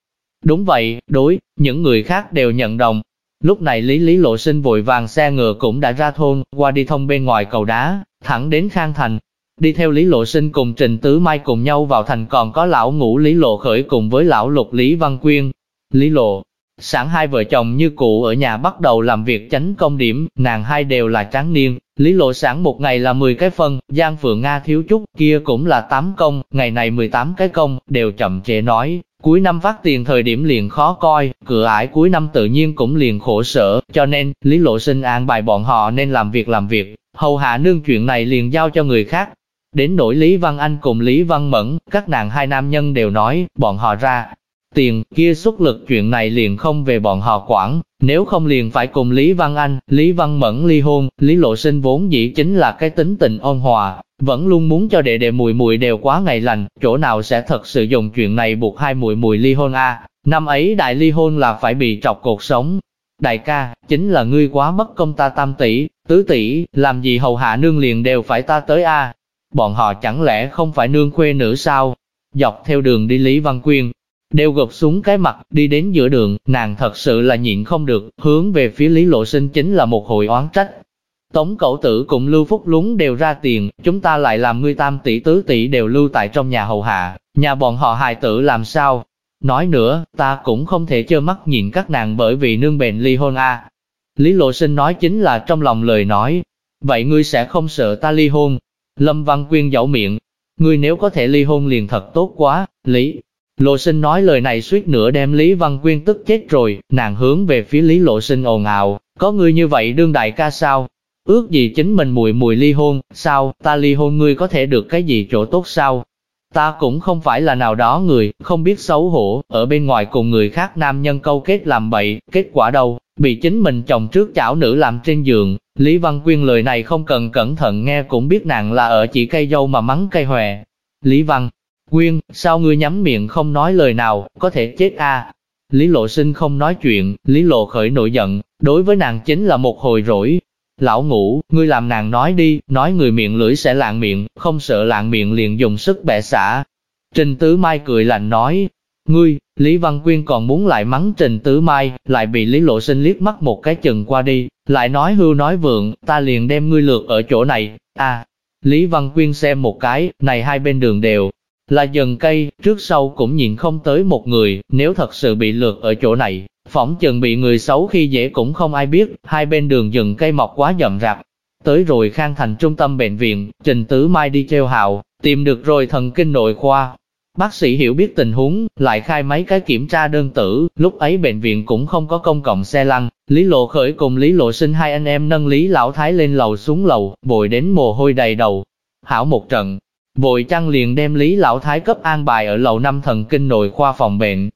Đúng vậy, đối, những người khác đều nhận đồng, Lúc này Lý Lý Lộ Sinh vội vàng xe ngựa cũng đã ra thôn, qua đi thông bên ngoài cầu đá, thẳng đến Khang Thành. Đi theo Lý Lộ Sinh cùng Trình Tứ Mai cùng nhau vào thành còn có lão ngũ Lý Lộ Khởi cùng với lão lục Lý Văn Quyên. Lý Lộ, sáng hai vợ chồng như cụ ở nhà bắt đầu làm việc tránh công điểm, nàng hai đều là tráng niên. Lý Lộ sáng một ngày là 10 cái phân, Giang Phượng Nga thiếu chút, kia cũng là 8 công, ngày này 18 cái công, đều chậm trễ nói, Cuối năm phát tiền thời điểm liền khó coi, cửa ải cuối năm tự nhiên cũng liền khổ sở, cho nên, Lý Lộ Sinh an bài bọn họ nên làm việc làm việc, hầu hạ nương chuyện này liền giao cho người khác. Đến nỗi Lý Văn Anh cùng Lý Văn Mẫn, các nàng hai nam nhân đều nói, bọn họ ra, tiền, kia xuất lực chuyện này liền không về bọn họ quản, nếu không liền phải cùng Lý Văn Anh, Lý Văn Mẫn ly hôn, Lý Lộ Sinh vốn dĩ chính là cái tính tình ôn hòa, vẫn luôn muốn cho đệ đệ mùi mùi đều quá ngày lành, chỗ nào sẽ thật sự dùng chuyện này buộc hai mùi mùi ly hôn a năm ấy đại ly hôn là phải bị trọc cột sống. Đại ca, chính là ngươi quá mất công ta tam tỷ, tứ tỷ, làm gì hầu hạ nương liền đều phải ta tới a Bọn họ chẳng lẽ không phải nương khuê nữ sao? Dọc theo đường đi Lý Văn Quyên, đều gục xuống cái mặt, đi đến giữa đường, nàng thật sự là nhịn không được, hướng về phía Lý Lộ Sinh chính là một hồi oán trách. Tống cậu tử cùng Lưu Phúc Lúng đều ra tiền, chúng ta lại làm ngươi tam tỷ tứ tỷ đều lưu tại trong nhà hầu hạ, nhà bọn họ hài tử làm sao? Nói nữa, ta cũng không thể trơ mắt nhìn các nàng bởi vì nương bền ly hôn a. Lý Lộ Sinh nói chính là trong lòng lời nói, vậy ngươi sẽ không sợ ta ly hôn? Lâm Văn Quyên dẫu miệng, ngươi nếu có thể ly hôn liền thật tốt quá, Lý. Lộ sinh nói lời này suýt nữa đem Lý Văn Quyên tức chết rồi, nàng hướng về phía Lý Lộ sinh ồn ào, có người như vậy đương đại ca sao? Ước gì chính mình mùi mùi ly hôn, sao, ta ly hôn ngươi có thể được cái gì chỗ tốt sao? Ta cũng không phải là nào đó người, không biết xấu hổ, ở bên ngoài cùng người khác nam nhân câu kết làm bậy, kết quả đâu, bị chính mình chồng trước chảo nữ làm trên giường. Lý Văn Quyên lời này không cần cẩn thận nghe cũng biết nàng là ở chỉ cây dâu mà mắng cây hòe. Lý Văn Quyên, sao ngươi nhắm miệng không nói lời nào, có thể chết a? Lý Lộ Sinh không nói chuyện, Lý Lộ khởi nổi giận, đối với nàng chính là một hồi rỗi. Lão ngủ, ngươi làm nàng nói đi, nói người miệng lưỡi sẽ lạng miệng, không sợ lạng miệng liền dùng sức bẻ xả. Trình Tứ Mai cười lạnh nói, ngươi, Lý Văn Quyên còn muốn lại mắng Trình Tứ Mai, lại bị Lý Lộ Sinh liếc mắt một cái chừng qua đi, lại nói hưu nói vượng, ta liền đem ngươi lượt ở chỗ này, à. Lý Văn Quyên xem một cái, này hai bên đường đều, là dần cây, trước sau cũng nhìn không tới một người, nếu thật sự bị lượt ở chỗ này, phỏng chừng bị người xấu khi dễ cũng không ai biết, hai bên đường dần cây mọc quá rậm rạp. Tới rồi khang thành trung tâm bệnh viện, Trình Tứ Mai đi treo hào, tìm được rồi thần kinh nội khoa. Bác sĩ hiểu biết tình huống, lại khai mấy cái kiểm tra đơn tử, lúc ấy bệnh viện cũng không có công cộng xe lăn. Lý Lộ Khởi cùng Lý Lộ Sinh hai anh em nâng Lý Lão Thái lên lầu xuống lầu, bồi đến mồ hôi đầy đầu. Hảo một trận, Vội chăng liền đem Lý Lão Thái cấp an bài ở lầu năm thần kinh nội khoa phòng bệnh.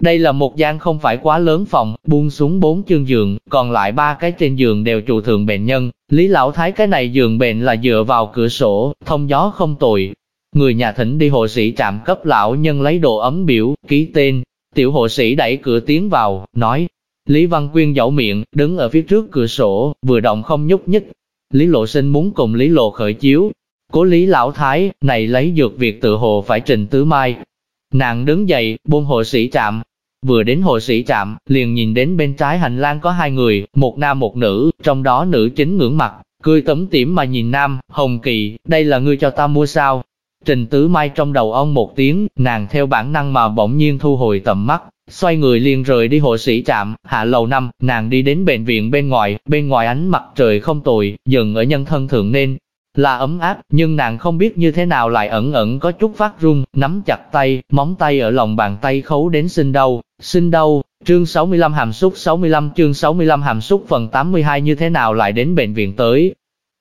Đây là một gian không phải quá lớn phòng, buông xuống bốn chương giường, còn lại ba cái trên giường đều trụ thường bệnh nhân. Lý Lão Thái cái này giường bệnh là dựa vào cửa sổ, thông gió không tồi. Người nhà thỉnh đi hộ sĩ trạm cấp lão nhân lấy đồ ấm biểu, ký tên. Tiểu hộ sĩ đẩy cửa tiến vào, nói. Lý Văn Quyên dẫu miệng, đứng ở phía trước cửa sổ, vừa động không nhúc nhích. Lý Lộ Sinh muốn cùng Lý Lộ khởi chiếu, Cố lý lão thái, này lấy dược việc tự hồ phải trình tứ mai. Nàng đứng dậy, buông hộ sĩ trạm. Vừa đến hộ sĩ trạm, liền nhìn đến bên trái hành lang có hai người, một nam một nữ, trong đó nữ chính ngưỡng mặt, cười tấm tỉm mà nhìn nam, hồng kỳ, đây là ngươi cho ta mua sao? Trình tứ mai trong đầu ông một tiếng, nàng theo bản năng mà bỗng nhiên thu hồi tầm mắt, xoay người liền rời đi hộ sĩ trạm, hạ lầu năm, nàng đi đến bệnh viện bên ngoài, bên ngoài ánh mặt trời không tồi, dừng ở nhân thân thượng nên, là ấm áp, nhưng nàng không biết như thế nào lại ẩn ẩn có chút phát run, nắm chặt tay, móng tay ở lòng bàn tay khấu đến sinh đau, sinh đau, Chương 65 hàm xúc 65 chương 65 hàm xúc phần 82 như thế nào lại đến bệnh viện tới.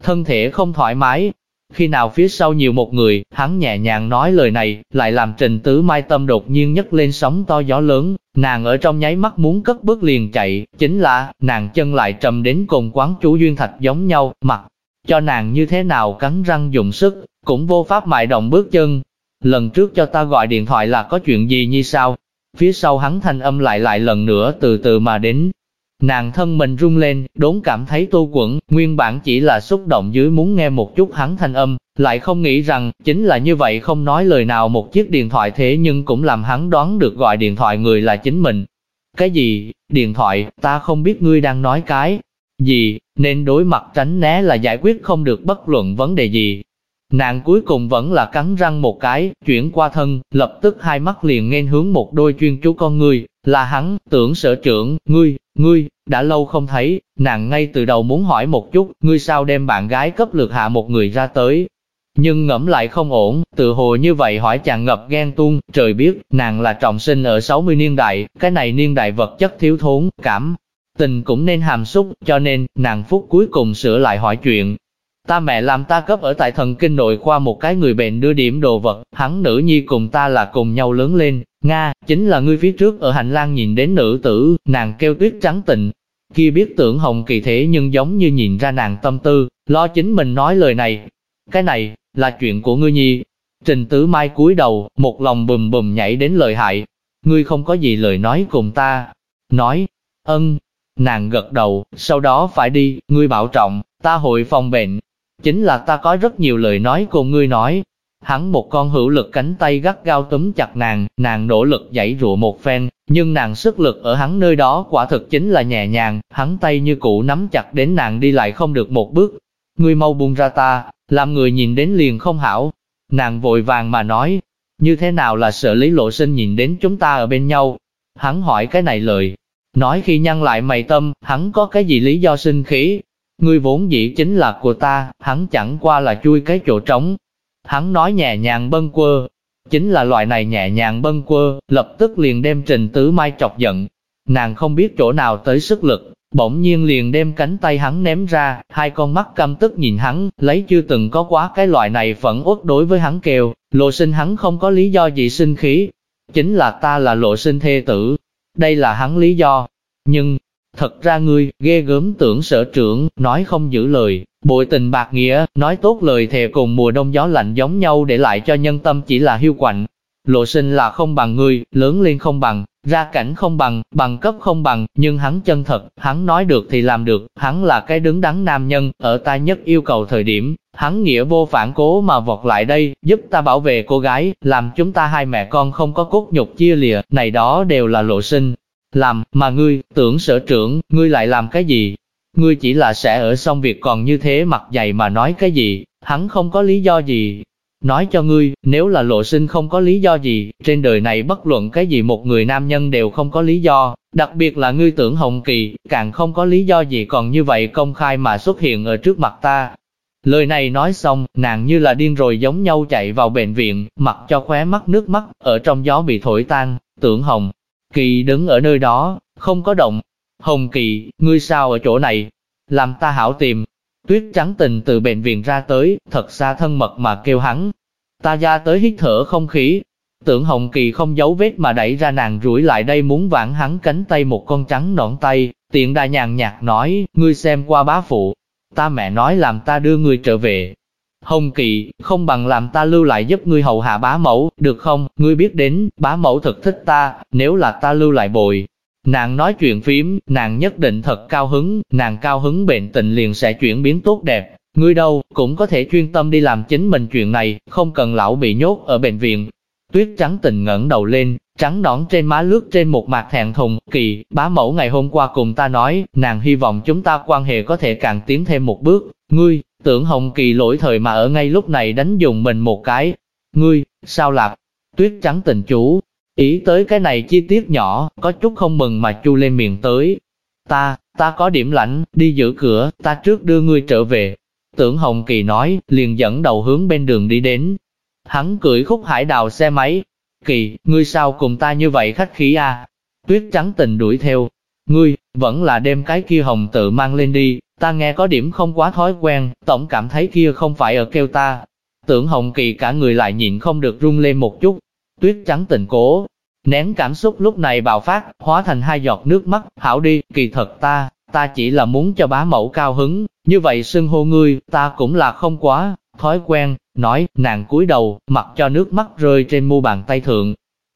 Thân thể không thoải mái. Khi nào phía sau nhiều một người, hắn nhẹ nhàng nói lời này, lại làm trình tứ mai tâm đột nhiên nhấc lên sóng to gió lớn, nàng ở trong nháy mắt muốn cất bước liền chạy, chính là, nàng chân lại trầm đến cùng quán chú duyên thạch giống nhau, mặt, cho nàng như thế nào cắn răng dùng sức, cũng vô pháp mại động bước chân. Lần trước cho ta gọi điện thoại là có chuyện gì như sao? Phía sau hắn thanh âm lại lại lần nữa từ từ mà đến. Nàng thân mình rung lên, đốn cảm thấy tô quẩn, nguyên bản chỉ là xúc động dưới muốn nghe một chút hắn thanh âm, lại không nghĩ rằng, chính là như vậy không nói lời nào một chiếc điện thoại thế nhưng cũng làm hắn đoán được gọi điện thoại người là chính mình. Cái gì? Điện thoại, ta không biết ngươi đang nói cái gì, nên đối mặt tránh né là giải quyết không được bất luận vấn đề gì. Nàng cuối cùng vẫn là cắn răng một cái, chuyển qua thân, lập tức hai mắt liền nên hướng một đôi chuyên chú con người, là hắn, tưởng sở trưởng, ngươi, ngươi, đã lâu không thấy, nàng ngay từ đầu muốn hỏi một chút, ngươi sao đem bạn gái cấp lược hạ một người ra tới. Nhưng ngẫm lại không ổn, tự hồ như vậy hỏi chàng ngập ghen tuông, trời biết, nàng là trọng sinh ở 60 niên đại, cái này niên đại vật chất thiếu thốn, cảm, tình cũng nên hàm xúc, cho nên, nàng phút cuối cùng sửa lại hỏi chuyện. Ta mẹ làm ta cấp ở tại thần kinh nội khoa một cái người bệnh đưa điểm đồ vật, hắn nữ nhi cùng ta là cùng nhau lớn lên, Nga, chính là ngươi phía trước ở hành lang nhìn đến nữ tử, nàng kêu tuyết trắng tịnh. Kia biết tưởng hồng kỳ thế nhưng giống như nhìn ra nàng tâm tư, lo chính mình nói lời này. Cái này, là chuyện của ngươi nhi. Trình tứ mai cúi đầu, một lòng bùm bùm nhảy đến lời hại. Ngươi không có gì lời nói cùng ta. Nói, ân, Nàng gật đầu, sau đó phải đi, ngươi bảo trọng, ta hội phòng bệnh. Chính là ta có rất nhiều lời nói cùng ngươi nói. Hắn một con hữu lực cánh tay gắt gao túm chặt nàng, nàng nỗ lực giãy rụa một phen, nhưng nàng sức lực ở hắn nơi đó quả thực chính là nhẹ nhàng, hắn tay như cũ nắm chặt đến nàng đi lại không được một bước. Ngươi mau buông ra ta, làm người nhìn đến liền không hảo. Nàng vội vàng mà nói, như thế nào là sợ lý lộ sinh nhìn đến chúng ta ở bên nhau. Hắn hỏi cái này lời, Nói khi nhăn lại mày tâm, hắn có cái gì lý do sinh khí? Ngươi vốn dĩ chính là của ta, hắn chẳng qua là chui cái chỗ trống. Hắn nói nhẹ nhàng bâng quơ, chính là loại này nhẹ nhàng bâng quơ, lập tức liền đem trình tứ mai chọc giận. Nàng không biết chỗ nào tới sức lực, bỗng nhiên liền đem cánh tay hắn ném ra, hai con mắt căm tức nhìn hắn, lấy chưa từng có quá cái loại này phẫn uất đối với hắn kêu, lộ sinh hắn không có lý do gì sinh khí, chính là ta là lộ sinh thê tử, đây là hắn lý do. Nhưng, thật ra ngươi, ghê gớm tưởng sở trưởng, nói không giữ lời, bội tình bạc nghĩa, nói tốt lời thề cùng mùa đông gió lạnh giống nhau để lại cho nhân tâm chỉ là hiu quạnh. Lộ sinh là không bằng ngươi, lớn lên không bằng, ra cảnh không bằng, bằng cấp không bằng, nhưng hắn chân thật, hắn nói được thì làm được, hắn là cái đứng đắn nam nhân, ở ta nhất yêu cầu thời điểm, hắn nghĩa vô phản cố mà vọt lại đây, giúp ta bảo vệ cô gái, làm chúng ta hai mẹ con không có cốt nhục chia lìa, này đó đều là lộ sinh. Làm, mà ngươi, tưởng sở trưởng, ngươi lại làm cái gì? Ngươi chỉ là sẽ ở xong việc còn như thế mặt dày mà nói cái gì, hắn không có lý do gì, Nói cho ngươi, nếu là lộ sinh không có lý do gì, trên đời này bất luận cái gì một người nam nhân đều không có lý do, đặc biệt là ngươi tưởng Hồng Kỳ, càng không có lý do gì còn như vậy công khai mà xuất hiện ở trước mặt ta. Lời này nói xong, nàng như là điên rồi giống nhau chạy vào bệnh viện, mặc cho khóe mắt nước mắt, ở trong gió bị thổi tan, tưởng Hồng. Kỳ đứng ở nơi đó, không có động. Hồng Kỳ, ngươi sao ở chỗ này? Làm ta hảo tìm, Tuyết trắng tình từ bệnh viện ra tới, thật xa thân mật mà kêu hắn. Ta ra tới hít thở không khí. Tưởng Hồng Kỳ không giấu vết mà đẩy ra nàng rủi lại đây muốn vãn hắn cánh tay một con trắng nõn tay, tiện đà nhàn nhạt nói, ngươi xem qua bá phụ. Ta mẹ nói làm ta đưa ngươi trở về. Hồng Kỳ, không bằng làm ta lưu lại giúp ngươi hầu hạ bá mẫu, được không? Ngươi biết đến, bá mẫu thật thích ta, nếu là ta lưu lại bồi, Nàng nói chuyện phím, nàng nhất định thật cao hứng, nàng cao hứng bệnh tình liền sẽ chuyển biến tốt đẹp. Ngươi đâu, cũng có thể chuyên tâm đi làm chính mình chuyện này, không cần lão bị nhốt ở bệnh viện. Tuyết trắng tình ngẩng đầu lên, trắng nõn trên má lướt trên một mặt thẹn thùng, kỳ, bá mẫu ngày hôm qua cùng ta nói, nàng hy vọng chúng ta quan hệ có thể càng tiến thêm một bước. Ngươi, tưởng hồng kỳ lỗi thời mà ở ngay lúc này đánh dùng mình một cái. Ngươi, sao lạc? Tuyết trắng tình chú, Ý tới cái này chi tiết nhỏ, có chút không mừng mà chu lên miệng tới. Ta, ta có điểm lạnh, đi giữ cửa, ta trước đưa ngươi trở về. Tưởng Hồng Kỳ nói, liền dẫn đầu hướng bên đường đi đến. Hắn cười khúc hải đào xe máy. Kỳ, ngươi sao cùng ta như vậy khách khí à? tuyết trắng tình đuổi theo. Ngươi, vẫn là đem cái kia hồng tự mang lên đi, ta nghe có điểm không quá thói quen, tổng cảm thấy kia không phải ở kêu ta. Tưởng hồng kỳ cả người lại nhịn không được run lên một chút. Tuyết trắng tình cố, nén cảm xúc lúc này bạo phát, hóa thành hai giọt nước mắt, hảo đi, kỳ thật ta, ta chỉ là muốn cho bá mẫu cao hứng, như vậy xưng hô ngươi, ta cũng là không quá, thói quen, nói, nàng cúi đầu, mặc cho nước mắt rơi trên mu bàn tay thượng.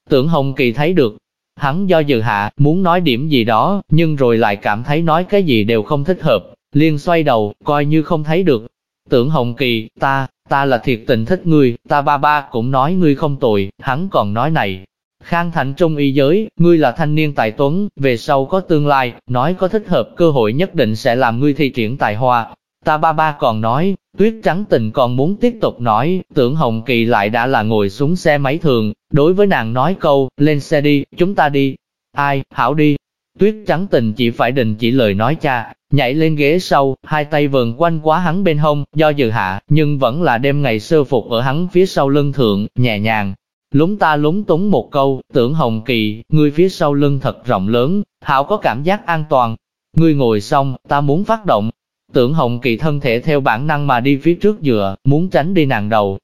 Tưởng Hồng Kỳ thấy được, hắn do dự hạ, muốn nói điểm gì đó, nhưng rồi lại cảm thấy nói cái gì đều không thích hợp, liền xoay đầu, coi như không thấy được. Tưởng Hồng Kỳ, ta, ta là thiệt tình thích ngươi, ta ba ba cũng nói ngươi không tồi, hắn còn nói này, Khang Thành trong y giới, ngươi là thanh niên tài tuấn, về sau có tương lai, nói có thích hợp cơ hội nhất định sẽ làm ngươi thi triển tài hoa. Ta ba ba còn nói, tuyết trắng tình còn muốn tiếp tục nói, tưởng Hồng Kỳ lại đã là ngồi xuống xe máy thường, đối với nàng nói câu, lên xe đi, chúng ta đi. Ai, hảo đi. Tuyết trắng tình chỉ phải đình chỉ lời nói cha, nhảy lên ghế sau, hai tay vườn quanh quá hắn bên hông, do dự hạ, nhưng vẫn là đem ngày sơ phục ở hắn phía sau lưng thượng, nhẹ nhàng, Lúng ta lúng túng một câu, tưởng Hồng Kỳ, ngươi phía sau lưng thật rộng lớn, Hảo có cảm giác an toàn. Ngươi ngồi xong, ta muốn phát động. Tưởng Hồng Kỳ thân thể theo bản năng mà đi phía trước dựa, muốn tránh đi nàng đầu.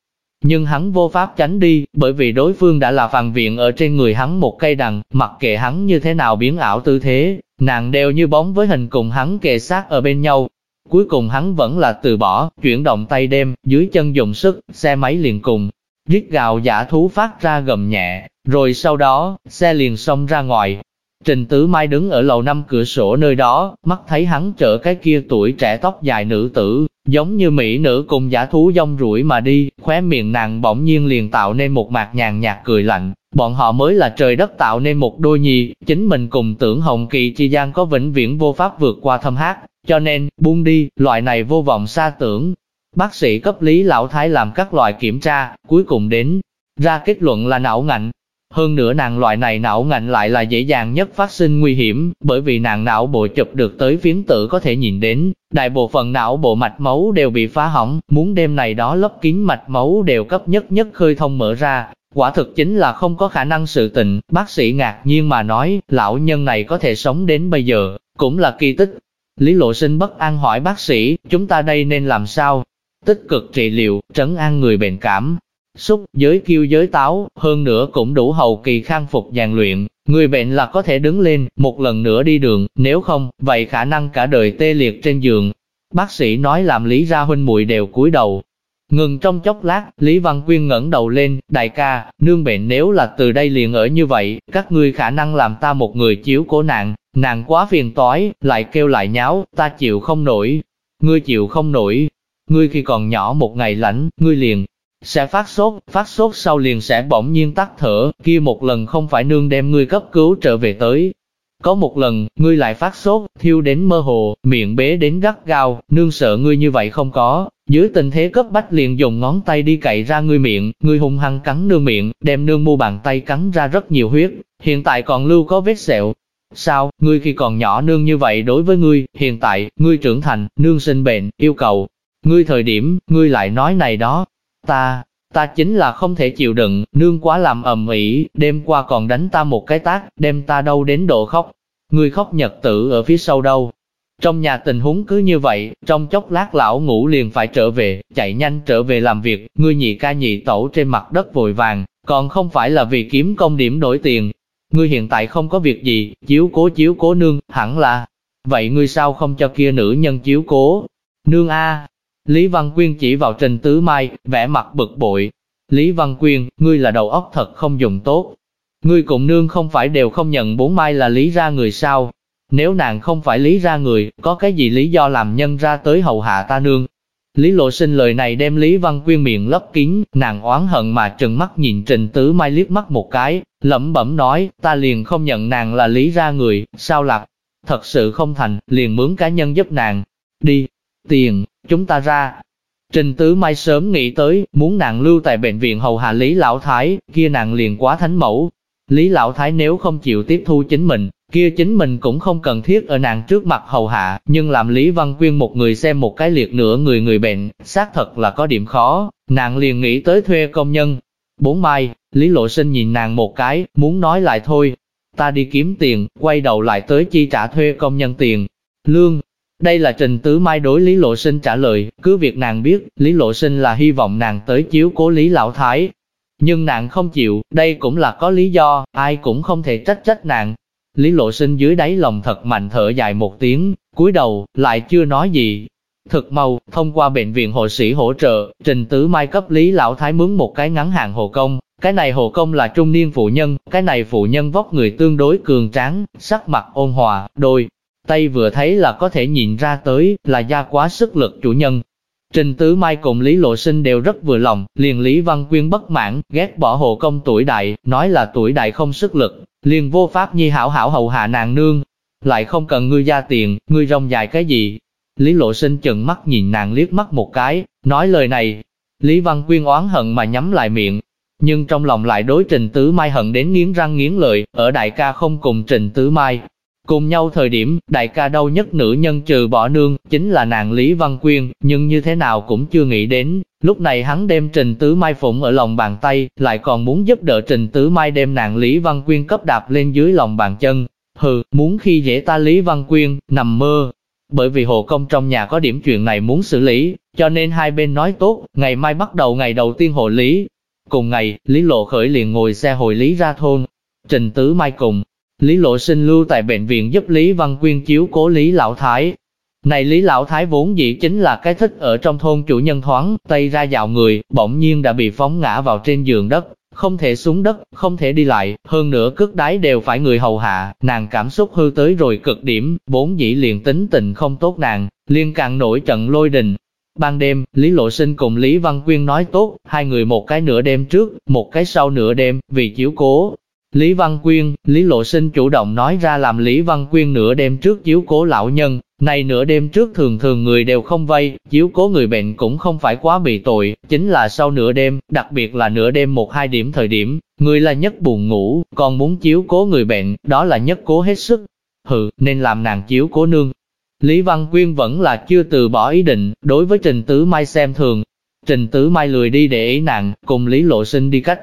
Nhưng hắn vô pháp tránh đi, bởi vì đối phương đã là phàn viện ở trên người hắn một cây đằng, mặc kệ hắn như thế nào biến ảo tư thế, nàng đều như bóng với hình cùng hắn kề sát ở bên nhau. Cuối cùng hắn vẫn là từ bỏ, chuyển động tay đem, dưới chân dùng sức, xe máy liền cùng, Rít gào giả thú phát ra gầm nhẹ, rồi sau đó, xe liền xông ra ngoài. Trình Tứ Mai đứng ở lầu năm cửa sổ nơi đó, mắt thấy hắn chở cái kia tuổi trẻ tóc dài nữ tử, giống như mỹ nữ cùng giả thú dông rủi mà đi, khóe miệng nàng bỗng nhiên liền tạo nên một mạc nhàn nhạt cười lạnh. Bọn họ mới là trời đất tạo nên một đôi nhì, chính mình cùng tưởng Hồng Kỳ chi gian có vĩnh viễn vô pháp vượt qua thâm hát, cho nên, buông đi, loại này vô vọng xa tưởng, Bác sĩ cấp lý lão thái làm các loại kiểm tra, cuối cùng đến ra kết luận là não ngạnh. Hơn nữa nàng loại này não ngạnh lại là dễ dàng nhất phát sinh nguy hiểm, bởi vì nàng não bộ chụp được tới phiến tử có thể nhìn đến, đại bộ phận não bộ mạch máu đều bị phá hỏng, muốn đêm này đó lấp kín mạch máu đều cấp nhất nhất khơi thông mở ra, quả thực chính là không có khả năng sự tình, bác sĩ ngạc nhiên mà nói, lão nhân này có thể sống đến bây giờ, cũng là kỳ tích. Lý Lộ Sinh bất an hỏi bác sĩ, chúng ta đây nên làm sao? tích cực trị liệu, trấn an người bệnh cảm. Xúc, giới kiêu giới táo, hơn nữa cũng đủ hậu kỳ khang phục giàn luyện, người bệnh là có thể đứng lên, một lần nữa đi đường, nếu không, vậy khả năng cả đời tê liệt trên giường. Bác sĩ nói làm Lý Ra huynh muội đều cúi đầu. Ngừng trong chốc lát, Lý Văn Quyên ngẩng đầu lên, đại ca, nương bệnh nếu là từ đây liền ở như vậy, các ngươi khả năng làm ta một người chiếu cố nạn, nàng quá phiền toái, lại kêu lại nháo, ta chịu không nổi. Ngươi chịu không nổi, Ngươi khi còn nhỏ một ngày lạnh, ngươi liền sẽ phát sốt, phát sốt sau liền sẽ bỗng nhiên tắt thở, kia một lần không phải nương đem ngươi cấp cứu trở về tới. Có một lần, ngươi lại phát sốt, thiêu đến mơ hồ, miệng bế đến gắt gao, nương sợ ngươi như vậy không có. Dưới tình thế cấp bách liền dùng ngón tay đi cậy ra ngươi miệng, ngươi hung hăng cắn nương miệng, đem nương mu bàn tay cắn ra rất nhiều huyết, hiện tại còn lưu có vết sẹo. Sao, ngươi khi còn nhỏ nương như vậy đối với ngươi, hiện tại, ngươi trưởng thành, nương sinh bệnh, yêu cầu, Ngươi thời điểm, ngươi lại nói này đó. Ta, ta chính là không thể chịu đựng, nương quá làm ầm ĩ, đêm qua còn đánh ta một cái tác, đem ta đâu đến độ khóc. Người khóc nhật tử ở phía sau đâu. Trong nhà tình huống cứ như vậy, trong chốc lát lão ngủ liền phải trở về, chạy nhanh trở về làm việc, ngươi nhị ca nhị tẩu trên mặt đất vội vàng, còn không phải là vì kiếm công điểm đổi tiền. Ngươi hiện tại không có việc gì, chiếu cố chiếu cố nương, hẳn là. Vậy ngươi sao không cho kia nữ nhân chiếu cố? Nương A, Lý Văn Quyên chỉ vào Trình Tứ Mai, vẻ mặt bực bội. Lý Văn Quyên, ngươi là đầu óc thật không dùng tốt. Ngươi cùng nương không phải đều không nhận bốn mai là lý ra người sao. Nếu nàng không phải lý ra người, có cái gì lý do làm nhân ra tới hầu hạ ta nương. Lý lộ sinh lời này đem Lý Văn Quyên miệng lấp kín, nàng oán hận mà trừng mắt nhìn Trình Tứ Mai liếc mắt một cái, lẩm bẩm nói, ta liền không nhận nàng là lý ra người, sao lạc. Thật sự không thành, liền mướn cá nhân giúp nàng. Đi, tiền, chúng ta ra. Trình Tứ Mai sớm nghĩ tới, muốn nàng lưu tại bệnh viện hầu hạ Lý Lão Thái, kia nàng liền quá thánh mẫu. Lý Lão Thái nếu không chịu tiếp thu chính mình, kia chính mình cũng không cần thiết ở nàng trước mặt hầu hạ, nhưng làm Lý Văn Quyên một người xem một cái liệt nửa người người bệnh, xác thật là có điểm khó, nàng liền nghĩ tới thuê công nhân. Bốn mai, Lý Lộ Sinh nhìn nàng một cái, muốn nói lại thôi. ta đi kiếm tiền, quay đầu lại tới chi trả thuê công nhân tiền, lương. Đây là Trình Tứ Mai đối Lý Lộ Sinh trả lời, cứ việc nàng biết, Lý Lộ Sinh là hy vọng nàng tới chiếu cố Lý Lão Thái. Nhưng nàng không chịu, đây cũng là có lý do, ai cũng không thể trách trách nàng. Lý Lộ Sinh dưới đáy lòng thật mạnh thở dài một tiếng, cúi đầu, lại chưa nói gì, Thực mau, thông qua bệnh viện hộ sĩ hỗ trợ, Trình Tứ Mai cấp Lý Lão Thái mướn một cái ngắn hàng hộ công. Cái này hộ công là trung niên phụ nhân, cái này phụ nhân vóc người tương đối cường tráng, sắc mặt ôn hòa, đôi. Tay vừa thấy là có thể nhìn ra tới, là gia quá sức lực chủ nhân. Trình Tứ Mai cùng Lý Lộ Sinh đều rất vừa lòng, liền Lý Văn Quyên bất mãn, ghét bỏ hộ công tuổi đại, nói là tuổi đại không sức lực, liền vô pháp nhi hảo hảo hầu hạ nàng nương. Lại không cần ngươi ra tiền, ngươi rong dài cái gì, Lý Lộ Sinh chừng mắt nhìn nàng liếc mắt một cái, nói lời này. Lý Văn Quyên oán hận mà nhắm lại miệng, nhưng trong lòng lại đối Trình Tứ Mai hận đến nghiến răng nghiến lợi, ở đại ca không cùng Trình Tứ Mai. Cùng nhau thời điểm, đại ca đau nhất nữ nhân trừ bỏ nương, chính là nàng Lý Văn Quyên, nhưng như thế nào cũng chưa nghĩ đến. Lúc này hắn đem Trình Tứ Mai phụng ở lòng bàn tay, lại còn muốn giúp đỡ Trình Tứ Mai đem nàng Lý Văn Quyên cấp đạp lên dưới lòng bàn chân. Hừ, muốn khi dễ ta Lý Văn Quyên, nằm mơ, bởi vì hộ công trong nhà có điểm chuyện này muốn xử lý, cho nên hai bên nói tốt, ngày mai bắt đầu ngày đầu tiên hộ lý. Cùng ngày, Lý Lộ Khởi liền ngồi xe hồi lý ra thôn. Trình Tứ Mai cùng, Lý Lộ sinh lưu tại bệnh viện giúp Lý Văn Quyên chiếu cố Lý Lão Thái. Này Lý Lão Thái vốn dĩ chính là cái thích ở trong thôn chủ nhân thoáng, tay ra dạo người, bỗng nhiên đã bị phóng ngã vào trên giường đất, không thể xuống đất, không thể đi lại, hơn nữa cước đái đều phải người hầu hạ, nàng cảm xúc hư tới rồi cực điểm, vốn dĩ liền tính tình không tốt nàng, liên càng nổi trận lôi đình. Ban đêm, Lý Lộ Sinh cùng Lý Văn Quyên nói tốt, hai người một cái nửa đêm trước, một cái sau nửa đêm, vì chiếu cố. Lý Văn Quyên, Lý Lộ Sinh chủ động nói ra làm Lý Văn Quyên nửa đêm trước chiếu cố lão nhân, này nửa đêm trước thường thường người đều không vây, chiếu cố người bệnh cũng không phải quá bị tội, chính là sau nửa đêm, đặc biệt là nửa đêm một hai điểm thời điểm, người là nhất buồn ngủ, còn muốn chiếu cố người bệnh, đó là nhất cố hết sức. Hừ, nên làm nàng chiếu cố nương. Lý Văn Quyên vẫn là chưa từ bỏ ý định, đối với Trình Tứ Mai xem thường. Trình Tứ Mai lười đi để ý nàng, cùng Lý Lộ Sinh đi cách.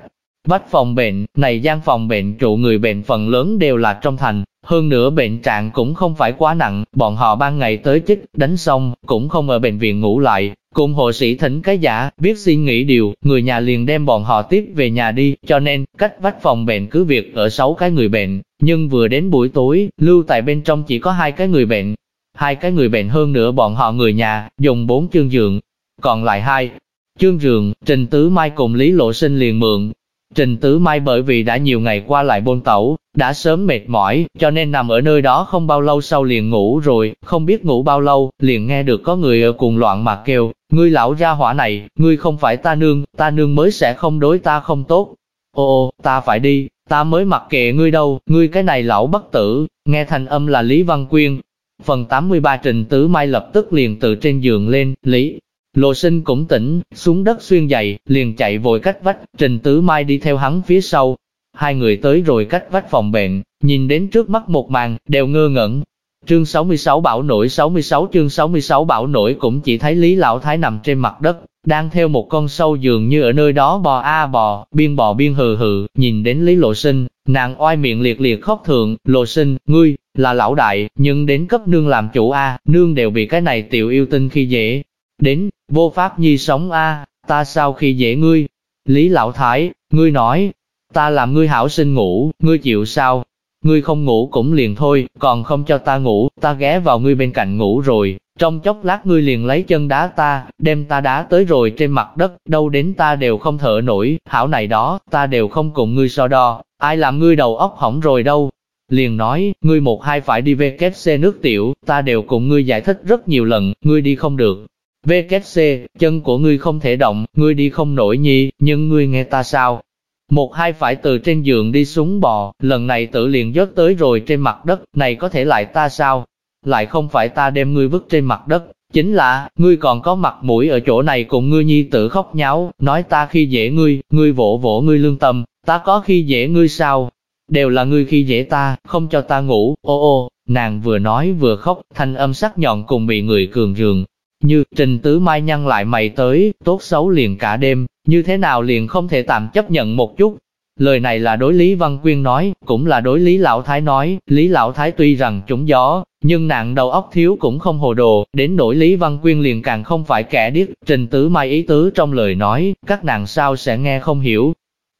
Vách phòng bệnh, này gian phòng bệnh trụ người bệnh phần lớn đều là trong thành, hơn nữa bệnh trạng cũng không phải quá nặng, bọn họ ban ngày tới chích, đánh xong, cũng không ở bệnh viện ngủ lại. Cùng hộ sĩ thỉnh cái giả, biết xin nghỉ điều, người nhà liền đem bọn họ tiếp về nhà đi, cho nên, cách vách phòng bệnh cứ việc ở 6 cái người bệnh, nhưng vừa đến buổi tối, lưu tại bên trong chỉ có hai cái người bệnh. Hai cái người bệnh hơn nữa bọn họ người nhà, dùng bốn chương giường, còn lại hai. Chương giường, Trình Tứ Mai cùng Lý Lộ Sinh liền mượn, Trình Tứ Mai bởi vì đã nhiều ngày qua lại bôn tẩu, đã sớm mệt mỏi, cho nên nằm ở nơi đó không bao lâu sau liền ngủ rồi, không biết ngủ bao lâu, liền nghe được có người ở cùng loạn mà kêu, ngươi lão ra hỏa này, ngươi không phải ta nương, ta nương mới sẽ không đối ta không tốt. Ô, ta phải đi, ta mới mặc kệ ngươi đâu, ngươi cái này lão bất tử, nghe thành âm là Lý Văn Quyên. Phần 83 Trình Tứ Mai lập tức liền từ trên giường lên, Lý, Lộ sinh cũng tỉnh, xuống đất xuyên giày, liền chạy vội cách vách, Trình Tứ Mai đi theo hắn phía sau. Hai người tới rồi cách vách phòng bệnh, nhìn đến trước mắt một màn, đều ngơ ngẩn. Chương 66 bảo nổi 66 chương 66 bảo nổi cũng chỉ thấy Lý Lão Thái nằm trên mặt đất, đang theo một con sâu dường như ở nơi đó bò a bò, biên bò biên hừ hừ, nhìn đến Lý Lộ Sinh, nàng oai miệng liệt liệt khóc thượng, Lộ Sinh, ngươi, là lão đại, nhưng đến cấp nương làm chủ a, nương đều bị cái này tiểu yêu tinh khi dễ, Đến, vô pháp nhi sống a, ta sao khi dễ ngươi? Lý Lão Thái, ngươi nói, ta làm ngươi hảo sinh ngủ, ngươi chịu sao? Ngươi không ngủ cũng liền thôi, còn không cho ta ngủ, ta ghé vào ngươi bên cạnh ngủ rồi, trong chốc lát ngươi liền lấy chân đá ta, đem ta đá tới rồi trên mặt đất, đâu đến ta đều không thở nổi, hảo này đó, ta đều không cùng ngươi so đo, ai làm ngươi đầu óc hỏng rồi đâu. Liền nói, ngươi một hai phải đi về kép xe nước tiểu, ta đều cùng ngươi giải thích rất nhiều lần, ngươi đi không được, VKC, chân của ngươi không thể động, ngươi đi không nổi nhi, nhưng ngươi nghe ta sao? Một hai phải từ trên giường đi xuống bò, lần này tự liền rớt tới rồi trên mặt đất, này có thể lại ta sao? Lại không phải ta đem ngươi vứt trên mặt đất, chính là, ngươi còn có mặt mũi ở chỗ này cùng ngươi nhi tử khóc nháo, nói ta khi dễ ngươi, ngươi vỗ vỗ ngươi lương tâm, ta có khi dễ ngươi sao? Đều là ngươi khi dễ ta, không cho ta ngủ, ô ô, nàng vừa nói vừa khóc, thanh âm sắc nhọn cùng bị người cường rường, như, Trình Tứ Mai nhăn lại mày tới, tốt xấu liền cả đêm, như thế nào liền không thể tạm chấp nhận một chút. Lời này là đối Lý Văn Quyên nói, cũng là đối Lý Lão Thái nói, Lý Lão Thái tuy rằng trúng gió, nhưng nàng đầu óc thiếu cũng không hồ đồ, đến nỗi Lý Văn Quyên liền càng không phải kẻ điếc, trình tứ mai ý tứ trong lời nói, các nàng sao sẽ nghe không hiểu.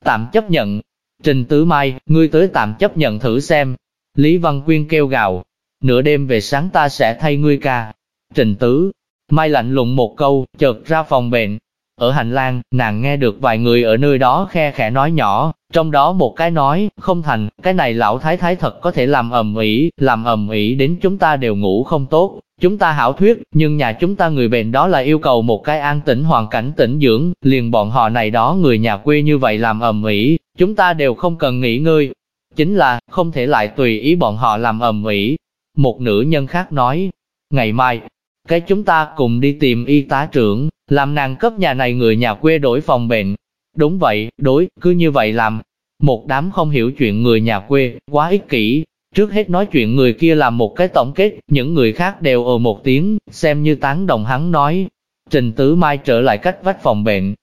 Tạm chấp nhận, trình tứ mai, ngươi tới tạm chấp nhận thử xem. Lý Văn Quyên kêu gào, nửa đêm về sáng ta sẽ thay ngươi ca. Trình tứ, mai lạnh lùng một câu, chợt ra phòng bệnh, ở hành lang, nàng nghe được vài người ở nơi đó khe khẽ nói nhỏ, trong đó một cái nói, không thành, cái này lão thái thái thật có thể làm ầm ĩ, làm ầm ĩ đến chúng ta đều ngủ không tốt. Chúng ta hảo thuyết, nhưng nhà chúng ta người bệnh đó là yêu cầu một cái an tĩnh hoàn cảnh tĩnh dưỡng, liền bọn họ này đó người nhà quê như vậy làm ầm ĩ, chúng ta đều không cần nghỉ ngơi. Chính là, không thể lại tùy ý bọn họ làm ầm ĩ. Một nữ nhân khác nói, ngày mai, cái chúng ta cùng đi tìm y tá trưởng, làm nàng cấp nhà này người nhà quê đổi phòng bệnh. Đúng vậy, đối, cứ như vậy làm. Một đám không hiểu chuyện người nhà quê, quá ích kỷ. Trước hết nói chuyện người kia làm một cái tổng kết, những người khác đều ồ một tiếng, xem như tán đồng hắn nói. Trình Tứ Mai trở lại cách vách phòng bệnh.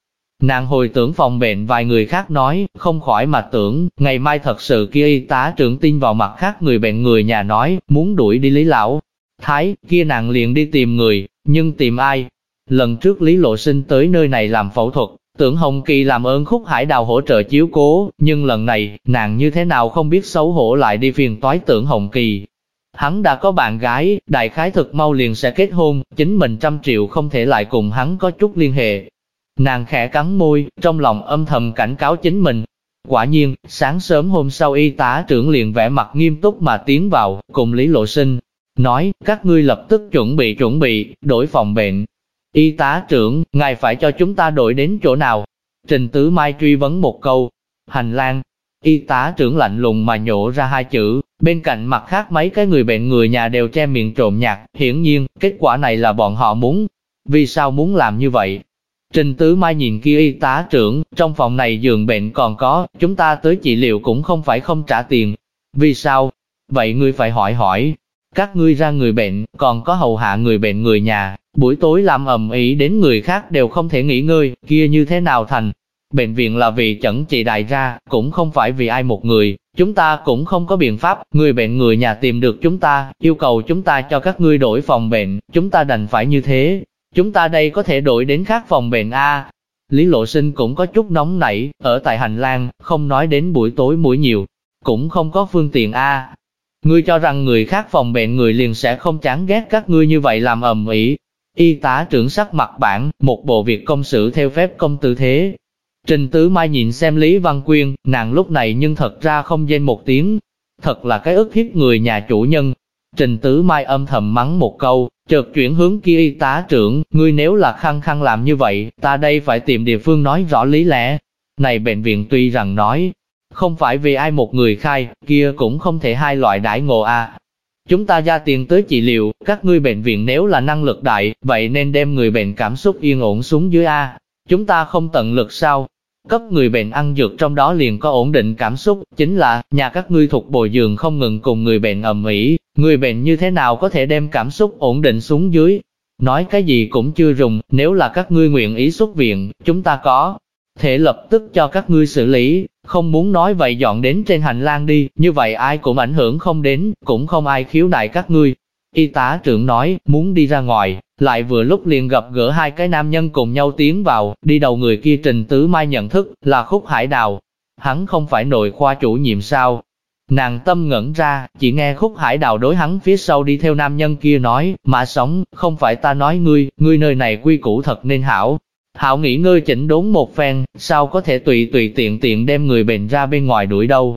Nàng hồi tưởng phòng bệnh vài người khác nói, không khỏi mà tưởng, ngày mai thật sự kia y tá trưởng tin vào mặt khác người bệnh người nhà nói, muốn đuổi đi lý lão. Thái, kia nàng liền đi tìm người, nhưng tìm ai, Lần trước Lý Lộ Sinh tới nơi này làm phẫu thuật, tưởng Hồng Kỳ làm ơn khúc hải đào hỗ trợ chiếu cố, nhưng lần này, nàng như thế nào không biết xấu hổ lại đi phiền toái tưởng Hồng Kỳ. Hắn đã có bạn gái, đại khái thực mau liền sẽ kết hôn, chính mình trăm triệu không thể lại cùng hắn có chút liên hệ. Nàng khẽ cắn môi, trong lòng âm thầm cảnh cáo chính mình. Quả nhiên, sáng sớm hôm sau y tá trưởng liền vẽ mặt nghiêm túc mà tiến vào, cùng Lý Lộ Sinh, nói, các ngươi lập tức chuẩn bị chuẩn bị, đổi phòng bệnh, Y tá trưởng, ngài phải cho chúng ta đổi đến chỗ nào? Trình Tứ Mai truy vấn một câu. Hành lang. Y tá trưởng lạnh lùng mà nhổ ra hai chữ, bên cạnh mặt khác mấy cái người bệnh người nhà đều che miệng trộm nhạc, hiển nhiên, kết quả này là bọn họ muốn. Vì sao muốn làm như vậy? Trình Tứ Mai nhìn kia y tá trưởng, trong phòng này giường bệnh còn có, chúng ta tới trị liệu cũng không phải không trả tiền. Vì sao? Vậy ngươi phải hỏi hỏi, các ngươi ra người bệnh, còn có hầu hạ người bệnh người nhà, buổi tối làm ầm ĩ đến người khác đều không thể nghỉ ngơi, kia như thế nào thành. Bệnh viện là vì chẩn trị đại ra, cũng không phải vì ai một người, chúng ta cũng không có biện pháp, người bệnh người nhà tìm được chúng ta, yêu cầu chúng ta cho các ngươi đổi phòng bệnh, chúng ta đành phải như thế. Chúng ta đây có thể đổi đến khác phòng bệnh A. Lý Lộ Sinh cũng có chút nóng nảy, ở tại hành lang, không nói đến buổi tối mũi nhiều, cũng không có phương tiện A. Ngươi cho rằng người khác phòng bệnh người liền sẽ không chán ghét các ngươi như vậy làm ầm ĩ. Y tá trưởng sắc mặt bản, một bộ việc công sự theo phép công tư thế. Trình Tứ Mai nhìn xem Lý Văn Quyên, nàng lúc này nhưng thật ra không dên một tiếng. Thật là cái ức hiếp người nhà chủ nhân. Trình Tứ Mai âm thầm mắng một câu, chợt chuyển hướng kia y tá trưởng, ngươi nếu là khăng khăng làm như vậy, ta đây phải tìm địa phương nói rõ lý lẽ. Này bệnh viện tuy rằng nói, không phải vì ai một người khai, kia cũng không thể hai loại đãi ngộ a. À. Chúng ta ra tiền tới trị liệu, các ngươi bệnh viện nếu là năng lực đại, vậy nên đem người bệnh cảm xúc yên ổn xuống dưới A. Chúng ta không tận lực sao? Cấp người bệnh ăn dược trong đó liền có ổn định cảm xúc, chính là, nhà các ngươi thuộc bồi giường không ngừng cùng người bệnh ầm ĩ, người bệnh như thế nào có thể đem cảm xúc ổn định xuống dưới? Nói cái gì cũng chưa rùng. nếu là các ngươi nguyện ý xuất viện, chúng ta có thể lập tức cho các ngươi xử lý, không muốn nói vậy dọn đến trên hành lang đi, như vậy ai cũng ảnh hưởng không đến, cũng không ai khiếu nại các ngươi. Y tá trưởng nói, muốn đi ra ngoài, lại vừa lúc liền gặp gỡ hai cái nam nhân cùng nhau tiến vào, đi đầu người kia trình tứ mai nhận thức, là khúc hải đào. Hắn không phải nội khoa chủ nhiệm sao. Nàng tâm ngẩn ra, chỉ nghe khúc hải đào đối hắn phía sau đi theo nam nhân kia nói, mà sống, không phải ta nói ngươi, ngươi nơi này quy củ thật nên hảo, Hảo nghỉ ngơi chỉnh đốn một phen, sao có thể tùy tùy tiện tiện đem người bệnh ra bên ngoài đuổi đâu.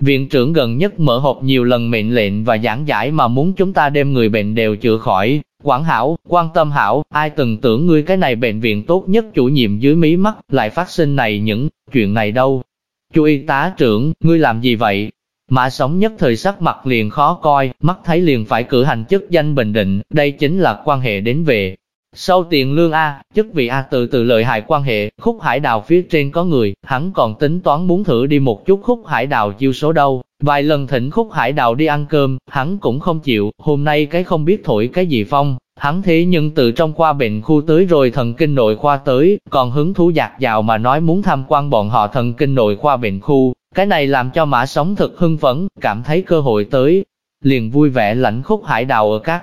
Viện trưởng gần nhất mở hộp nhiều lần mệnh lệnh và giảng giải mà muốn chúng ta đem người bệnh đều chữa khỏi. Quản hảo, quan tâm hảo, ai từng tưởng ngươi cái này bệnh viện tốt nhất chủ nhiệm dưới mí mắt, lại phát sinh này những chuyện này đâu. Chú y tá trưởng, ngươi làm gì vậy? Mã sống nhất thời sắc mặt liền khó coi, mắt thấy liền phải cử hành chức danh bình định, đây chính là quan hệ đến về. Sau tiền lương A, chức vị A từ từ lợi hại quan hệ, khúc hải đào phía trên có người, hắn còn tính toán muốn thử đi một chút khúc hải đào chiêu số đâu. Vài lần thỉnh khúc hải đào đi ăn cơm, hắn cũng không chịu, hôm nay cái không biết thổi cái gì phong, hắn thế nhưng từ trong khoa bệnh khu tới rồi thần kinh nội khoa tới, còn hứng thú giạc dạo mà nói muốn tham quan bọn họ thần kinh nội khoa bệnh khu, Cái này làm cho mã sống thực hưng phấn, cảm thấy cơ hội tới, liền vui vẻ lãnh khúc hải đào ở các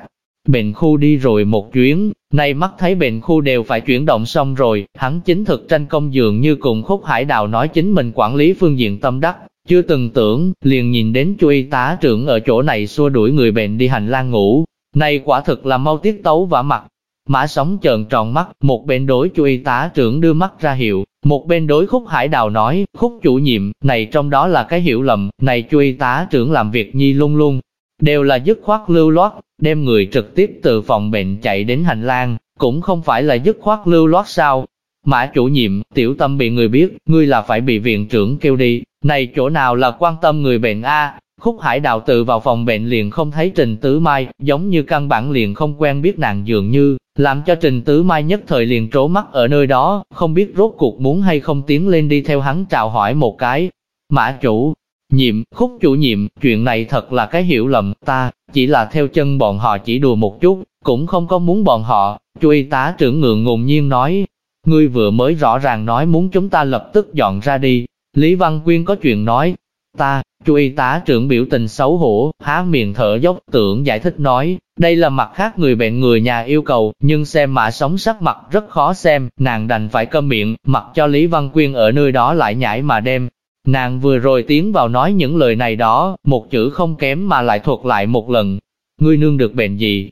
bệnh khu đi rồi một chuyến, nay mắt thấy bệnh khu đều phải chuyển động xong rồi, hắn chính thực tranh công dường như cùng khúc hải đào nói chính mình quản lý phương diện tâm đắc, chưa từng tưởng, liền nhìn đến chu y tá trưởng ở chỗ này xua đuổi người bệnh đi hành lang ngủ, nay quả thực là mau tiết tấu vả mặt. Mã sóng trợn tròn mắt, một bên đối chu y tá trưởng đưa mắt ra hiệu, một bên đối khúc hải đào nói, khúc chủ nhiệm, này trong đó là cái hiểu lầm, này chu y tá trưởng làm việc nhi lung lung đều là dứt khoát lưu loát, đem người trực tiếp từ phòng bệnh chạy đến hành lang, cũng không phải là dứt khoát lưu loát sao. Mã chủ nhiệm, tiểu tâm bị người biết, ngươi là phải bị viện trưởng kêu đi, này chỗ nào là quan tâm người bệnh a Khúc hải đào tự vào phòng bệnh liền không thấy Trình Tứ Mai, giống như căn bản liền không quen biết nàng dường như, làm cho Trình Tứ Mai nhất thời liền trố mắt ở nơi đó, không biết rốt cuộc muốn hay không tiến lên đi theo hắn chào hỏi một cái. Mã chủ, nhiệm, khúc chủ nhiệm, chuyện này thật là cái hiểu lầm, ta, chỉ là theo chân bọn họ chỉ đùa một chút, cũng không có muốn bọn họ, chu y tá trưởng ngượng ngùng nhiên nói, ngươi vừa mới rõ ràng nói muốn chúng ta lập tức dọn ra đi, Lý Văn Quyên có chuyện nói, ta, chu y tá trưởng biểu tình xấu hổ, há miệng thở dốc, tưởng giải thích nói, đây là mặt khác người bệnh người nhà yêu cầu, nhưng xem mã sống sắc mặt rất khó xem, nàng đành phải câm miệng, mặc cho Lý Văn Quyên ở nơi đó lại nhảy mà đem. Nàng vừa rồi tiến vào nói những lời này đó, một chữ không kém mà lại thuật lại một lần. Ngươi nương được bệnh gì?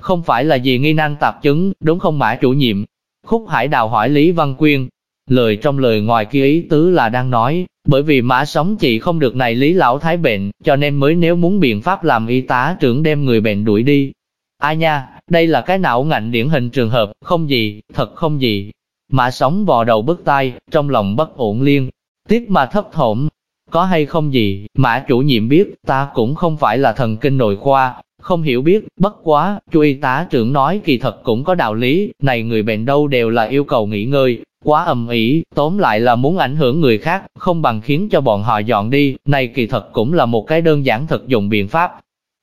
Không phải là gì nghi nan tạp chứng, đúng không mã chủ nhiệm? Khúc Hải Đào hỏi Lý Văn Quyên, Lời trong lời ngoài kia ý tứ là đang nói, bởi vì mã sống chị không được này lý lão thái bệnh, cho nên mới nếu muốn biện pháp làm y tá trưởng đem người bệnh đuổi đi. Ai nha, đây là cái não ngạnh điển hình trường hợp, không gì, thật không gì. Mã sống vò đầu bứt tai, trong lòng bất ổn liên, tiếp mà thấp thổm. Có hay không gì, mã chủ nhiệm biết, ta cũng không phải là thần kinh nội khoa, không hiểu biết, bất quá, chu y tá trưởng nói kỳ thật cũng có đạo lý, này người bệnh đâu đều là yêu cầu nghỉ ngơi, quá ầm ĩ, tóm lại là muốn ảnh hưởng người khác, không bằng khiến cho bọn họ dọn đi, này kỳ thật cũng là một cái đơn giản thực dụng biện pháp.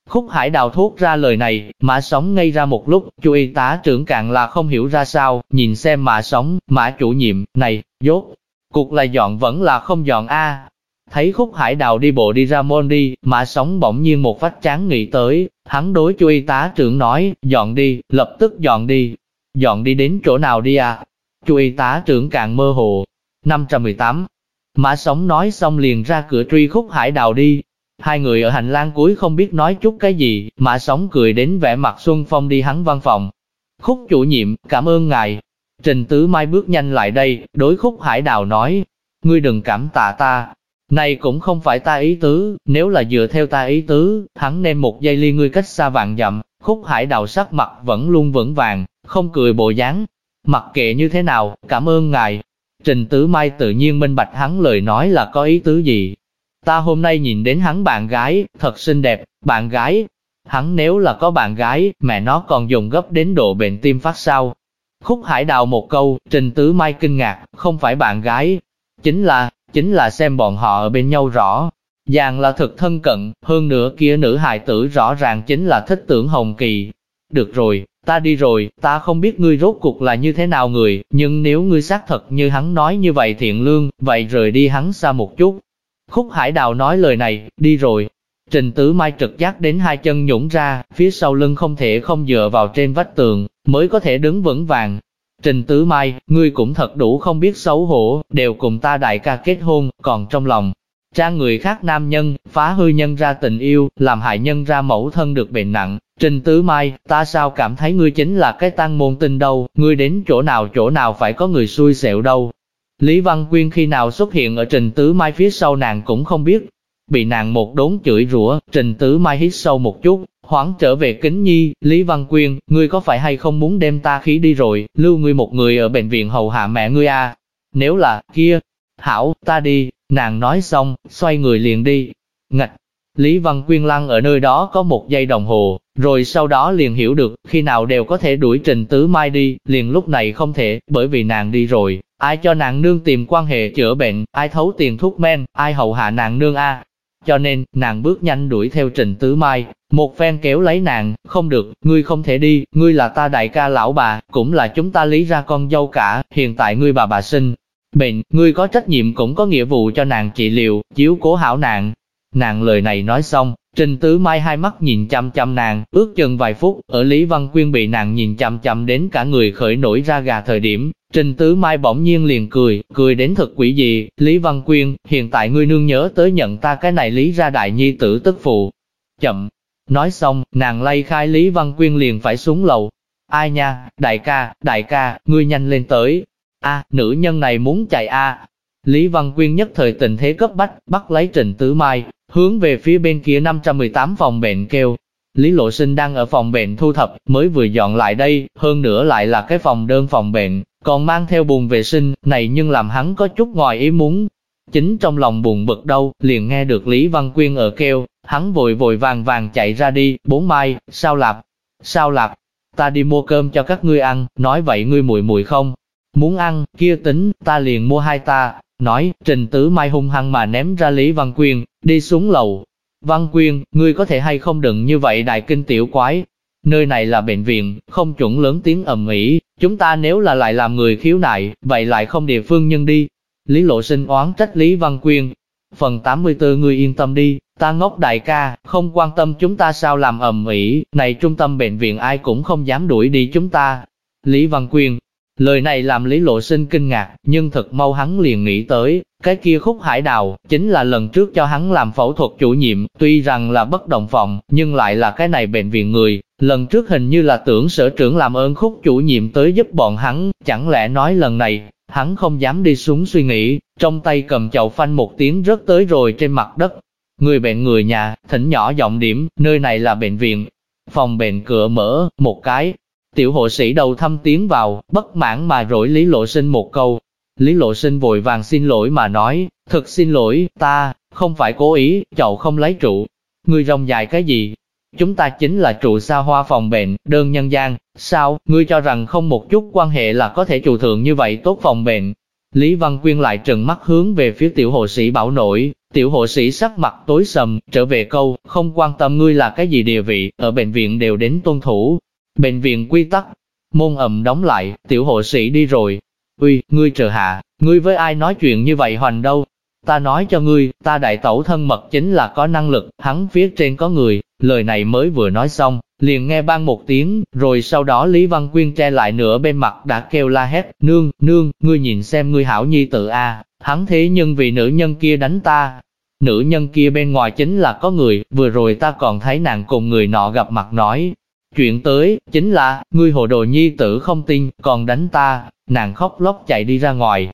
Khúc hải đào thuốc ra lời này, mã sống ngay ra một lúc, chu y tá trưởng càng là không hiểu ra sao, nhìn xem mã sống, mã chủ nhiệm, này, dốt, cuộc là dọn vẫn là không dọn a Thấy khúc hải đào đi bộ đi ra môn đi, mà sống bỗng nhiên một vách tráng nghĩ tới, hắn đối chú y tá trưởng nói, dọn đi, lập tức dọn đi, dọn đi đến chỗ nào đi à, Chú y tá trưởng càng mơ hồ. 518. Mã sống nói xong liền ra cửa truy khúc hải đào đi. Hai người ở hành lang cuối không biết nói chút cái gì, mã sống cười đến vẻ mặt Xuân Phong đi hắn văn phòng. Khúc chủ nhiệm, cảm ơn ngài. Trình Tứ Mai bước nhanh lại đây, đối khúc hải đào nói, ngươi đừng cảm tạ ta. Này cũng không phải ta ý tứ, nếu là dựa theo ta ý tứ, hắn nên một giây ly ngươi cách xa vạn dặm, khúc hải đào sắc mặt vẫn luôn vững vàng, không cười bộ dáng, Mặc kệ như thế nào, cảm ơn ngài. Trình Tứ Mai tự nhiên minh bạch hắn lời nói là có ý tứ gì. Ta hôm nay nhìn đến hắn bạn gái, thật xinh đẹp, bạn gái. Hắn nếu là có bạn gái, mẹ nó còn dùng gấp đến độ bệnh tim phát sao. Khúc hải đào một câu, Trình Tứ Mai kinh ngạc, không phải bạn gái. Chính là, chính là xem bọn họ ở bên nhau rõ. Giàng là thực thân cận, hơn nữa kia nữ hài tử rõ ràng chính là thích tưởng Hồng Kỳ. Được rồi, ta đi rồi, ta không biết ngươi rốt cuộc là như thế nào người, nhưng nếu ngươi xác thật như hắn nói như vậy thiện lương, vậy rời đi hắn xa một chút. Khúc Hải Đào nói lời này, đi rồi. Trình Tứ Mai trực giác đến hai chân nhũng ra, phía sau lưng không thể không dựa vào trên vách tường, mới có thể đứng vững vàng. Trình Tứ Mai, ngươi cũng thật đủ không biết xấu hổ, đều cùng ta đại ca kết hôn, còn trong lòng, trang người khác nam nhân, phá hư nhân ra tình yêu, làm hại nhân ra mẫu thân được bệnh nặng, Trình Tứ Mai, ta sao cảm thấy ngươi chính là cái tăng môn tinh đâu, ngươi đến chỗ nào chỗ nào phải có người xui xẻo đâu. Lý Văn Quyên khi nào xuất hiện ở Trình Tứ Mai phía sau nàng cũng không biết. Bị nàng một đốn chửi rủa, Trình Tứ Mai hít sâu một chút, hoảng trở về kính nhi, Lý Văn Quyên, ngươi có phải hay không muốn đem ta khí đi rồi, lưu ngươi một người ở bệnh viện hầu hạ mẹ ngươi à? Nếu là, kia, hảo, ta đi, nàng nói xong, xoay người liền đi. Ngạch, Lý Văn Quyên lăng ở nơi đó có một giây đồng hồ, rồi sau đó liền hiểu được, khi nào đều có thể đuổi Trình Tứ Mai đi, liền lúc này không thể, bởi vì nàng đi rồi, ai cho nàng nương tìm quan hệ chữa bệnh, ai thấu tiền thuốc men, ai hầu hạ nàng nương a. Cho nên, nàng bước nhanh đuổi theo Trình Tứ Mai, một phen kéo lấy nàng, không được, ngươi không thể đi, ngươi là ta đại ca lão bà, cũng là chúng ta lý ra con dâu cả, hiện tại ngươi bà bà sinh, Bệnh, ngươi có trách nhiệm cũng có nghĩa vụ cho nàng trị liệu, chiếu cố hảo nàng. Nàng lời này nói xong, Trình Tứ Mai hai mắt nhìn chăm chăm nàng, ước chừng vài phút, ở Lý Văn Quyên bị nàng nhìn chăm chăm đến cả người khởi nổi ra gà thời điểm, Trình Tứ Mai bỗng nhiên liền cười, cười đến thật quỷ dị, Lý Văn Quyên, hiện tại ngươi nương nhớ tới nhận ta cái này Lý ra đại nhi tử tức phụ. Chậm, nói xong, nàng lay khai Lý Văn Quyên liền phải xuống lầu. Ai nha, đại ca, đại ca, ngươi nhanh lên tới. a nữ nhân này muốn chạy a Lý Văn Quyên nhất thời tình thế cấp bách, bắt lấy Trình Tứ Mai, hướng về phía bên kia 518 phòng bệnh kêu. Lý Lộ Sinh đang ở phòng bệnh thu thập, mới vừa dọn lại đây, hơn nữa lại là cái phòng đơn phòng bệnh, còn mang theo bùn vệ sinh, này nhưng làm hắn có chút ngoài ý muốn. Chính trong lòng buồn bực đâu, liền nghe được Lý Văn Quyên ở kêu, hắn vội vội vàng vàng chạy ra đi, bốn mai, sao lạp, sao lạp, ta đi mua cơm cho các ngươi ăn, nói vậy ngươi mùi mùi không? Muốn ăn, kia tính, ta liền mua hai ta, nói, Trình Tứ Mai hung hăng mà ném ra Lý Văn Quyên, đi xuống lầu. Văn Quyên, ngươi có thể hay không đừng như vậy đại kinh tiểu quái. Nơi này là bệnh viện, không chuẩn lớn tiếng ầm ĩ, chúng ta nếu là lại làm người khiếu nại, vậy lại không địa phương nhân đi. Lý Lộ Sinh oán trách Lý Văn Quyên. Phần 84 ngươi yên tâm đi, ta ngốc đại ca, không quan tâm chúng ta sao làm ầm ĩ, này trung tâm bệnh viện ai cũng không dám đuổi đi chúng ta. Lý Văn Quyên, Lời này làm Lý Lộ Sinh kinh ngạc, nhưng thật mau hắn liền nghĩ tới, cái kia khúc hải đào, chính là lần trước cho hắn làm phẫu thuật chủ nhiệm, tuy rằng là bất động phòng, nhưng lại là cái này bệnh viện người. Lần trước hình như là tưởng sở trưởng làm ơn khúc chủ nhiệm tới giúp bọn hắn, chẳng lẽ nói lần này, hắn không dám đi xuống suy nghĩ, trong tay cầm chậu phanh một tiếng rớt tới rồi trên mặt đất. Người bệnh người nhà, thỉnh nhỏ giọng điểm, nơi này là bệnh viện. Phòng bệnh cửa mở, một cái, Tiểu hộ sĩ đầu thăm tiến vào, bất mãn mà rỗi Lý Lộ Sinh một câu. Lý Lộ Sinh vội vàng xin lỗi mà nói, thật xin lỗi, ta, không phải cố ý, chậu không lấy trụ. Ngươi rong dài cái gì? Chúng ta chính là trụ xa hoa phòng bệnh, đơn nhân gian, sao, ngươi cho rằng không một chút quan hệ là có thể trụ thượng như vậy tốt phòng bệnh. Lý Văn Quyên lại trừng mắt hướng về phía tiểu hộ sĩ bảo nổi, tiểu hộ sĩ sắc mặt tối sầm, trở về câu, không quan tâm ngươi là cái gì địa vị, ở bệnh viện đều đến tuân thủ, Bệnh viện quy tắc, môn ầm đóng lại, tiểu hộ sĩ đi rồi. Uy, ngươi chờ hạ, ngươi với ai nói chuyện như vậy hoành đâu? Ta nói cho ngươi, ta đại tẩu thân mật chính là có năng lực, hắn phía trên có người, lời này mới vừa nói xong, liền nghe ban một tiếng, rồi sau đó Lý Văn Quyên che lại nửa bên mặt đã kêu la hét, nương, nương, ngươi nhìn xem ngươi hảo nhi tự a, hắn thế nhưng vì nữ nhân kia đánh ta. Nữ nhân kia bên ngoài chính là có người, vừa rồi ta còn thấy nàng cùng người nọ gặp mặt nói, Chuyện tới, chính là, ngươi hồ đồ nhi tử không tin, còn đánh ta, nàng khóc lóc chạy đi ra ngoài.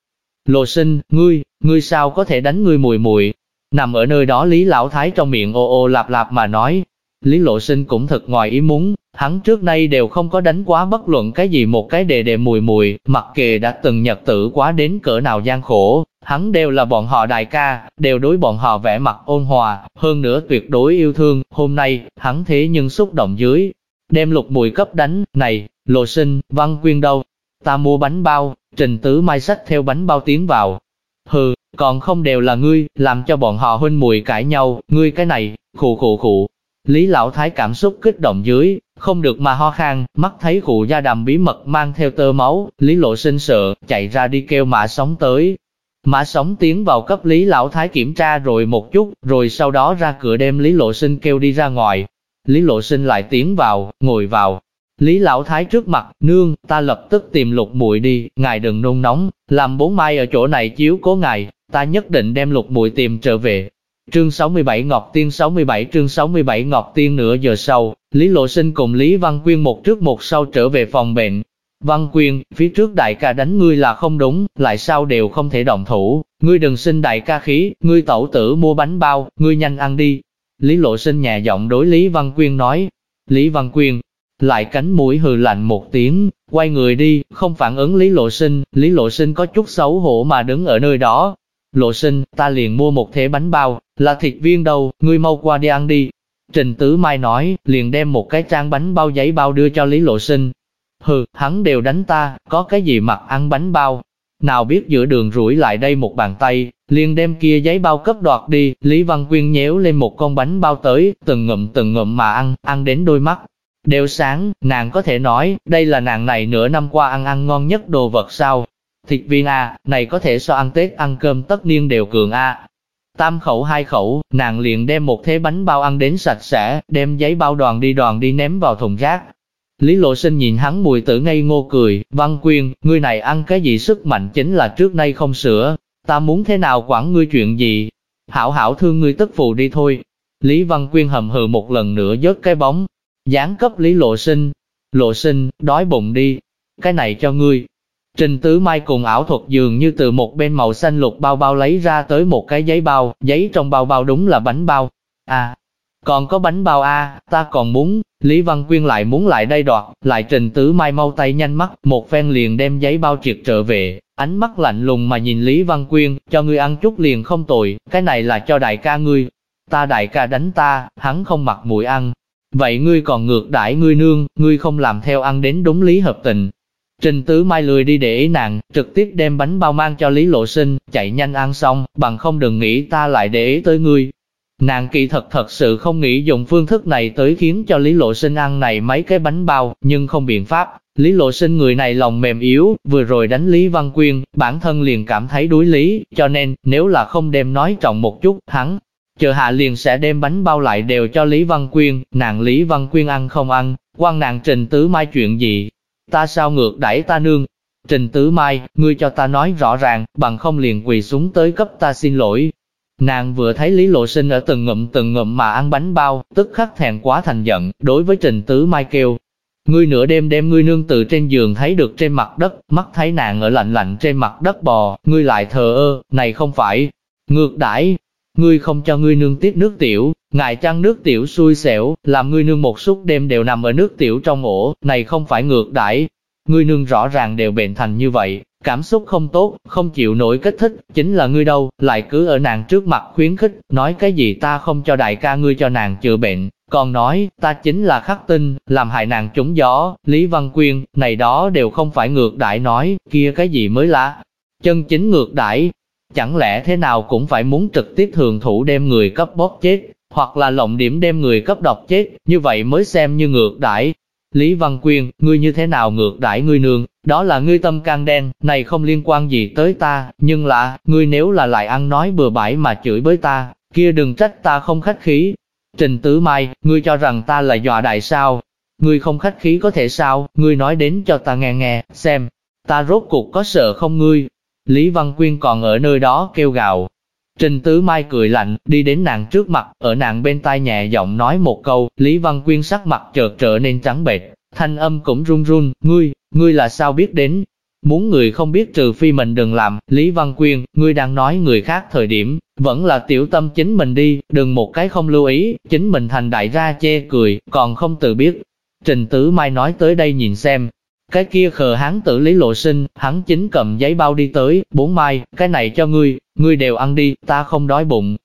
Lộ sinh, ngươi, ngươi sao có thể đánh ngươi mùi mùi? Nằm ở nơi đó Lý Lão Thái trong miệng ô ô lạp lạp mà nói. Lý Lộ sinh cũng thật ngoài ý muốn, hắn trước nay đều không có đánh quá bất luận cái gì một cái đề đề mùi mùi, mặc kệ đã từng nhật tử quá đến cỡ nào gian khổ, hắn đều là bọn họ đại ca, đều đối bọn họ vẻ mặt ôn hòa, hơn nữa tuyệt đối yêu thương, hôm nay, hắn thế nhưng xúc động dưới, đem lục mùi cấp đánh, này, lộ sinh, văn quyên đâu, ta mua bánh bao, trình tứ mai sách theo bánh bao tiến vào. Hừ, còn không đều là ngươi, làm cho bọn họ huynh mùi cãi nhau, ngươi cái này, khụ khụ khụ. Lý lão thái cảm xúc kích động dưới, không được mà ho khan, mắt thấy khụ da đầm bí mật mang theo tơ máu, Lý lộ sinh sợ, chạy ra đi kêu mã sống tới. Mã sống tiến vào cấp Lý lão thái kiểm tra rồi một chút, rồi sau đó ra cửa đem Lý lộ sinh kêu đi ra ngoài, Lý Lộ Sinh lại tiến vào, ngồi vào. Lý Lão Thái trước mặt, nương, ta lập tức tìm lục muội đi, ngài đừng nôn nóng, làm bốn mai ở chỗ này chiếu cố ngài, ta nhất định đem lục muội tìm trở về. Chương 67 Ngọc Tiên 67 chương 67 Ngọc Tiên nửa giờ sau, Lý Lộ Sinh cùng Lý Văn Quyên một trước một sau trở về phòng bệnh. Văn Quyên, phía trước đại ca đánh ngươi là không đúng, lại sao đều không thể động thủ, ngươi đừng sinh đại ca khí, ngươi tẩu tử mua bánh bao, ngươi nhanh ăn đi, Lý Lộ Sinh nhà giọng đối Lý Văn Quyên nói. Lý Văn Quyên lại cánh mũi hừ lạnh một tiếng, quay người đi, không phản ứng Lý Lộ Sinh, Lý Lộ Sinh có chút xấu hổ mà đứng ở nơi đó. Lộ Sinh, ta liền mua một thế bánh bao, là thịt viên đâu, ngươi mau qua đi ăn đi. Trình Tứ Mai nói, liền đem một cái trang bánh bao giấy bao đưa cho Lý Lộ Sinh. Hừ, hắn đều đánh ta, có cái gì mặc ăn bánh bao, nào biết giữa đường rủi lại đây một bàn tay, liền đem kia giấy bao cấp đoạt đi, Lý Văn Quyên nhéo lên một con bánh bao tới, từng ngụm từng ngụm mà ăn, ăn đến đôi mắt. Đều sáng, nàng có thể nói, đây là nàng này nửa năm qua ăn ăn ngon nhất đồ vật sao. Thịt viên A, này có thể so ăn Tết ăn cơm tất niên đều cường A. Tam khẩu hai khẩu, nàng liền đem một thế bánh bao ăn đến sạch sẽ, đem giấy bao đoàn đi đoàn đi ném vào thùng rác. Lý Lộ Sinh nhìn hắn mùi tử ngây ngô cười, Văn Quyên, ngươi này ăn cái gì sức mạnh chính là trước nay không sửa, ta muốn thế nào quản ngươi chuyện gì, hảo hảo thương ngươi tức phù đi thôi. Lý Văn Quyên hầm hừ một lần nữa dớt cái bóng, dán cấp Lý Lộ Sinh, Lộ Sinh, đói bụng đi, cái này cho ngươi. Trình Tứ Mai cùng ảo thuật dường như từ một bên màu xanh lục bao bao lấy ra tới một cái giấy bao, giấy trong bao bao đúng là bánh bao. À, còn có bánh bao a, ta còn muốn, Lý Văn Quyên lại muốn lại đây đoạt, lại Trình Tứ Mai mau tay nhanh mắt, một phen liền đem giấy bao triệt trở về, ánh mắt lạnh lùng mà nhìn Lý Văn Quyên, cho ngươi ăn chút liền không tội, cái này là cho đại ca ngươi. Ta đại ca đánh ta, hắn không mặc mũi ăn. Vậy ngươi còn ngược đãi ngươi nương, ngươi không làm theo ăn đến đúng lý hợp tình. Trình Tứ Mai lười đi để ý nàng, trực tiếp đem bánh bao mang cho Lý Lộ Sinh, chạy nhanh ăn xong, bằng không đừng nghĩ ta lại để ý tới ngươi, Nàng kỳ thật thật sự không nghĩ dùng phương thức này tới khiến cho Lý Lộ Sinh ăn này mấy cái bánh bao, nhưng không biện pháp. Lý Lộ Sinh người này lòng mềm yếu, vừa rồi đánh Lý Văn Quyên, bản thân liền cảm thấy đuối lý, cho nên, nếu là không đem nói trọng một chút, hắn, chờ hạ liền sẽ đem bánh bao lại đều cho Lý Văn Quyên, nàng Lý Văn Quyên ăn không ăn, quan nàng Trình Tứ Mai chuyện gì, ta sao ngược đẩy ta nương. Trình Tứ Mai, ngươi cho ta nói rõ ràng, bằng không liền quỳ xuống tới cấp ta xin lỗi, Nàng vừa thấy Lý Lộ Sinh ở từng ngụm từng ngụm mà ăn bánh bao, tức khắc thèn quá thành giận, đối với Trình Tứ Mai kêu. Ngươi nửa đêm đem ngươi nương từ trên giường thấy được trên mặt đất, mắt thấy nàng ở lạnh lạnh trên mặt đất bò, ngươi lại thờ ơ, này không phải, ngược đãi, ngươi không cho ngươi nương tiết nước tiểu, ngài chăng nước tiểu xui xẻo, làm ngươi nương một suốt đêm đều nằm ở nước tiểu trong ổ, này không phải ngược đãi, ngươi nương rõ ràng đều bệnh thành như vậy, Cảm xúc không tốt, không chịu nổi kích thích, chính là ngươi đâu, lại cứ ở nàng trước mặt khuyến khích, nói cái gì ta không cho đại ca ngươi cho nàng chữa bệnh, còn nói, ta chính là khắc tinh, làm hại nàng trúng gió, Lý Văn Quyên, này đó đều không phải ngược đại nói, kia cái gì mới là chân chính ngược đại, chẳng lẽ thế nào cũng phải muốn trực tiếp thường thủ đem người cấp bóp chết, hoặc là lộng điểm đem người cấp độc chết, như vậy mới xem như ngược đại. Lý Văn Quyên, ngươi như thế nào ngược đãi ngươi nương, đó là ngươi tâm can đen, này không liên quan gì tới ta, nhưng là, ngươi nếu là lại ăn nói bừa bãi mà chửi với ta, kia đừng trách ta không khách khí. Trình Tứ Mai, ngươi cho rằng ta là dọa đại sao? Ngươi không khách khí có thể sao, ngươi nói đến cho ta nghe nghe, xem, ta rốt cuộc có sợ không ngươi? Lý Văn Quyên còn ở nơi đó kêu gào, Trình Tứ Mai cười lạnh, đi đến nàng trước mặt, ở nàng bên tai nhẹ giọng nói một câu, Lý Văn Quyên sắc mặt chợt trở nên trắng bệch, thanh âm cũng run run, ngươi, ngươi là sao biết đến? Muốn người không biết trừ phi mình đừng làm, Lý Văn Quyên, ngươi đang nói người khác thời điểm, vẫn là tiểu tâm chính mình đi, đừng một cái không lưu ý, chính mình thành đại ra chê cười, còn không tự biết. Trình Tứ Mai nói tới đây nhìn xem, cái kia khờ hắn tử lý lộ sinh, hắn chính cầm giấy bao đi tới, bốn mai, cái này cho ngươi, ngươi đều ăn đi, ta không đói bụng.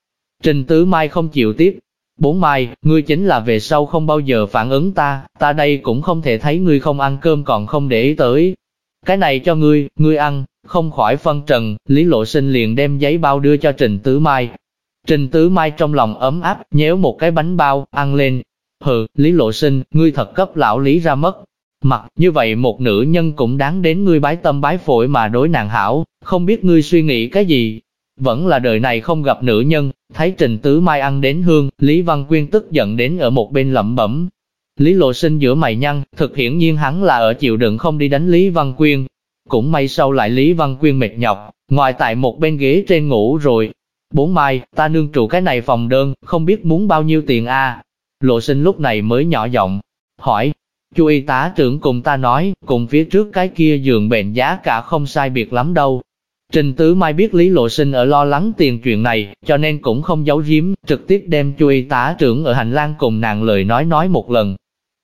Trình tứ mai không chịu tiếp. Bốn mai, ngươi chính là về sau không bao giờ phản ứng ta, ta đây cũng không thể thấy ngươi không ăn cơm còn không để ý tới. Cái này cho ngươi, ngươi ăn, không khỏi phân trần, Lý Lộ Sinh liền đem giấy bao đưa cho Trình Tứ Mai. Trình Tứ Mai trong lòng ấm áp, nhéo một cái bánh bao, ăn lên. Hừ, Lý Lộ Sinh, ngươi thật cấp lão Lý ra mất, Mặt, như vậy một nữ nhân cũng đáng đến ngươi bái tâm bái phổi mà đối nàng hảo, không biết ngươi suy nghĩ cái gì. Vẫn là đời này không gặp nữ nhân, thấy Trình Tứ Mai ăn đến hương, Lý Văn Quyên tức giận đến ở một bên lẩm bẩm. Lý Lộ Sinh giữa mày nhăn, thực hiển nhiên hắn là ở chịu đựng không đi đánh Lý Văn Quyên. Cũng may sau lại Lý Văn Quyên mệt nhọc, ngoài tại một bên ghế trên ngủ rồi. Bốn mai, ta nương trụ cái này phòng đơn, không biết muốn bao nhiêu tiền a Lộ Sinh lúc này mới nhỏ giọng, hỏi, Chu y tá trưởng cùng ta nói, cùng phía trước cái kia giường bệnh giá cả không sai biệt lắm đâu. Trình Tứ Mai biết Lý Lộ Sinh ở lo lắng tiền chuyện này, cho nên cũng không giấu giếm, trực tiếp đem Chu y tá trưởng ở hành lang cùng nàng lời nói nói một lần.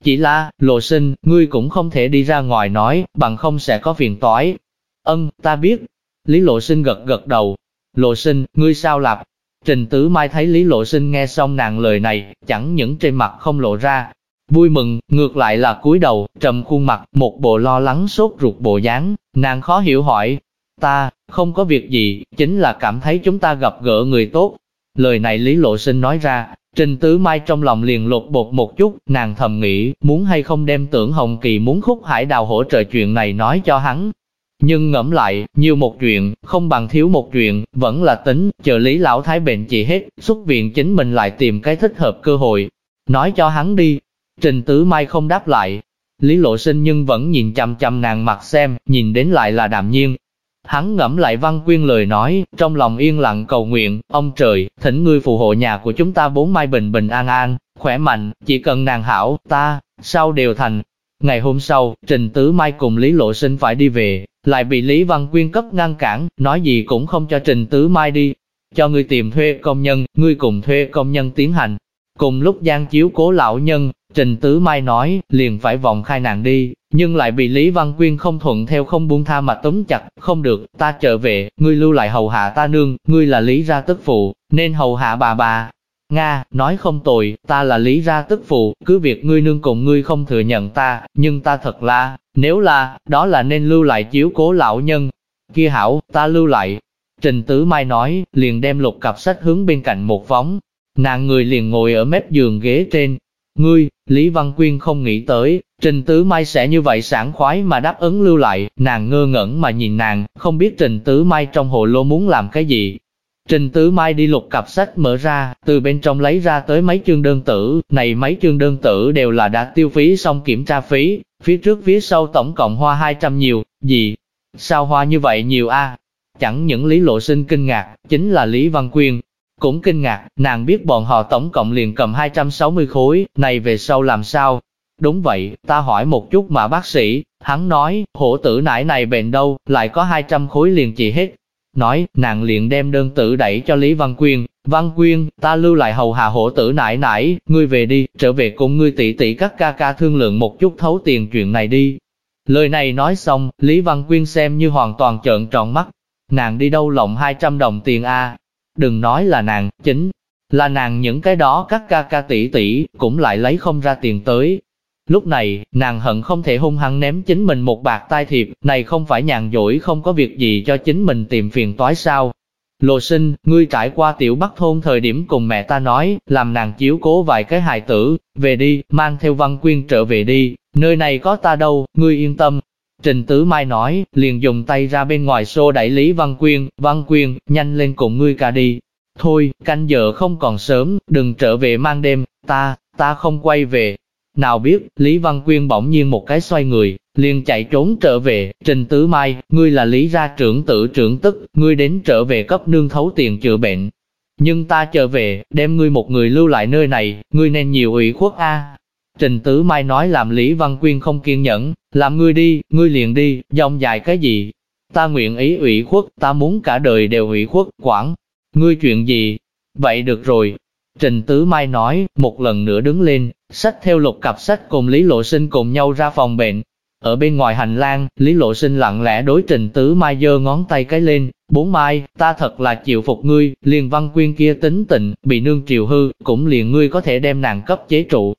Chỉ là, Lộ Sinh, ngươi cũng không thể đi ra ngoài nói, bằng không sẽ có phiền toái. Ân, ta biết. Lý Lộ Sinh gật gật đầu. Lộ Sinh, ngươi sao lạp? Trình Tứ Mai thấy Lý Lộ Sinh nghe xong nàng lời này, chẳng những trên mặt không lộ ra, Vui mừng, ngược lại là cúi đầu, trầm khuôn mặt, một bộ lo lắng sốt ruột bộ dáng, nàng khó hiểu hỏi, ta, không có việc gì, chính là cảm thấy chúng ta gặp gỡ người tốt. Lời này Lý Lộ Sinh nói ra, Trình Tứ Mai trong lòng liền lột bột một chút, nàng thầm nghĩ, muốn hay không đem tưởng Hồng Kỳ muốn khúc hải đào hỗ trợ chuyện này nói cho hắn. Nhưng ngẫm lại, nhiều một chuyện, không bằng thiếu một chuyện, vẫn là tính, chờ Lý Lão Thái bệnh trị hết, xuất viện chính mình lại tìm cái thích hợp cơ hội. Nói cho hắn đi. Trình Tứ Mai không đáp lại. Lý Lộ Sinh nhưng vẫn nhìn chăm chăm nàng mặt xem, nhìn đến lại là đạm nhiên. Hắn ngẫm lại văn quyên lời nói, trong lòng yên lặng cầu nguyện, ông trời, thỉnh ngươi phù hộ nhà của chúng ta bốn mai bình bình an an, khỏe mạnh, chỉ cần nàng hảo, ta, sau đều thành. Ngày hôm sau, Trình Tứ Mai cùng Lý Lộ Sinh phải đi về, lại bị Lý Văn Quyên cấp ngăn cản, nói gì cũng không cho Trình Tứ Mai đi. Cho ngươi tìm thuê công nhân, ngươi cùng thuê công nhân tiến hành. Cùng lúc gian chiếu cố lão nhân, Trình Tứ Mai nói, liền phải vòng khai nàng đi, nhưng lại bị Lý Văn Quyên không thuận theo không buông tha mà túm chặt, không được, ta trở về, ngươi lưu lại hầu hạ ta nương, ngươi là Lý ra tức phụ, nên hầu hạ bà bà. Nga, nói không tội ta là Lý ra tức phụ, cứ việc ngươi nương cùng ngươi không thừa nhận ta, nhưng ta thật là, nếu là, đó là nên lưu lại chiếu cố lão nhân. Kia hảo, ta lưu lại. Trình Tứ Mai nói, liền đem lục cặp sách hướng bên cạnh một vóng, Nàng người liền ngồi ở mép giường ghế trên. Ngươi, Lý Văn Quyên không nghĩ tới, Trình Tứ Mai sẽ như vậy sảng khoái mà đáp ứng lưu lại, nàng ngơ ngẩn mà nhìn nàng, không biết Trình Tứ Mai trong hồ lô muốn làm cái gì. Trình Tứ Mai đi lục cặp sách mở ra, từ bên trong lấy ra tới mấy chương đơn tử, này mấy chương đơn tử đều là đã tiêu phí xong kiểm tra phí, phía trước phía sau tổng cộng hoa 200 nhiều, gì? Sao hoa như vậy nhiều a? Chẳng những Lý Lộ Sinh kinh ngạc, chính là Lý Văn Quyên, cũng kinh ngạc, nàng biết bọn họ tổng cộng liền cầm 260 khối, này về sau làm sao? Đúng vậy, ta hỏi một chút mà bác sĩ, hắn nói, hổ tử nải này bệnh đâu, lại có 200 khối liền trị hết. Nói, nàng liền đem đơn tử đẩy cho Lý Văn Quyên, Văn Quyên, ta lưu lại hầu hạ hổ tử nải nải, ngươi về đi, trở về cùng ngươi tỷ tỷ các ca ca thương lượng một chút thấu tiền chuyện này đi. Lời này nói xong, Lý Văn Quyên xem như hoàn toàn trợn tròn mắt. Nàng đi đâu lộng 200 đồng tiền a Đừng nói là nàng, chính là nàng những cái đó các ca ca tỷ tỷ cũng lại lấy không ra tiền tới. Lúc này, nàng hận không thể hung hăng ném chính mình một bạc tai thiệp, này không phải nhàn dỗi không có việc gì cho chính mình tìm phiền toái sao. lô sinh, ngươi trải qua tiểu bắc thôn thời điểm cùng mẹ ta nói, làm nàng chiếu cố vài cái hài tử, về đi, mang theo văn quyên trở về đi, nơi này có ta đâu, ngươi yên tâm. Trình Tứ Mai nói, liền dùng tay ra bên ngoài xô đẩy Lý Văn Quyên, Văn Quyên, nhanh lên cùng ngươi cả đi. Thôi, canh giờ không còn sớm, đừng trở về mang đêm, ta, ta không quay về. Nào biết, Lý Văn Quyên bỗng nhiên một cái xoay người, liền chạy trốn trở về, Trình Tứ Mai, ngươi là Lý gia trưởng tử trưởng tức, ngươi đến trở về cấp nương thấu tiền chữa bệnh. Nhưng ta trở về, đem ngươi một người lưu lại nơi này, ngươi nên nhiều ủy khuất a. Trình Tứ Mai nói làm Lý Văn Quyên không kiên nhẫn, làm ngươi đi, ngươi liền đi, dòng dài cái gì? Ta nguyện ý ủy khuất, ta muốn cả đời đều ủy khuất, quản. Ngươi chuyện gì? Vậy được rồi. Trình Tứ Mai nói, một lần nữa đứng lên, sách theo lục cặp sách cùng Lý Lộ Sinh cùng nhau ra phòng bệnh, ở bên ngoài hành lang, Lý Lộ Sinh lặng lẽ đối trình tứ mai giơ ngón tay cái lên, bốn mai, ta thật là chịu phục ngươi, liền văn quyên kia tính tình, bị nương triều hư, cũng liền ngươi có thể đem nàng cấp chế trụ.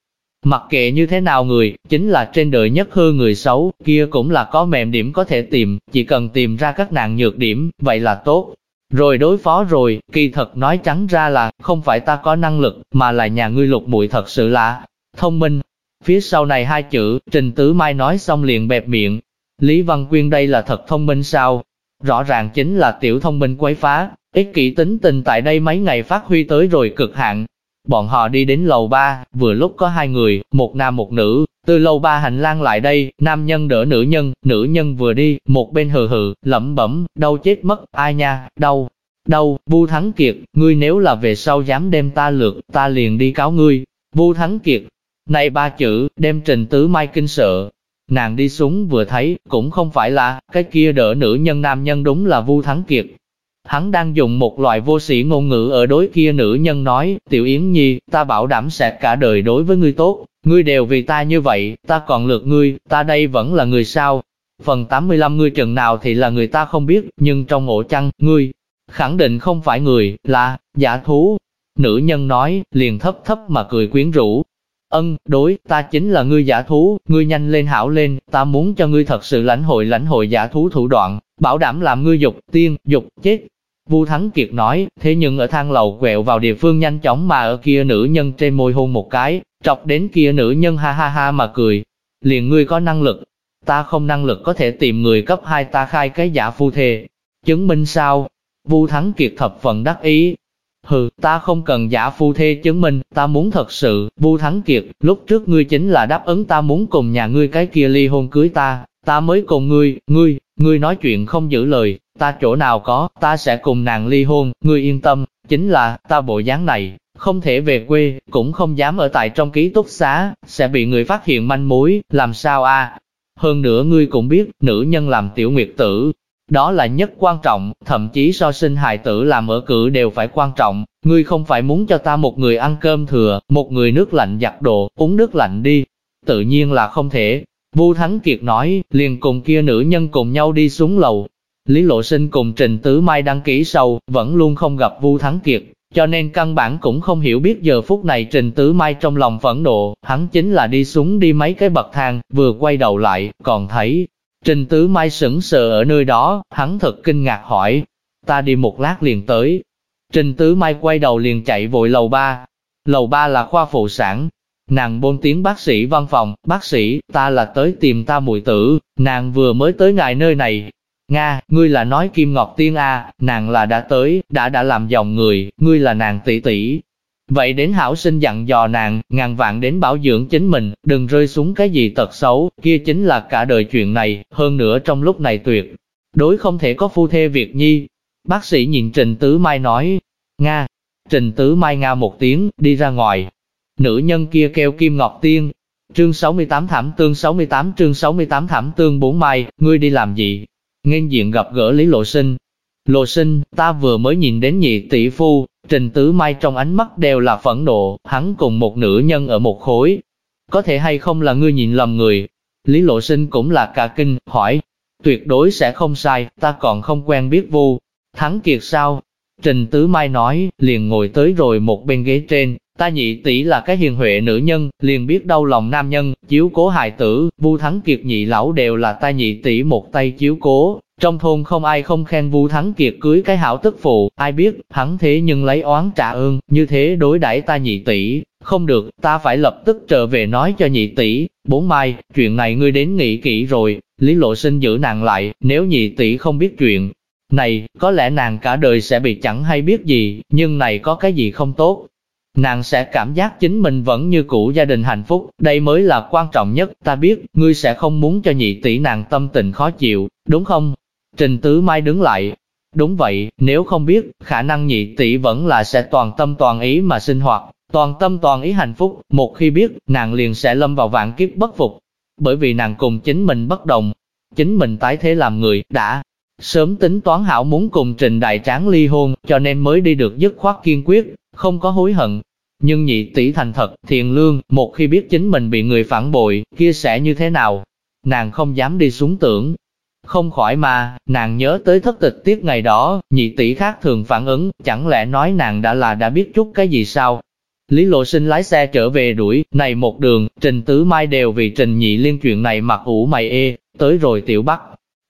Mặc kệ như thế nào người, chính là trên đời nhất hư người xấu, kia cũng là có mềm điểm có thể tìm, chỉ cần tìm ra các nàng nhược điểm, vậy là tốt. Rồi đối phó rồi, kỳ thật nói trắng ra là, không phải ta có năng lực, mà là nhà ngươi lục muội thật sự là thông minh, Phía sau này hai chữ, Trình Tứ Mai nói xong liền bẹp miệng. Lý Văn Quyên đây là thật thông minh sao? Rõ ràng chính là tiểu thông minh quấy phá, ích kỷ tính tình tại đây mấy ngày phát huy tới rồi cực hạn. Bọn họ đi đến lầu ba, vừa lúc có hai người, một nam một nữ, từ lầu ba hành lang lại đây, nam nhân đỡ nữ nhân, nữ nhân vừa đi, một bên hừ hừ, lẩm bẩm, đau chết mất, ai nha, đau, đau, Vu Thắng Kiệt, ngươi nếu là về sau dám đem ta lượt, ta liền đi cáo ngươi. Vu Thắng Kiệt, này ba chữ, đem Trình Tứ Mai kinh sợ. Nàng đi xuống vừa thấy, cũng không phải là, cái kia đỡ nữ nhân nam nhân đúng là Vu Thắng Kiệt. Hắn đang dùng một loại vô sĩ ngôn ngữ ở đối kia nữ nhân nói, Tiểu Yến Nhi, ta bảo đảm sẽ cả đời đối với ngươi tốt, ngươi đều vì ta như vậy, ta còn lượt ngươi, ta đây vẫn là người sao. Phần 85 ngươi chừng nào thì là người ta không biết, nhưng trong ổ chăn, ngươi, khẳng định không phải người, là, giả thú. Nữ nhân nói, liền thấp thấp mà cười quyến rũ, Ân, đối, ta chính là ngươi giả thú, ngươi nhanh lên hảo lên, ta muốn cho ngươi thật sự lãnh hội lãnh hội giả thú thủ đoạn, bảo đảm làm ngươi dục tiên, dục chết. Vu Thắng Kiệt nói, thế nhưng ở thang lầu quẹo vào địa phương nhanh chóng mà ở kia nữ nhân trên môi hôn một cái, chọc đến kia nữ nhân ha ha ha mà cười. Liền ngươi có năng lực. ta không năng lực có thể tìm người cấp hai ta khai cái giả phu thề. Chứng minh sao? Vu Thắng Kiệt thập phần đắc ý. Hừ, ta không cần giả phu thê chứng minh, ta muốn thật sự, Vu Thắng Kiệt, lúc trước ngươi chính là đáp ứng ta muốn cùng nhà ngươi cái kia ly hôn cưới ta, ta mới cùng ngươi, ngươi, ngươi nói chuyện không giữ lời, ta chỗ nào có, ta sẽ cùng nàng ly hôn, ngươi yên tâm, chính là, ta bộ dáng này, không thể về quê, cũng không dám ở tại trong ký túc xá, sẽ bị người phát hiện manh mối, làm sao a? Hơn nữa ngươi cũng biết, nữ nhân làm tiểu nguyệt tử, đó là nhất quan trọng, thậm chí so sinh hài tử làm ở cử đều phải quan trọng, ngươi không phải muốn cho ta một người ăn cơm thừa, một người nước lạnh giặt đồ, uống nước lạnh đi. Tự nhiên là không thể. Vu Thắng Kiệt nói, liền cùng kia nữ nhân cùng nhau đi xuống lầu. Lý Lộ Sinh cùng Trình Tứ Mai đăng ký sau, vẫn luôn không gặp Vu Thắng Kiệt, cho nên căn bản cũng không hiểu biết giờ phút này Trình Tứ Mai trong lòng phẫn nộ, hắn chính là đi xuống đi mấy cái bậc thang, vừa quay đầu lại, còn thấy Trình Tứ Mai sững sờ ở nơi đó, hắn thật kinh ngạc hỏi, ta đi một lát liền tới. Trình Tứ Mai quay đầu liền chạy vội lầu ba. Lầu ba là khoa phụ sản. Nàng bôn tiếng bác sĩ văn phòng, bác sĩ, ta là tới tìm ta mùi tử, nàng vừa mới tới ngài nơi này. Nga, ngươi là nói Kim Ngọc Tiên A, nàng là đã tới, đã đã làm dòng người, ngươi là nàng tỷ tỷ, Vậy đến hảo sinh dặn dò nàng, ngàn vạn đến bảo dưỡng chính mình, đừng rơi xuống cái gì tật xấu, kia chính là cả đời chuyện này, hơn nữa trong lúc này tuyệt. Đối không thể có phu thê Việt Nhi. Bác sĩ nhìn Trình Tứ Mai nói, Nga, Trình Tứ Mai Nga một tiếng, đi ra ngoài. Nữ nhân kia kêu Kim Ngọc Tiên. Chương 68 Thảm Tương 68 chương 68 Thảm Tương 4 Mai, ngươi đi làm gì? Nghênh diện gặp gỡ Lý Lộ Sinh. Lộ Sinh, ta vừa mới nhìn đến nhị tỷ phu, Trình Tứ Mai trong ánh mắt đều là phẫn nộ, hắn cùng một nữ nhân ở một khối. Có thể hay không là ngươi nhìn lầm người? Lý Lộ Sinh cũng là cả kinh, hỏi. Tuyệt đối sẽ không sai, ta còn không quen biết vu, Thắng kiệt sao? Trình Tứ Mai nói, liền ngồi tới rồi một bên ghế trên, ta nhị tỷ là cái hiền huệ nữ nhân, liền biết đau lòng nam nhân, chiếu cố hài tử, Vu Thắng Kiệt nhị lão đều là ta nhị tỷ một tay chiếu cố, trong thôn không ai không khen Vu Thắng Kiệt cưới cái hảo tức phụ, ai biết, hắn thế nhưng lấy oán trả ơn, như thế đối đãi ta nhị tỷ, không được, ta phải lập tức trở về nói cho nhị tỷ, bốn mai, chuyện này ngươi đến nghĩ kỹ rồi, Lý Lộ Sinh giữ nàng lại, nếu nhị tỷ không biết chuyện. Này, có lẽ nàng cả đời sẽ bị chẳng hay biết gì, nhưng này có cái gì không tốt. Nàng sẽ cảm giác chính mình vẫn như cũ gia đình hạnh phúc, đây mới là quan trọng nhất, ta biết, ngươi sẽ không muốn cho nhị tỷ nàng tâm tình khó chịu, đúng không? Trình Tứ Mai đứng lại. Đúng vậy, nếu không biết, khả năng nhị tỷ vẫn là sẽ toàn tâm toàn ý mà sinh hoạt, toàn tâm toàn ý hạnh phúc, một khi biết, nàng liền sẽ lâm vào vạn kiếp bất phục. Bởi vì nàng cùng chính mình bất đồng, chính mình tái thế làm người, đã sớm tính toán hảo muốn cùng trình đại tráng ly hôn, cho nên mới đi được dứt khoát kiên quyết, không có hối hận. Nhưng nhị tỷ thành thật, thiền lương, một khi biết chính mình bị người phản bội, kia sẽ như thế nào? Nàng không dám đi xuống tưởng, không khỏi mà, nàng nhớ tới thất tịch tiết ngày đó, nhị tỷ khác thường phản ứng, chẳng lẽ nói nàng đã là đã biết chút cái gì sao? Lý Lộ Sinh lái xe trở về đuổi, này một đường, Trình Tứ Mai đều vì Trình Nhị Liên chuyện này mặc ủ mày ê, tới rồi tiểu Bắc.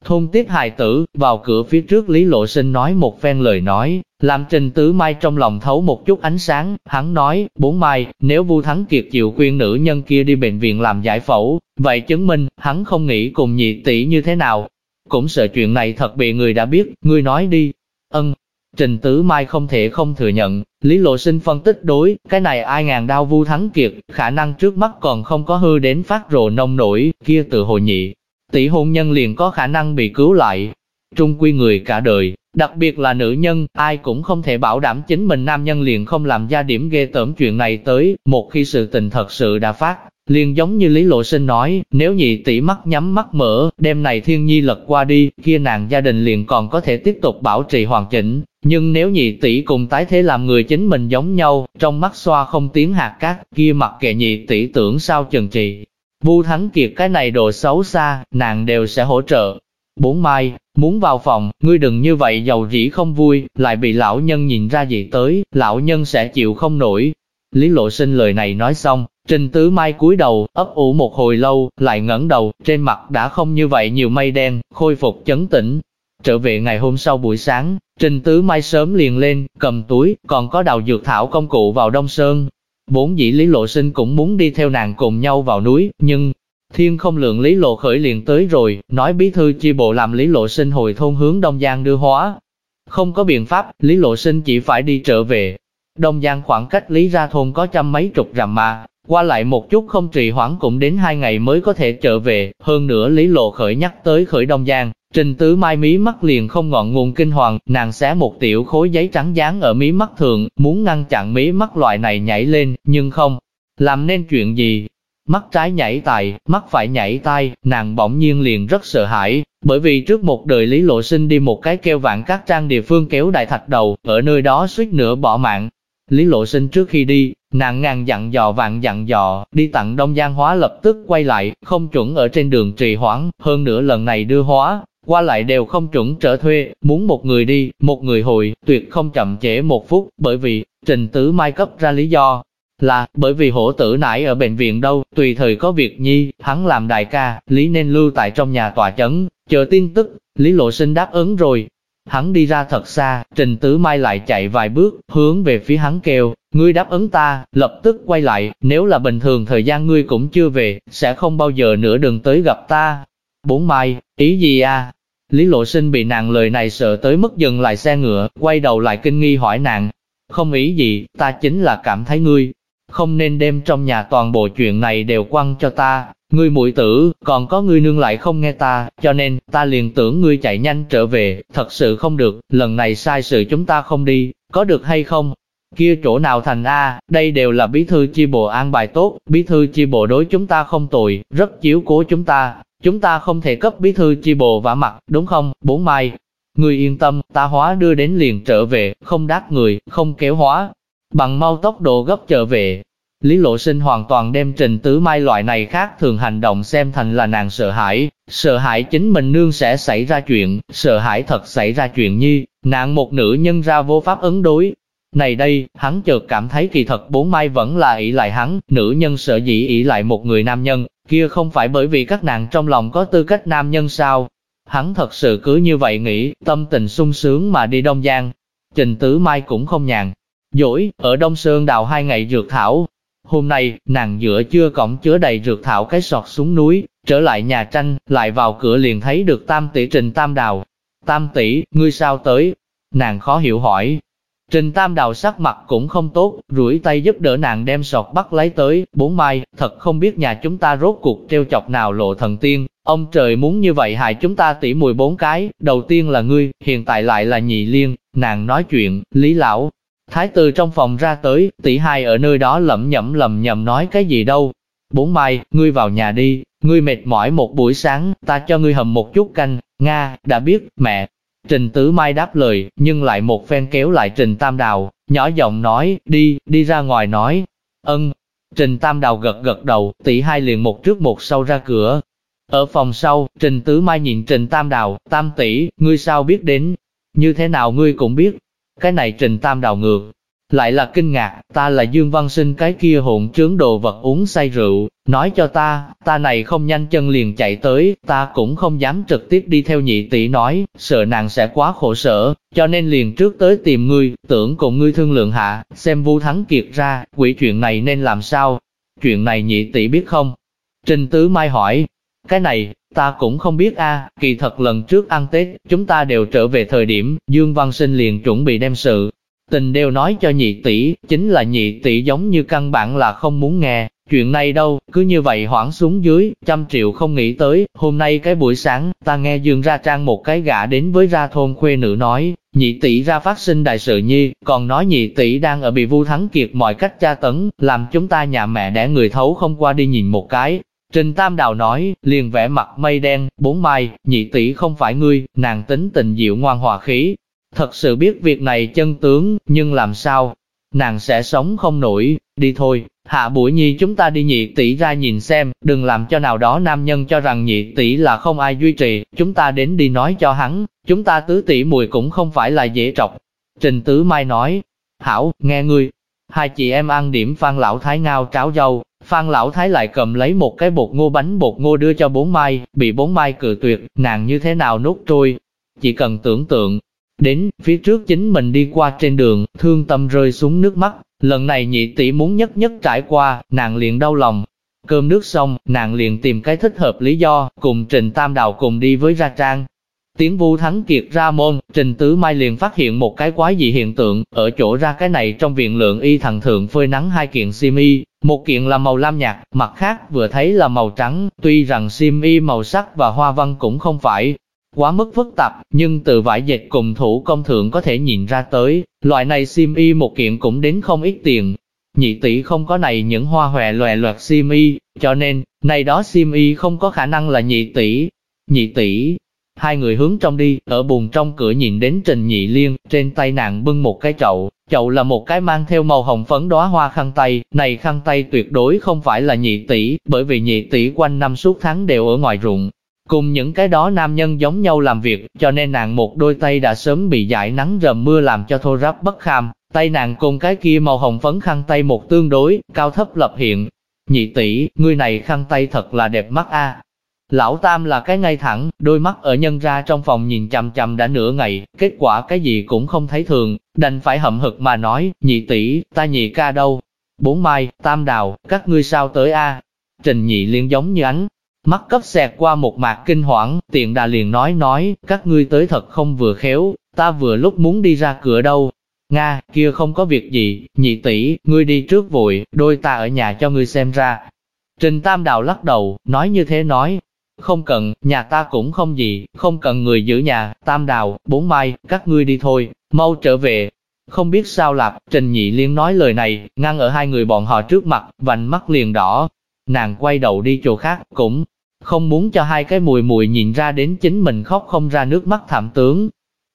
Thôn tiết hài tử, vào cửa phía trước Lý Lộ Sinh nói một phen lời nói, làm Trình Tứ Mai trong lòng thấu một chút ánh sáng, hắn nói, bốn mai, nếu Vu Thắng Kiệt chịu khuyên nữ nhân kia đi bệnh viện làm giải phẫu, vậy chứng minh, hắn không nghĩ cùng nhị tỷ như thế nào, cũng sợ chuyện này thật bị người đã biết, ngươi nói đi. Ân, Trình Tứ Mai không thể không thừa nhận, Lý Lộ Sinh phân tích đối, cái này ai ngàn đau vu thắng kiệt, khả năng trước mắt còn không có hư đến phát rồ nông nổi, kia từ hồi nhị. Tỷ hôn nhân liền có khả năng bị cứu lại. Trung quy người cả đời, đặc biệt là nữ nhân, ai cũng không thể bảo đảm chính mình nam nhân liền không làm ra điểm ghê tởm chuyện này tới, một khi sự tình thật sự đã phát, Liền giống như Lý Lộ Sinh nói, nếu nhị tỷ mắt nhắm mắt mở, đêm này thiên nhi lật qua đi, kia nàng gia đình liền còn có thể tiếp tục bảo trì hoàn chỉnh. Nhưng nếu nhị tỷ cùng tái thế làm người chính mình giống nhau, trong mắt xoa không tiếng hạt cát, kia mặc kệ nhị tỷ tưởng sao chừng trì. Vu Thắng Kiệt cái này đồ xấu xa, nàng đều sẽ hỗ trợ. Bốn mai, muốn vào phòng, ngươi đừng như vậy giàu dĩ không vui, lại bị lão nhân nhìn ra gì tới, lão nhân sẽ chịu không nổi. Lý Lộ Sinh lời này nói xong, Trình Tứ Mai cúi đầu, ấp ủ một hồi lâu, lại ngẩng đầu, trên mặt đã không như vậy nhiều mây đen, khôi phục chấn tĩnh. Trở về ngày hôm sau buổi sáng, Trình Tứ Mai sớm liền lên, cầm túi, còn có đào dược thảo công cụ vào Đông Sơn. Bốn dĩ Lý Lộ Sinh cũng muốn đi theo nàng cùng nhau vào núi, nhưng Thiên không lượng Lý Lộ khởi liền tới rồi, nói bí thư chi bộ làm Lý Lộ sinh hồi thôn hướng Đông Giang đưa hóa. Không có biện pháp, Lý Lộ sinh chỉ phải đi trở về. Đông Giang khoảng cách Lý ra thôn có trăm mấy chục rằm mà, qua lại một chút không trì hoãn cũng đến hai ngày mới có thể trở về, hơn nữa Lý Lộ khởi nhắc tới khởi Đông Giang, Trình Tứ Mai mí mắt liền không ngọn nguồn kinh hoàng, nàng xé một tiểu khối giấy trắng dán ở mí mắt thường, muốn ngăn chặn mí mắt loại này nhảy lên, nhưng không, làm nên chuyện gì. Mắt trái nhảy tài, mắt phải nhảy tai, nàng bỗng nhiên liền rất sợ hãi, bởi vì trước một đời Lý Lộ Sinh đi một cái kêu vạn các trang địa phương kéo đại thạch đầu, ở nơi đó suýt nữa bỏ mạng. Lý Lộ Sinh trước khi đi, nàng ngàn dặn dò vạn dặn dò, đi tặng Đông Giang Hóa lập tức quay lại, không chuẩn ở trên đường trì hoãn, hơn nữa lần này đưa hóa, qua lại đều không chuẩn trở thuê, muốn một người đi, một người hồi, tuyệt không chậm trễ một phút, bởi vì, Trình Tứ Mai cấp ra lý do, là, bởi vì hổ tử nãy ở bệnh viện đâu, tùy thời có việc nhi, hắn làm đại ca, lý nên lưu tại trong nhà tòa chấn, chờ tin tức, lý lộ sinh đáp ứng rồi. Hắn đi ra thật xa, Trình Tứ Mai lại chạy vài bước, hướng về phía hắn kêu, ngươi đáp ứng ta, lập tức quay lại, nếu là bình thường thời gian ngươi cũng chưa về, sẽ không bao giờ nữa đừng tới gặp ta. Bốn Mai, ý gì à? Lý Lộ Sinh bị nàng lời này sợ tới mức dừng lại xe ngựa, quay đầu lại kinh nghi hỏi nàng. Không ý gì, ta chính là cảm thấy ngươi, không nên đem trong nhà toàn bộ chuyện này đều quăng cho ta, ngươi mũi tử, còn có ngươi nương lại không nghe ta, cho nên, ta liền tưởng ngươi chạy nhanh trở về, thật sự không được, lần này sai sự chúng ta không đi, có được hay không? Kia chỗ nào thành A, đây đều là bí thư chi bộ an bài tốt, bí thư chi bộ đối chúng ta không tồi, rất chiếu cố chúng ta, chúng ta không thể cấp bí thư chi bộ vả mặt, đúng không, bốn mai. Ngươi yên tâm, ta hóa đưa đến liền trở về, không đắc người, không kéo hóa, bằng mau tốc độ gấp trở về. Lý Lộ Sinh hoàn toàn đem Trình Tứ Mai loại này khác thường hành động xem thành là nàng sợ hãi, sợ hãi chính mình nương sẽ xảy ra chuyện, sợ hãi thật xảy ra chuyện như, nàng một nữ nhân ra vô pháp ứng đối. Này đây, hắn chợt cảm thấy kỳ thật bốn mai vẫn là ỷ lại hắn, nữ nhân sợ dĩ ỷ lại một người nam nhân, kia không phải bởi vì các nàng trong lòng có tư cách nam nhân sao. Hắn thật sự cứ như vậy nghĩ, tâm tình sung sướng mà đi Đông Giang. Trình Tứ Mai cũng không nhàn, dỗi, ở Đông Sơn đào hai ngày dược thảo. Hôm nay, nàng giữa chưa cổng chứa đầy rượt thảo cái sọt xuống núi, trở lại nhà tranh, lại vào cửa liền thấy được tam tỷ trình tam đào. Tam tỷ, ngươi sao tới? Nàng khó hiểu hỏi. Trình tam đào sắc mặt cũng không tốt, rủi tay giúp đỡ nàng đem sọt bắt lấy tới, bốn mai, thật không biết nhà chúng ta rốt cuộc treo chọc nào lộ thần tiên, ông trời muốn như vậy hại chúng ta tỉ mùi bốn cái, đầu tiên là ngươi, hiện tại lại là nhị liên, nàng nói chuyện, lý lão, Thái từ trong phòng ra tới, tỷ hai ở nơi đó lẩm nhẩm lầm nhầm nói cái gì đâu. Bốn mai, ngươi vào nhà đi, ngươi mệt mỏi một buổi sáng, ta cho ngươi hầm một chút canh, Nga, đã biết, mẹ. Trình Tứ Mai đáp lời, nhưng lại một phen kéo lại Trình Tam Đào, nhỏ giọng nói, đi, đi ra ngoài nói. Ân. Trình Tam Đào gật gật đầu, tỷ hai liền một trước một sau ra cửa. Ở phòng sau, Trình Tứ Mai nhìn Trình Tam Đào, Tam tỷ, ngươi sao biết đến? Như thế nào ngươi cũng biết, cái này trình tam đào ngược, lại là kinh ngạc, ta là Dương Văn Sinh cái kia hỗn trướng đồ vật uống say rượu, nói cho ta, ta này không nhanh chân liền chạy tới, ta cũng không dám trực tiếp đi theo nhị tỷ nói, sợ nàng sẽ quá khổ sở, cho nên liền trước tới tìm ngươi, tưởng cùng ngươi thương lượng hạ, xem vu thắng kiệt ra, quỷ chuyện này nên làm sao, chuyện này nhị tỷ biết không? Trình Tứ Mai hỏi, cái này, Ta cũng không biết a, kỳ thật lần trước ăn Tết, chúng ta đều trở về thời điểm, Dương Văn Sinh liền chuẩn bị đem sự. Tình đều nói cho nhị tỷ, chính là nhị tỷ giống như căn bản là không muốn nghe, chuyện này đâu, cứ như vậy hoảng xuống dưới, trăm triệu không nghĩ tới, hôm nay cái buổi sáng, ta nghe Dương ra trang một cái gã đến với ra thôn khuê nữ nói, nhị tỷ ra phát sinh đại sự nhi, còn nói nhị tỷ đang ở bị vu thắng kiệt mọi cách tra tấn, làm chúng ta nhà mẹ đẻ người thấu không qua đi nhìn một cái, Trình Tam Đào nói, liền vẽ mặt mây đen, bốn mai, nhị tỷ không phải ngươi, nàng tính tình dịu ngoan hòa khí. Thật sự biết việc này chân tướng, nhưng làm sao? Nàng sẽ sống không nổi, đi thôi, hạ buổi nhi chúng ta đi nhị tỷ ra nhìn xem, đừng làm cho nào đó nam nhân cho rằng nhị tỷ là không ai duy trì, chúng ta đến đi nói cho hắn, chúng ta tứ tỷ mùi cũng không phải là dễ trọc. Trình Tứ Mai nói, hảo, nghe ngươi, hai chị em ăn điểm phan lão thái ngao cháo dâu, Phan Lão Thái lại cầm lấy một cái bột ngô bánh bột ngô đưa cho bốn mai, bị bốn mai cự tuyệt, nàng như thế nào nuốt trôi. Chỉ cần tưởng tượng, đến phía trước chính mình đi qua trên đường, thương tâm rơi xuống nước mắt, lần này nhị tỷ muốn nhất nhất trải qua, nàng liền đau lòng. Cơm nước xong, nàng liền tìm cái thích hợp lý do, cùng Trình Tam Đào cùng đi với Ra Trang tiếng Vu Thắng Kiệt ra môn, Trình Tứ Mai liền phát hiện một cái quái dị hiện tượng, ở chỗ ra cái này trong viện lượng y thằng thượng phơi nắng hai kiện sim y, một kiện là màu lam nhạt, mặt khác vừa thấy là màu trắng, tuy rằng sim y màu sắc và hoa văn cũng không phải quá mức phức tạp, nhưng từ vải dệt cùng thủ công thượng có thể nhìn ra tới, loại này sim y một kiện cũng đến không ít tiền. Nhị tỷ không có này những hoa hòe loè loẹt sim y, cho nên, này đó sim y không có khả năng là nhị tỷ. Nhị tỷ, hai người hướng trong đi, ở bùn trong cửa nhìn đến Trình Nhị Liên, trên tay nàng bưng một cái chậu, chậu là một cái mang theo màu hồng phấn đóa hoa khăn tay, này khăn tay tuyệt đối không phải là nhị tỷ, bởi vì nhị tỷ quanh năm suốt tháng đều ở ngoài ruộng, Cùng những cái đó nam nhân giống nhau làm việc, cho nên nàng một đôi tay đã sớm bị dại nắng rầm mưa làm cho thô ráp bất kham. Tay nàng cùng cái kia màu hồng phấn khăn tay một tương đối, cao thấp lập hiện. Nhị tỷ, ngươi này khăn tay thật là đẹp mắt a. Lão Tam là cái ngay thẳng, đôi mắt ở nhân ra trong phòng nhìn chằm chằm đã nửa ngày, kết quả cái gì cũng không thấy thường, đành phải hậm hực mà nói, nhị tỷ, ta nhị ca đâu? Bốn mai, tam đào, các ngươi sao tới a? Trình nhị liên giống như ánh, Mắt cấp xẹt qua một mạc kinh hoảng, tiện đà liền nói nói, các ngươi tới thật không vừa khéo, ta vừa lúc muốn đi ra cửa đâu. Nga, kia không có việc gì, nhị tỷ, ngươi đi trước vội, đôi ta ở nhà cho ngươi xem ra. Trình Tam Đào lắc đầu, nói như thế nói, không cần, nhà ta cũng không gì, không cần người giữ nhà, Tam Đào, bốn mai, các ngươi đi thôi, mau trở về. Không biết sao lạc, Trình Nhị Liên nói lời này, ngăn ở hai người bọn họ trước mặt, vành mắt liền đỏ. Nàng quay đầu đi chỗ khác, cũng không muốn cho hai cái mùi mùi nhìn ra đến chính mình khóc không ra nước mắt thảm tướng.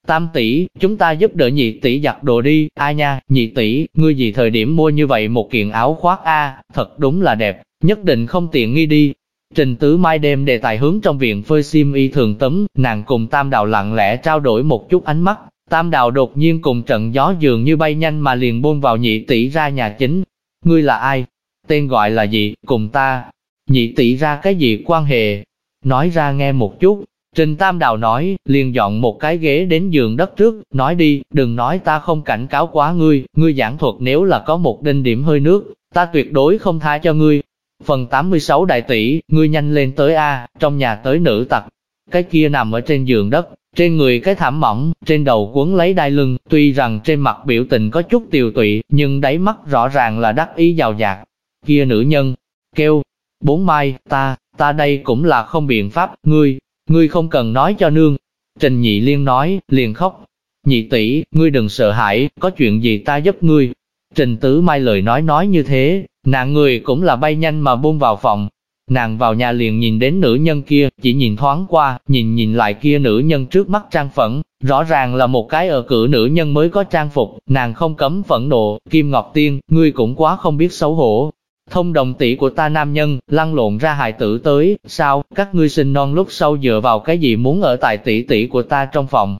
Tam tỷ, chúng ta giúp đỡ nhị tỷ giặt đồ đi, ai nha, nhị tỷ, ngươi gì thời điểm mua như vậy một kiện áo khoác a, thật đúng là đẹp, nhất định không tiện nghi đi. Trình Tứ Mai đêm đề tài hướng trong viện phơi sim y thường tấm, nàng cùng Tam Đào lặng lẽ trao đổi một chút ánh mắt, Tam Đào đột nhiên cùng trận gió dường như bay nhanh mà liền buông vào nhị tỷ ra nhà chính. Ngươi là ai? Tên gọi là gì? Cùng ta, nhị tỷ ra cái gì quan hệ? Nói ra nghe một chút. Trình Tam Đào nói, liền dọn một cái ghế đến giường đất trước, nói đi, đừng nói ta không cảnh cáo quá ngươi, ngươi giảng thuật nếu là có một đinh điểm hơi nước, ta tuyệt đối không tha cho ngươi. Phần 86 đại tỷ, ngươi nhanh lên tới A, trong nhà tới nữ tặc. Cái kia nằm ở trên giường đất, trên người cái thảm mỏng, trên đầu quấn lấy đai lưng, tuy rằng trên mặt biểu tình có chút tiều tụy, nhưng đáy mắt rõ ràng là đắc ý giàu dạt. Kia nữ nhân, kêu, Bốn mai, ta, ta đây cũng là không biện pháp, ngươi, ngươi không cần nói cho nương. Trình nhị liên nói, liền khóc. Nhị tỷ, ngươi đừng sợ hãi, có chuyện gì ta giúp ngươi. Trình tứ mai lời nói nói như thế, nàng người cũng là bay nhanh mà buông vào phòng. Nàng vào nhà liền nhìn đến nữ nhân kia, chỉ nhìn thoáng qua, nhìn nhìn lại kia nữ nhân trước mắt trang phẫn, rõ ràng là một cái ở cử nữ nhân mới có trang phục, nàng không cấm phẫn nộ, Kim Ngọc Tiên, ngươi cũng quá không biết xấu hổ, thông đồng tỷ của ta nam nhân, lăn lộn ra hài tử tới, sao, các ngươi sinh non lúc sau dựa vào cái gì muốn ở tại tỷ tỷ của ta trong phòng.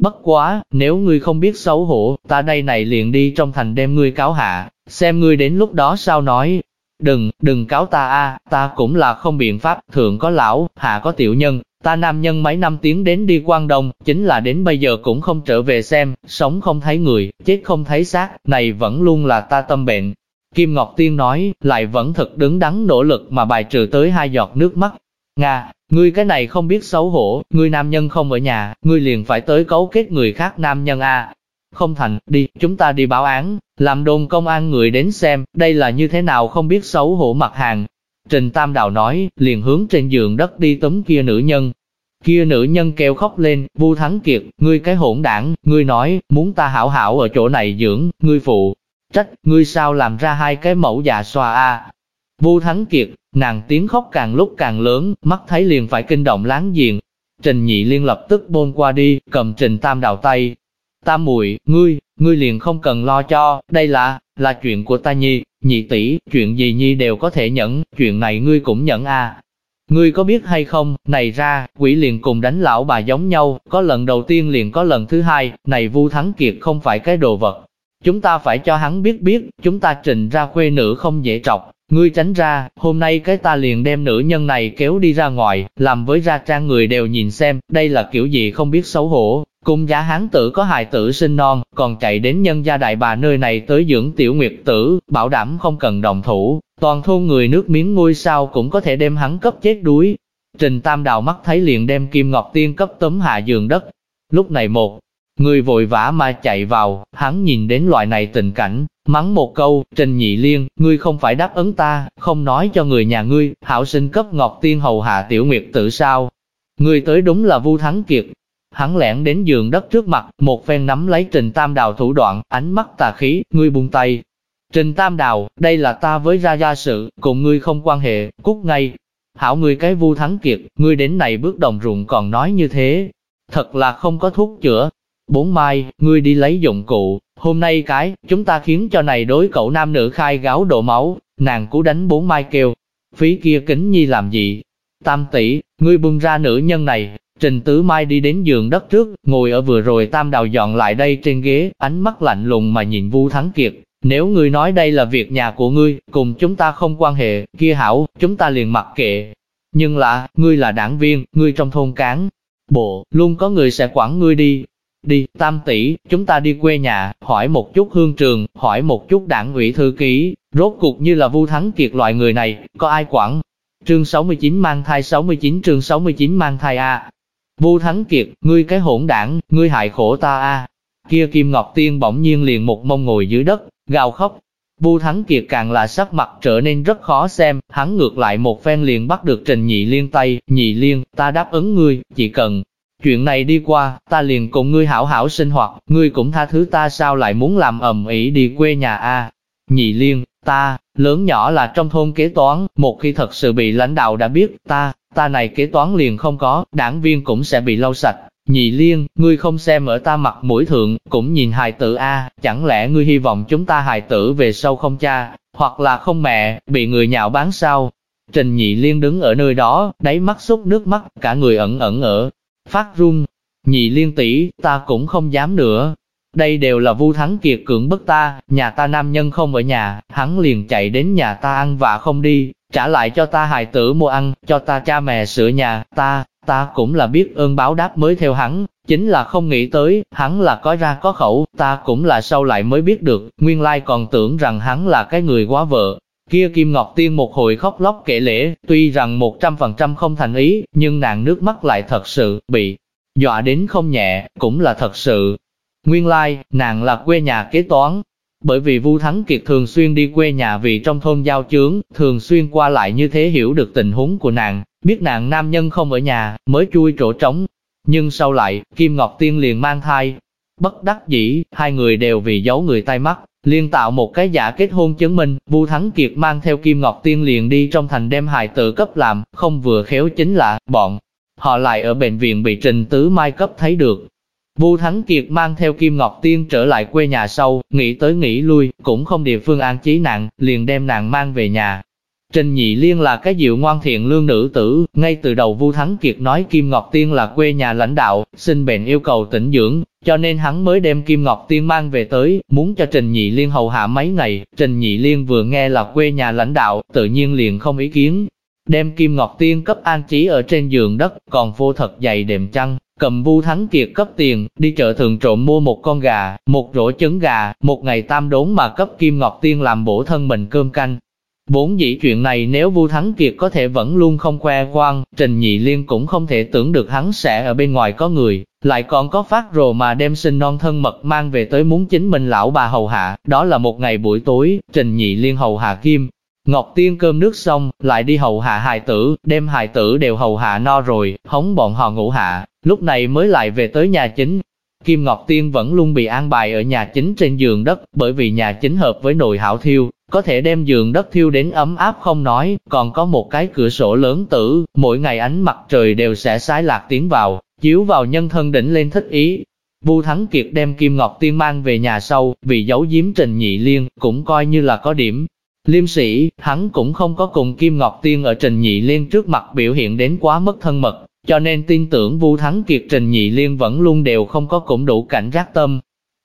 Bất quá, nếu ngươi không biết xấu hổ, ta đây này liền đi trong thành đem ngươi cáo hạ, xem ngươi đến lúc đó sao nói. Đừng, đừng cáo ta a, ta cũng là không biện pháp, thượng có lão, hạ có tiểu nhân, ta nam nhân mấy năm tiến đến đi quan đông, chính là đến bây giờ cũng không trở về xem, sống không thấy người, chết không thấy xác, này vẫn luôn là ta tâm bệnh, Kim Ngọc Tiên nói, lại vẫn thật đứng đắn nỗ lực mà bài trừ tới hai giọt nước mắt. Nga, ngươi cái này không biết xấu hổ, ngươi nam nhân không ở nhà, ngươi liền phải tới cấu kết người khác nam nhân a. À. Không thành, đi, chúng ta đi báo án, làm đồn công an người đến xem, đây là như thế nào không biết xấu hổ mặt hàng. Trình Tam Đào nói, liền hướng trên giường đất đi tấm kia nữ nhân. Kia nữ nhân kêu khóc lên, Vu Thắng Kiệt, ngươi cái hỗn đảng, ngươi nói, muốn ta hảo hảo ở chỗ này dưỡng, ngươi phụ, trách, ngươi sao làm ra hai cái mẫu dạ xòa a? Vu Thắng Kiệt, nàng tiếng khóc càng lúc càng lớn, mắt thấy liền phải kinh động láng giềng. Trình Nhị Liên lập tức bôn qua đi, cầm Trình Tam đào tay. Tam muội, ngươi, ngươi liền không cần lo cho, đây là, là chuyện của ta nhi, nhị tỷ, chuyện gì nhi đều có thể nhẫn, chuyện này ngươi cũng nhẫn à? Ngươi có biết hay không, này ra, quỷ liền cùng đánh lão bà giống nhau, có lần đầu tiên liền có lần thứ hai, này Vu Thắng Kiệt không phải cái đồ vật, Chúng ta phải cho hắn biết biết, chúng ta trình ra khuê nữ không dễ trọc, ngươi tránh ra, hôm nay cái ta liền đem nữ nhân này kéo đi ra ngoài, làm với ra trang người đều nhìn xem, đây là kiểu gì không biết xấu hổ, Cung giá hán tử có hài tử sinh non, còn chạy đến nhân gia đại bà nơi này tới dưỡng tiểu nguyệt tử, bảo đảm không cần đồng thủ, toàn thôn người nước miếng ngôi sao cũng có thể đem hắn cấp chết đuối. Trình Tam Đào mắt thấy liền đem Kim Ngọc Tiên cấp tấm hạ giường đất. Lúc này một, người vội vã mà chạy vào, hắn nhìn đến loại này tình cảnh, mắng một câu, Trình Nhị Liên, ngươi không phải đáp ứng ta, không nói cho người nhà ngươi, hảo sinh cấp Ngọc Tiên hầu hạ tiểu nguyệt tử sao. Ngươi tới đúng là Vu Thắng Kiệt, Hắn lẻn đến giường đất trước mặt, một phen nắm lấy Trình Tam Đào thủ đoạn, ánh mắt tà khí, ngươi buông tay. Trình Tam Đào, đây là ta với ra gia sự, cùng ngươi không quan hệ, cút ngay. Hảo ngươi cái vu thắng kiệt, ngươi đến này bước đồng ruộng còn nói như thế. Thật là không có thuốc chữa. Bốn mai, ngươi đi lấy dụng cụ, hôm nay cái, chúng ta khiến cho này đối cậu nam nữ khai gáo đổ máu, nàng cú đánh bốn mai kêu. Phí kia kính nhi làm gì? Tam tỷ, ngươi buông ra nữ nhân này, Trình Tứ Mai đi đến giường đất trước, ngồi ở vừa rồi Tam Đào dọn lại đây trên ghế, ánh mắt lạnh lùng mà nhìn Vu Thắng Kiệt. Nếu ngươi nói đây là việc nhà của ngươi, cùng chúng ta không quan hệ, kia hảo, chúng ta liền mặc kệ. Nhưng là, ngươi là đảng viên, ngươi trong thôn cán, bộ, luôn có người sẽ quản ngươi đi. Đi, tam tỷ, chúng ta đi quê nhà, hỏi một chút hương trường, hỏi một chút đảng ủy thư ký, rốt cuộc như là Vu Thắng Kiệt loại người này, có ai quản? Trương 69 mang thai 69 chương 69 mang thai A, Vu Thắng Kiệt, ngươi cái hỗn đảng, ngươi hại khổ ta a. Kia Kim Ngọc Tiên bỗng nhiên liền một mông ngồi dưới đất, gào khóc. Vu Thắng Kiệt càng là sắc mặt trở nên rất khó xem, hắn ngược lại một phen liền bắt được Trình Nhị Liên tay, Nhị Liên, ta đáp ứng ngươi, chỉ cần chuyện này đi qua, ta liền cùng ngươi hảo hảo sinh hoạt, ngươi cũng tha thứ ta sao lại muốn làm ầm ĩ đi quê nhà a? Nhị Liên, ta, lớn nhỏ là trong thôn kế toán, một khi thật sự bị lãnh đạo đã biết, ta, ta này kế toán liền không có, đảng viên cũng sẽ bị lau sạch. Nhị liên, ngươi không xem ở ta mặt mũi thượng, cũng nhìn hài tử A, chẳng lẽ ngươi hy vọng chúng ta hài tử về sau không cha, hoặc là không mẹ, bị người nhạo bán sao? Trình nhị liên đứng ở nơi đó, đáy mắt xúc nước mắt, cả người ẩn ẩn ở, phát run. Nhị liên tỷ, ta cũng không dám nữa. Đây đều là Vu Thắng Kiệt cưỡng bức ta, nhà ta nam nhân không ở nhà, hắn liền chạy đến nhà ta ăn vạ không đi, trả lại cho ta hài tử mua ăn, cho ta cha mẹ sửa nhà, ta, ta cũng là biết ơn báo đáp mới theo hắn, chính là không nghĩ tới, hắn là có ra có khẩu, ta cũng là sau lại mới biết được, nguyên lai còn tưởng rằng hắn là cái người quá vợ. Kia Kim Ngọc Tiên một hồi khóc lóc kể lễ, tuy rằng một trăm phần trăm không thành ý, nhưng nàng nước mắt lại thật sự, bị dọa đến không nhẹ, cũng là thật sự. Nguyên lai, nàng là quê nhà kế toán, bởi vì Vu Thắng Kiệt thường xuyên đi quê nhà vì trong thôn giao chướng, thường xuyên qua lại như thế hiểu được tình huống của nàng, biết nàng nam nhân không ở nhà, mới chui chỗ trống. Nhưng sau lại, Kim Ngọc Tiên liền mang thai. Bất đắc dĩ, hai người đều vì giấu người tay mắt, liên tạo một cái giả kết hôn chứng minh, Vu Thắng Kiệt mang theo Kim Ngọc Tiên liền đi trong thành đem hài tử cấp làm, không vừa khéo chính là, bọn họ lại ở bệnh viện bị Trình Tứ Mai cấp thấy được, Vu Thắng Kiệt mang theo Kim Ngọc Tiên trở lại quê nhà sau, nghĩ tới nghĩ lui, cũng không địa phương an trí nàng, liền đem nàng mang về nhà. Trình Nhị Liên là cái dịu ngoan thiện lương nữ tử, ngay từ đầu Vu Thắng Kiệt nói Kim Ngọc Tiên là quê nhà lãnh đạo, sinh bệnh yêu cầu tĩnh dưỡng, cho nên hắn mới đem Kim Ngọc Tiên mang về tới, muốn cho Trình Nhị Liên hầu hạ mấy ngày. Trình Nhị Liên vừa nghe là quê nhà lãnh đạo, tự nhiên liền không ý kiến, đem Kim Ngọc Tiên cấp an trí ở trên giường đất, còn vô thật dày đệm chăn, cầm Vu Thắng Kiệt cấp tiền, đi chợ thường trộm mua một con gà, một rổ trứng gà, một ngày tam đốn mà cấp Kim Ngọc Tiên làm bổ thân mình cơm canh. Vốn dĩ chuyện này nếu Vu Thắng Kiệt có thể vẫn luôn không khoe khoang, Trình Nhị Liên cũng không thể tưởng được hắn sẽ ở bên ngoài có người, lại còn có phát rồ mà đem sinh non thân mật mang về tới muốn chính mình lão bà hầu hạ. Đó là một ngày buổi tối, Trình Nhị Liên hầu hạ Kim, Ngọc Tiên cơm nước xong, lại đi hầu hạ hài tử, đem hài tử đều hầu hạ no rồi, hống bọn họ ngủ hạ, lúc này mới lại về tới nhà chính. Kim Ngọc Tiên vẫn luôn bị an bài ở nhà chính trên giường đất, bởi vì nhà chính hợp với nồi hảo thiêu, có thể đem giường đất thiêu đến ấm áp không nói, còn có một cái cửa sổ lớn tử, mỗi ngày ánh mặt trời đều sẽ sái lạc tiến vào, chiếu vào nhân thân đỉnh lên thích ý. Vu Thắng Kiệt đem Kim Ngọc Tiên mang về nhà sau, vì giấu giếm Trình Nhị Liên, cũng coi như là có điểm, Liêm sĩ, hắn cũng không có cùng Kim Ngọc Tiên ở Trình Nhị Liên trước mặt biểu hiện đến quá mất thân mật, cho nên tin tưởng Vu Thắng Kiệt Trình Nhị Liên vẫn luôn đều không có cũng đủ cảnh giác tâm.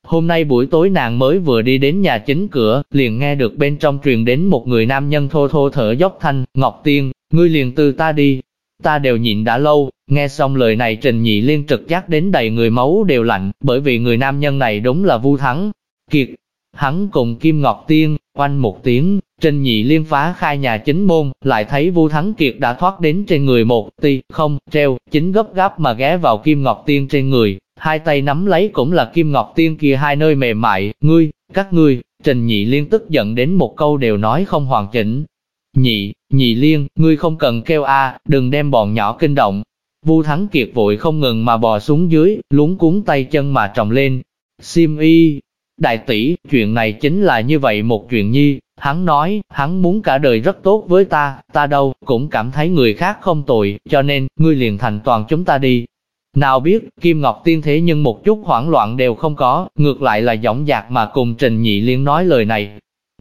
Hôm nay buổi tối nàng mới vừa đi đến nhà chính cửa, liền nghe được bên trong truyền đến một người nam nhân thô thô thở dốc thanh, Ngọc Tiên, ngươi liền từ ta đi. ta đều nhịn đã lâu, nghe xong lời này Trình Nhị Liên trực giác đến đầy người máu đều lạnh, bởi vì người nam nhân này đúng là Vu Thắng. Kiệt, hắn cùng Kim Ngọc Tiên, oanh một tiếng, Trình Nhị Liên phá khai nhà chính môn, lại thấy Vu Thắng Kiệt đã thoát đến trên người một ti, không, treo, chính gấp gáp mà ghé vào Kim Ngọc Tiên trên người, hai tay nắm lấy cũng là Kim Ngọc Tiên kia hai nơi mềm mại, ngươi, các ngươi, Trình Nhị Liên tức giận đến một câu đều nói không hoàn chỉnh. Nhị, Nhị Liên, ngươi không cần kêu a, đừng đem bọn nhỏ kinh động. Vu Thắng Kiệt vội không ngừng mà bò xuống dưới, luống cuốn tay chân mà trồng lên. Sim y, đại tỷ, chuyện này chính là như vậy một chuyện nhi, hắn nói, hắn muốn cả đời rất tốt với ta, ta đâu, cũng cảm thấy người khác không tồi, cho nên, ngươi liền thành toàn chúng ta đi, nào biết, Kim Ngọc Tiên thế nhưng một chút hoảng loạn đều không có, ngược lại là giọng dạc mà cùng Trình Nhị Liên nói lời này.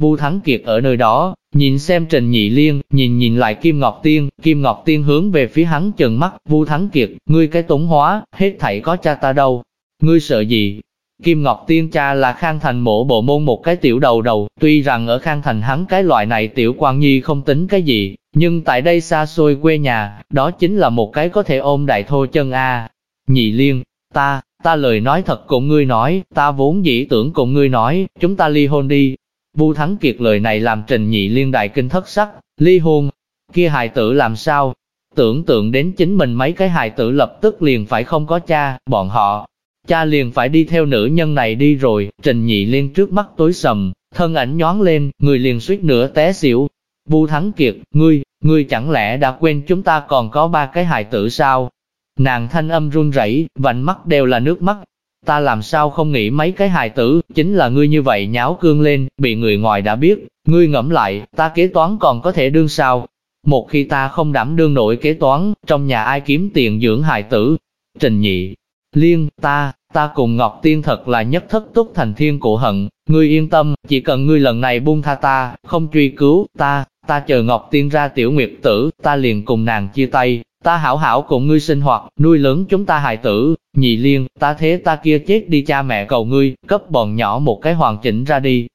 Vu Thắng Kiệt ở nơi đó, nhìn xem Trình Nhị Liên, nhìn nhìn lại Kim Ngọc Tiên, Kim Ngọc Tiên hướng về phía hắn chừng mắt, Vu Thắng Kiệt, ngươi cái tống hóa, hết thảy có cha ta đâu, ngươi sợ gì? Kim Ngọc Tiên cha là Khang Thành mộ bộ môn một cái tiểu đầu đầu, tuy rằng ở Khang Thành hắn cái loại này tiểu quan nhi không tính cái gì, nhưng tại đây xa xôi quê nhà, đó chính là một cái có thể ôm đại thô chân A, Nhị liên, ta, ta lời nói thật cùng ngươi nói, ta vốn dĩ tưởng cùng ngươi nói, chúng ta ly hôn đi. Vu Thắng Kiệt lời này làm Trình Nhị liên đại kinh thất sắc, ly hôn, kia hài tử làm sao? Tưởng tượng đến chính mình mấy cái hài tử lập tức liền phải không có cha, bọn họ, cha liền phải đi theo nữ nhân này đi rồi, Trình Nhị liên trước mắt tối sầm, thân ảnh nhón lên, người liền suýt nữa té xỉu. Vu Thắng Kiệt, ngươi, ngươi chẳng lẽ đã quên chúng ta còn có ba cái hài tử sao? Nàng thanh âm run rẩy, vành mắt đều là nước mắt. Ta làm sao không nghĩ mấy cái hài tử, chính là ngươi như vậy nháo cương lên, bị người ngoài đã biết, ngươi ngẫm lại, ta kế toán còn có thể đương sao? Một khi ta không đảm đương nổi kế toán, trong nhà ai kiếm tiền dưỡng hài tử? Trình nhị, liên, ta, ta cùng Ngọc Tiên thật là nhất thất túc thành thiên cổ hận, ngươi yên tâm, chỉ cần ngươi lần này buông tha ta, không truy cứu, ta, ta chờ Ngọc Tiên ra tiểu nguyệt tử, ta liền cùng nàng chia tay, ta hảo hảo cùng ngươi sinh hoạt, nuôi lớn chúng ta hài tử, nhị liên, ta thế ta kia chết đi cha mẹ cầu ngươi, cấp bọn nhỏ một cái hoàn chỉnh ra đi.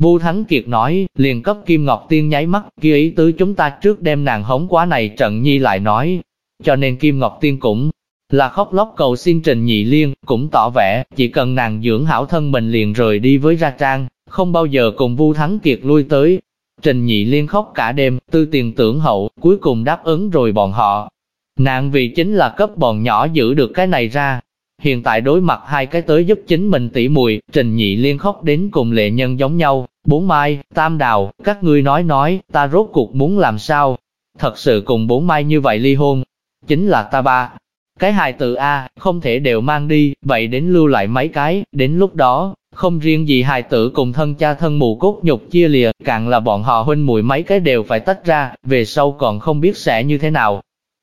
Vu Thắng Kiệt nói, liền cấp Kim Ngọc Tiên nháy mắt, kia ý tứ chúng ta trước đem nàng hống quá này trận nhi lại nói. Cho nên Kim Ngọc Tiên cũng là khóc lóc cầu xin Trình Nhị Liên, cũng tỏ vẻ, chỉ cần nàng dưỡng hảo thân mình liền rời đi với Ra Trang, không bao giờ cùng Vu Thắng Kiệt lui tới. Trình Nhị Liên khóc cả đêm, tư tiền tưởng hậu, cuối cùng đáp ứng rồi bọn họ, nàng vì chính là cấp bọn nhỏ giữ được cái này ra. Hiện tại đối mặt hai cái tới giúp chính mình tỉ mùi, Trình Nhị Liên khóc đến cùng lệ nhân giống nhau. Bốn mai, tam đào, các ngươi nói nói, ta rốt cuộc muốn làm sao? Thật sự cùng bốn mai như vậy ly hôn. Chính là ta ba. Cái hài tử A, không thể đều mang đi, vậy đến lưu lại mấy cái, đến lúc đó, không riêng gì hài tử cùng thân cha thân mù cốt nhục chia lìa, càng là bọn họ huynh mùi mấy cái đều phải tách ra, về sau còn không biết sẽ như thế nào.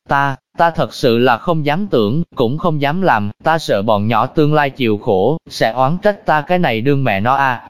Ta, Ta thật sự là không dám tưởng, cũng không dám làm, ta sợ bọn nhỏ tương lai chịu khổ, sẽ oán trách ta cái này đương mẹ nó à.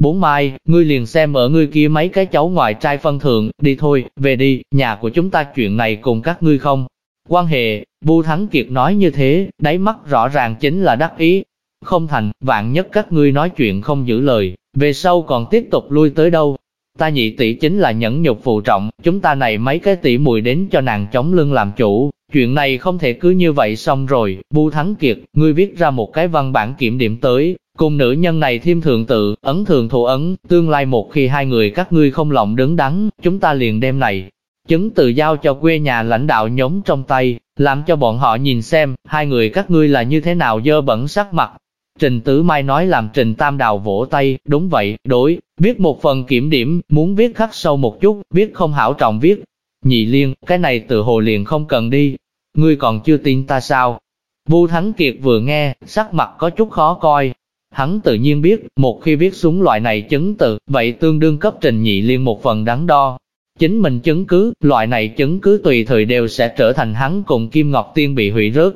Bốn mai, ngươi liền xem ở ngươi kia mấy cái cháu ngoại trai phân thượng, đi thôi, về đi, nhà của chúng ta chuyện này cùng các ngươi không. Quan hệ, Vu Thắng Kiệt nói như thế, đáy mắt rõ ràng chính là đắc ý. Không thành, vạn nhất các ngươi nói chuyện không giữ lời, về sau còn tiếp tục lui tới đâu, Ta nhị tỷ chính là nhẫn nhục phụ trọng, chúng ta này mấy cái tỷ mùi đến cho nàng chống lưng làm chủ, chuyện này không thể cứ như vậy xong rồi, Bu Thắng Kiệt, ngươi viết ra một cái văn bản kiểm điểm tới, cùng nữ nhân này thêm thường tự, ấn thường thủ ấn, tương lai một khi hai người các ngươi không lòng đứng đắn, chúng ta liền đem này, chứng từ giao cho quê nhà lãnh đạo nhóm trong tay, làm cho bọn họ nhìn xem, hai người các ngươi là như thế nào dơ bẩn sắc mặt, Trình Tứ Mai nói làm Trình Tam Đào vỗ tay, đúng vậy, đối, viết một phần kiểm điểm, muốn viết khắc sâu một chút, viết không hảo trọng viết. Nhị liên, cái này tự hồ liền không cần đi, ngươi còn chưa tin ta sao? Vu Thắng Kiệt vừa nghe, sắc mặt có chút khó coi. Hắn tự nhiên biết, một khi viết xuống loại này chứng từ, vậy tương đương cấp trình nhị liên một phần đắn đo. Chính mình chứng cứ, loại này chứng cứ tùy thời đều sẽ trở thành hắn cùng Kim Ngọc Tiên bị hủy rớt,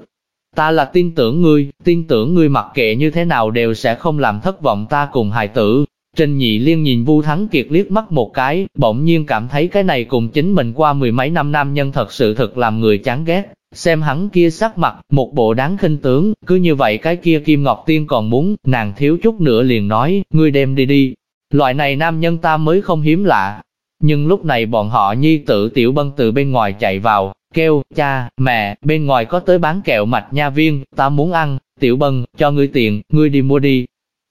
Ta là tin tưởng ngươi, tin tưởng ngươi mặc kệ như thế nào đều sẽ không làm thất vọng ta cùng hài tử. Trình Nhị Liên nhìn Vu Thắng Kiệt liếc mắt một cái, bỗng nhiên cảm thấy cái này cùng chính mình qua mười mấy năm nam nhân thật sự thật làm người chán ghét. Xem hắn kia sắc mặt, một bộ đáng khinh tướng, cứ như vậy cái kia Kim Ngọc Tiên còn muốn, nàng thiếu chút nữa liền nói, ngươi đem đi đi. Loại này nam nhân ta mới không hiếm lạ. Nhưng lúc này bọn họ nhi tử tiểu bân từ bên ngoài chạy vào, kêu, cha, mẹ, bên ngoài có tới bán kẹo mạch nha viên, ta muốn ăn, tiểu bân, cho ngươi tiền, ngươi đi mua đi.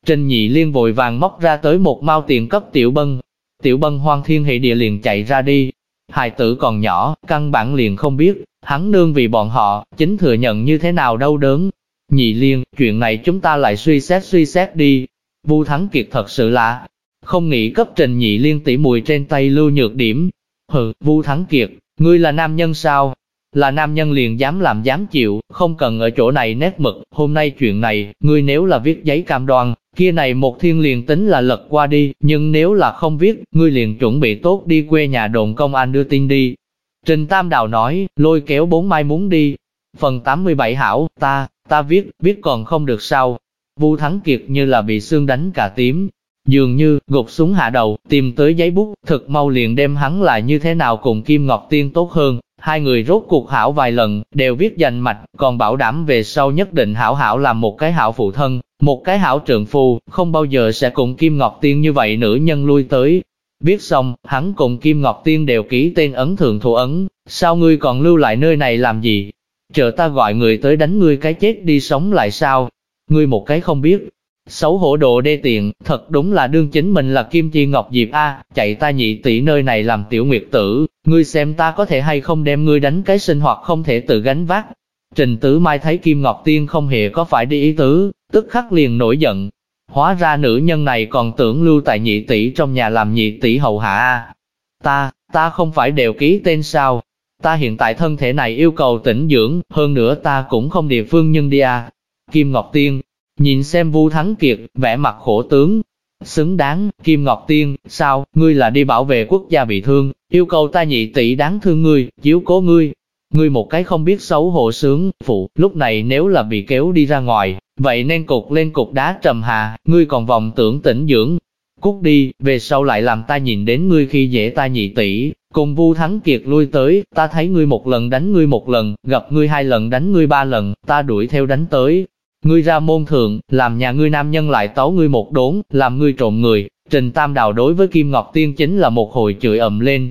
Trình nhị liên vội vàng móc ra tới một mao tiền cấp tiểu bân. Tiểu bân hoang thiên hệ địa liền chạy ra đi. Hài tử còn nhỏ, căn bản liền không biết, hắn nương vì bọn họ, chính thừa nhận như thế nào đau đớn. Nhị liên, chuyện này chúng ta lại suy xét suy xét đi. Vu Thắng Kiệt thật sự là, không nghĩ cấp trình nhị liên tỉ mùi trên tay lưu nhược điểm. Hừ, Vu Thắng Kiệt, ngươi là nam nhân sao? Là nam nhân liền dám làm dám chịu, không cần ở chỗ này nét mực, hôm nay chuyện này, ngươi nếu là viết giấy cam đoan, kia này một thiên liền tính là lật qua đi, nhưng nếu là không viết, ngươi liền chuẩn bị tốt đi quê nhà đồn công an đưa tin đi. Trình Tam Đào nói, lôi kéo bốn mai muốn đi. Phần 87 hảo, ta, ta viết, viết còn không được sao. Vu Thắng Kiệt như là bị xương đánh cả tím, Dường như, gục xuống hạ đầu, tìm tới giấy bút, thực mau liền đem hắn lại như thế nào cùng Kim Ngọc Tiên tốt hơn. Hai người rốt cuộc hảo vài lần, đều viết danh mạch, còn bảo đảm về sau nhất định hảo hảo làm một cái hảo phụ thân, một cái hảo trượng phu, không bao giờ sẽ cùng Kim Ngọc Tiên như vậy nữ nhân lui tới. Viết xong, hắn cùng Kim Ngọc Tiên đều ký tên ấn thượng thủ ấn, sao ngươi còn lưu lại nơi này làm gì? Chờ ta gọi người tới đánh ngươi cái chết đi sống lại sao? Ngươi một cái không biết, Xấu hổ độ đê tiện, thật đúng là đương chính mình là Kim Chi Ngọc Diệp A, chạy ta nhị tỷ nơi này làm tiểu nguyệt tử, ngươi xem ta có thể hay không đem ngươi đánh cái sinh hoạt không thể tự gánh vác. Trình Tử Mai thấy Kim Ngọc Tiên không hề có phải đi ý tứ, tức khắc liền nổi giận. Hóa ra nữ nhân này còn tưởng lưu tại nhị tỷ trong nhà làm nhị tỷ hậu hạ A. Ta, ta không phải đều ký tên sao? Ta hiện tại thân thể này yêu cầu tĩnh dưỡng, hơn nữa ta cũng không địa phương nhân đi a. Kim Ngọc Tiên, Nhìn xem Vu Thắng Kiệt, vẻ mặt khổ tướng. Xứng đáng, Kim Ngọc Tiên, sao, ngươi là đi bảo vệ quốc gia bị thương, yêu cầu ta nhị tỷ đáng thương ngươi, chiếu cố ngươi. Ngươi một cái không biết xấu hổ sướng, phụ, lúc này nếu là bị kéo đi ra ngoài, vậy nên cục lên cục đá trầm hà, ngươi còn vòng tưởng tỉnh dưỡng. Cút đi, về sau lại làm ta nhìn đến ngươi khi dễ ta nhị tỷ, cùng Vu Thắng Kiệt lui tới, ta thấy ngươi một lần đánh ngươi một lần, gặp ngươi hai lần đánh ngươi ba lần, ta đuổi theo đánh tới, Ngươi ra môn thượng, làm nhà ngươi nam nhân lại tấu ngươi một đốn, làm ngươi trộm người. Trình Tam Đào đối với Kim Ngọc Tiên chính là một hồi chửi ầm lên.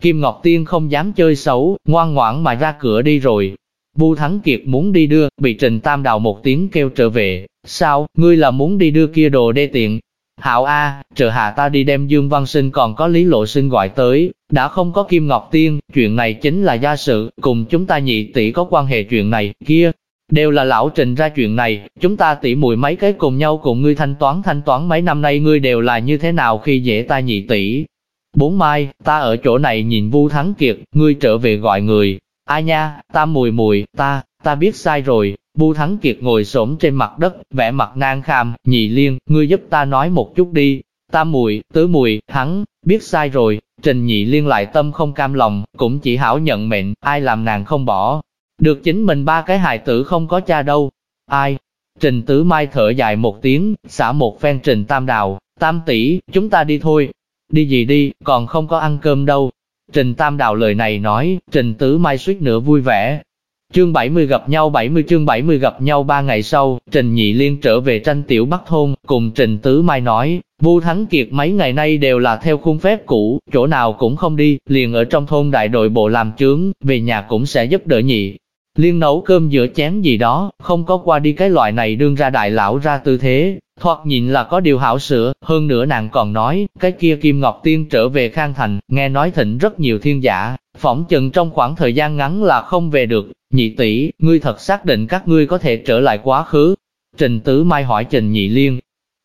Kim Ngọc Tiên không dám chơi xấu, ngoan ngoãn mà ra cửa đi rồi. Vu Thắng Kiệt muốn đi đưa, bị Trình Tam Đào một tiếng kêu trở về. Sao, ngươi là muốn đi đưa kia đồ đê tiện? Hảo A, chờ hạ ta đi đem Dương Văn Sinh còn có Lý Lộ Sinh gọi tới, đã không có Kim Ngọc Tiên, chuyện này chính là gia sự, cùng chúng ta nhị tỷ có quan hệ chuyện này, kia, Đều là lão trình ra chuyện này, chúng ta tỉ mùi mấy cái cùng nhau cùng ngươi thanh toán thanh toán mấy năm nay ngươi đều là như thế nào khi dễ ta nhị tỷ. Bốn mai, ta ở chỗ này nhìn Vu Thắng Kiệt, ngươi trở về gọi người. Ai nha, ta mùi mùi, ta, ta biết sai rồi. Vu Thắng Kiệt ngồi xổm trên mặt đất, vẻ mặt nan kham, nhị liên, ngươi giúp ta nói một chút đi. Ta mùi, tứ mùi, hắn, biết sai rồi. Trình nhị liên lại tâm không cam lòng, cũng chỉ hảo nhận mệnh, ai làm nàng không bỏ, được chính mình ba cái hài tử không có cha đâu. Ai? Trình Tứ Mai thở dài một tiếng, xả một phen Trình Tam Đào, Tam tỷ, chúng ta đi thôi. Đi gì đi, còn không có ăn cơm đâu. Trình Tam Đào lời này nói, Trình Tứ Mai suýt nữa vui vẻ. Chương 70 gặp nhau 70 chương 70 gặp nhau ba ngày sau, Trình Nhị Liên trở về tranh tiểu Bắc Thôn, cùng Trình Tứ Mai nói, Vu Thắng Kiệt mấy ngày nay đều là theo khuôn phép cũ, chỗ nào cũng không đi, liền ở trong thôn đại đội bộ làm chướng, về nhà cũng sẽ giúp đỡ nhị, liên nấu cơm giữa chén gì đó, không có qua đi cái loại này đương ra đại lão ra tư thế, thoạt nhìn là có điều hảo sửa, hơn nữa nàng còn nói, cái kia Kim Ngọc Tiên trở về Khang Thành, nghe nói thịnh rất nhiều thiên giả, phỏng chừng trong khoảng thời gian ngắn là không về được, nhị tỷ, ngươi thật xác định các ngươi có thể trở lại quá khứ. Trình Tứ Mai hỏi Trình Nhị Liên,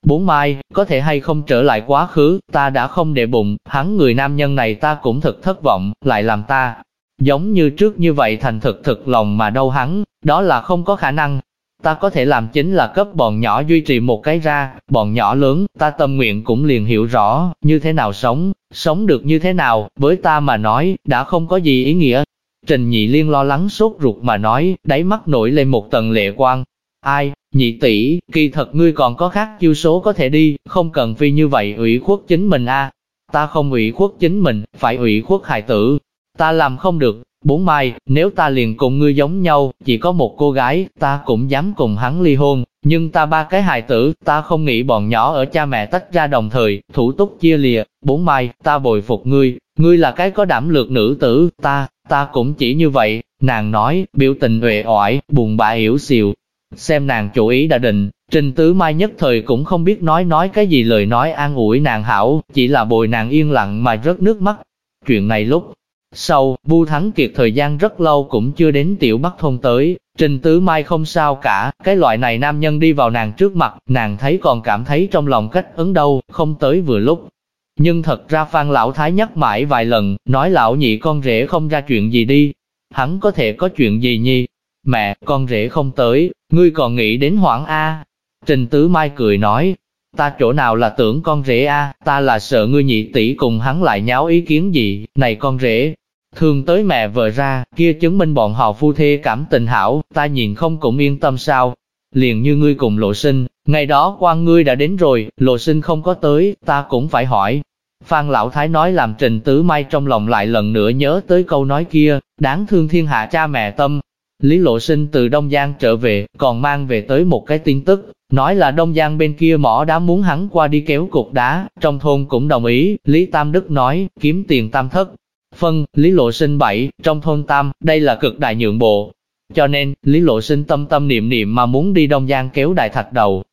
Bốn mai, có thể hay không trở lại quá khứ, ta đã không để bụng, hắn người nam nhân này ta cũng thật thất vọng, lại làm ta, Giống như trước như vậy thành thực thực lòng mà đâu hắn, đó là không có khả năng. Ta có thể làm chính là cấp bọn nhỏ duy trì một cái ra, bọn nhỏ lớn, ta tâm nguyện cũng liền hiểu rõ, như thế nào sống, sống được như thế nào, với ta mà nói, đã không có gì ý nghĩa. Trình Nhị Liên lo lắng sốt ruột mà nói, đáy mắt nổi lên một tầng lệ quang. Ai, nhị tỷ, kỳ thật ngươi còn có khác chiêu số có thể đi, không cần phi như vậy ủy khuất chính mình a. Ta không ủy khuất chính mình, phải ủy khuất hài tử, Ta làm không được, bốn mai, nếu ta liền cùng ngươi giống nhau, chỉ có một cô gái, ta cũng dám cùng hắn ly hôn, nhưng ta ba cái hài tử, ta không nghĩ bọn nhỏ ở cha mẹ tách ra đồng thời, thủ túc chia lìa, bốn mai, ta bồi phục ngươi, ngươi là cái có đảm lược nữ tử, ta, Ta cũng chỉ như vậy, nàng nói, biểu tình uể oải, buồn bã hiểu xìu. Xem nàng chủ ý đã định, Trình Tứ Mai nhất thời cũng không biết nói nói cái gì lời nói an ủi nàng hảo, chỉ là bồi nàng yên lặng mà rớt nước mắt. Chuyện này lúc sau, Bu Thắng Kiệt thời gian rất lâu cũng chưa đến tiểu Bắc thôn tới, Trình Tứ Mai không sao cả, cái loại này nam nhân đi vào nàng trước mặt, nàng thấy còn cảm thấy trong lòng cách ấn đâu, không tới vừa lúc. Nhưng thật ra Phan Lão Thái nhắc mãi vài lần, nói lão nhị con rể không ra chuyện gì đi. Hắn có thể có chuyện gì nhi? Mẹ, con rể không tới, ngươi còn nghĩ đến hoảng A. Trình Tứ Mai cười nói, ta chỗ nào là tưởng con rể A, ta là sợ ngươi nhị tỷ cùng hắn lại nháo ý kiến gì, này con rể. Thường tới mẹ vợ ra, kia chứng minh bọn họ phu thê cảm tình hảo, ta nhìn không cũng yên tâm sao. Liền như ngươi cùng lộ sinh, ngày đó quan ngươi đã đến rồi, lộ sinh không có tới, ta cũng phải hỏi, Phan Lão Thái nói làm Trình Tứ Mai trong lòng lại lần nữa nhớ tới câu nói kia, đáng thương thiên hạ cha mẹ tâm. Lý Lộ Sinh từ Đông Giang trở về, còn mang về tới một cái tin tức, nói là Đông Giang bên kia mỏ đá muốn hắn qua đi kéo cục đá, trong thôn cũng đồng ý, Lý Tam Đức nói, kiếm tiền tam thất. Phân, Lý Lộ Sinh bảy, trong thôn Tam, đây là cực đại nhượng bộ. Cho nên, Lý Lộ Sinh tâm tâm niệm niệm mà muốn đi Đông Giang kéo đại thạch đầu,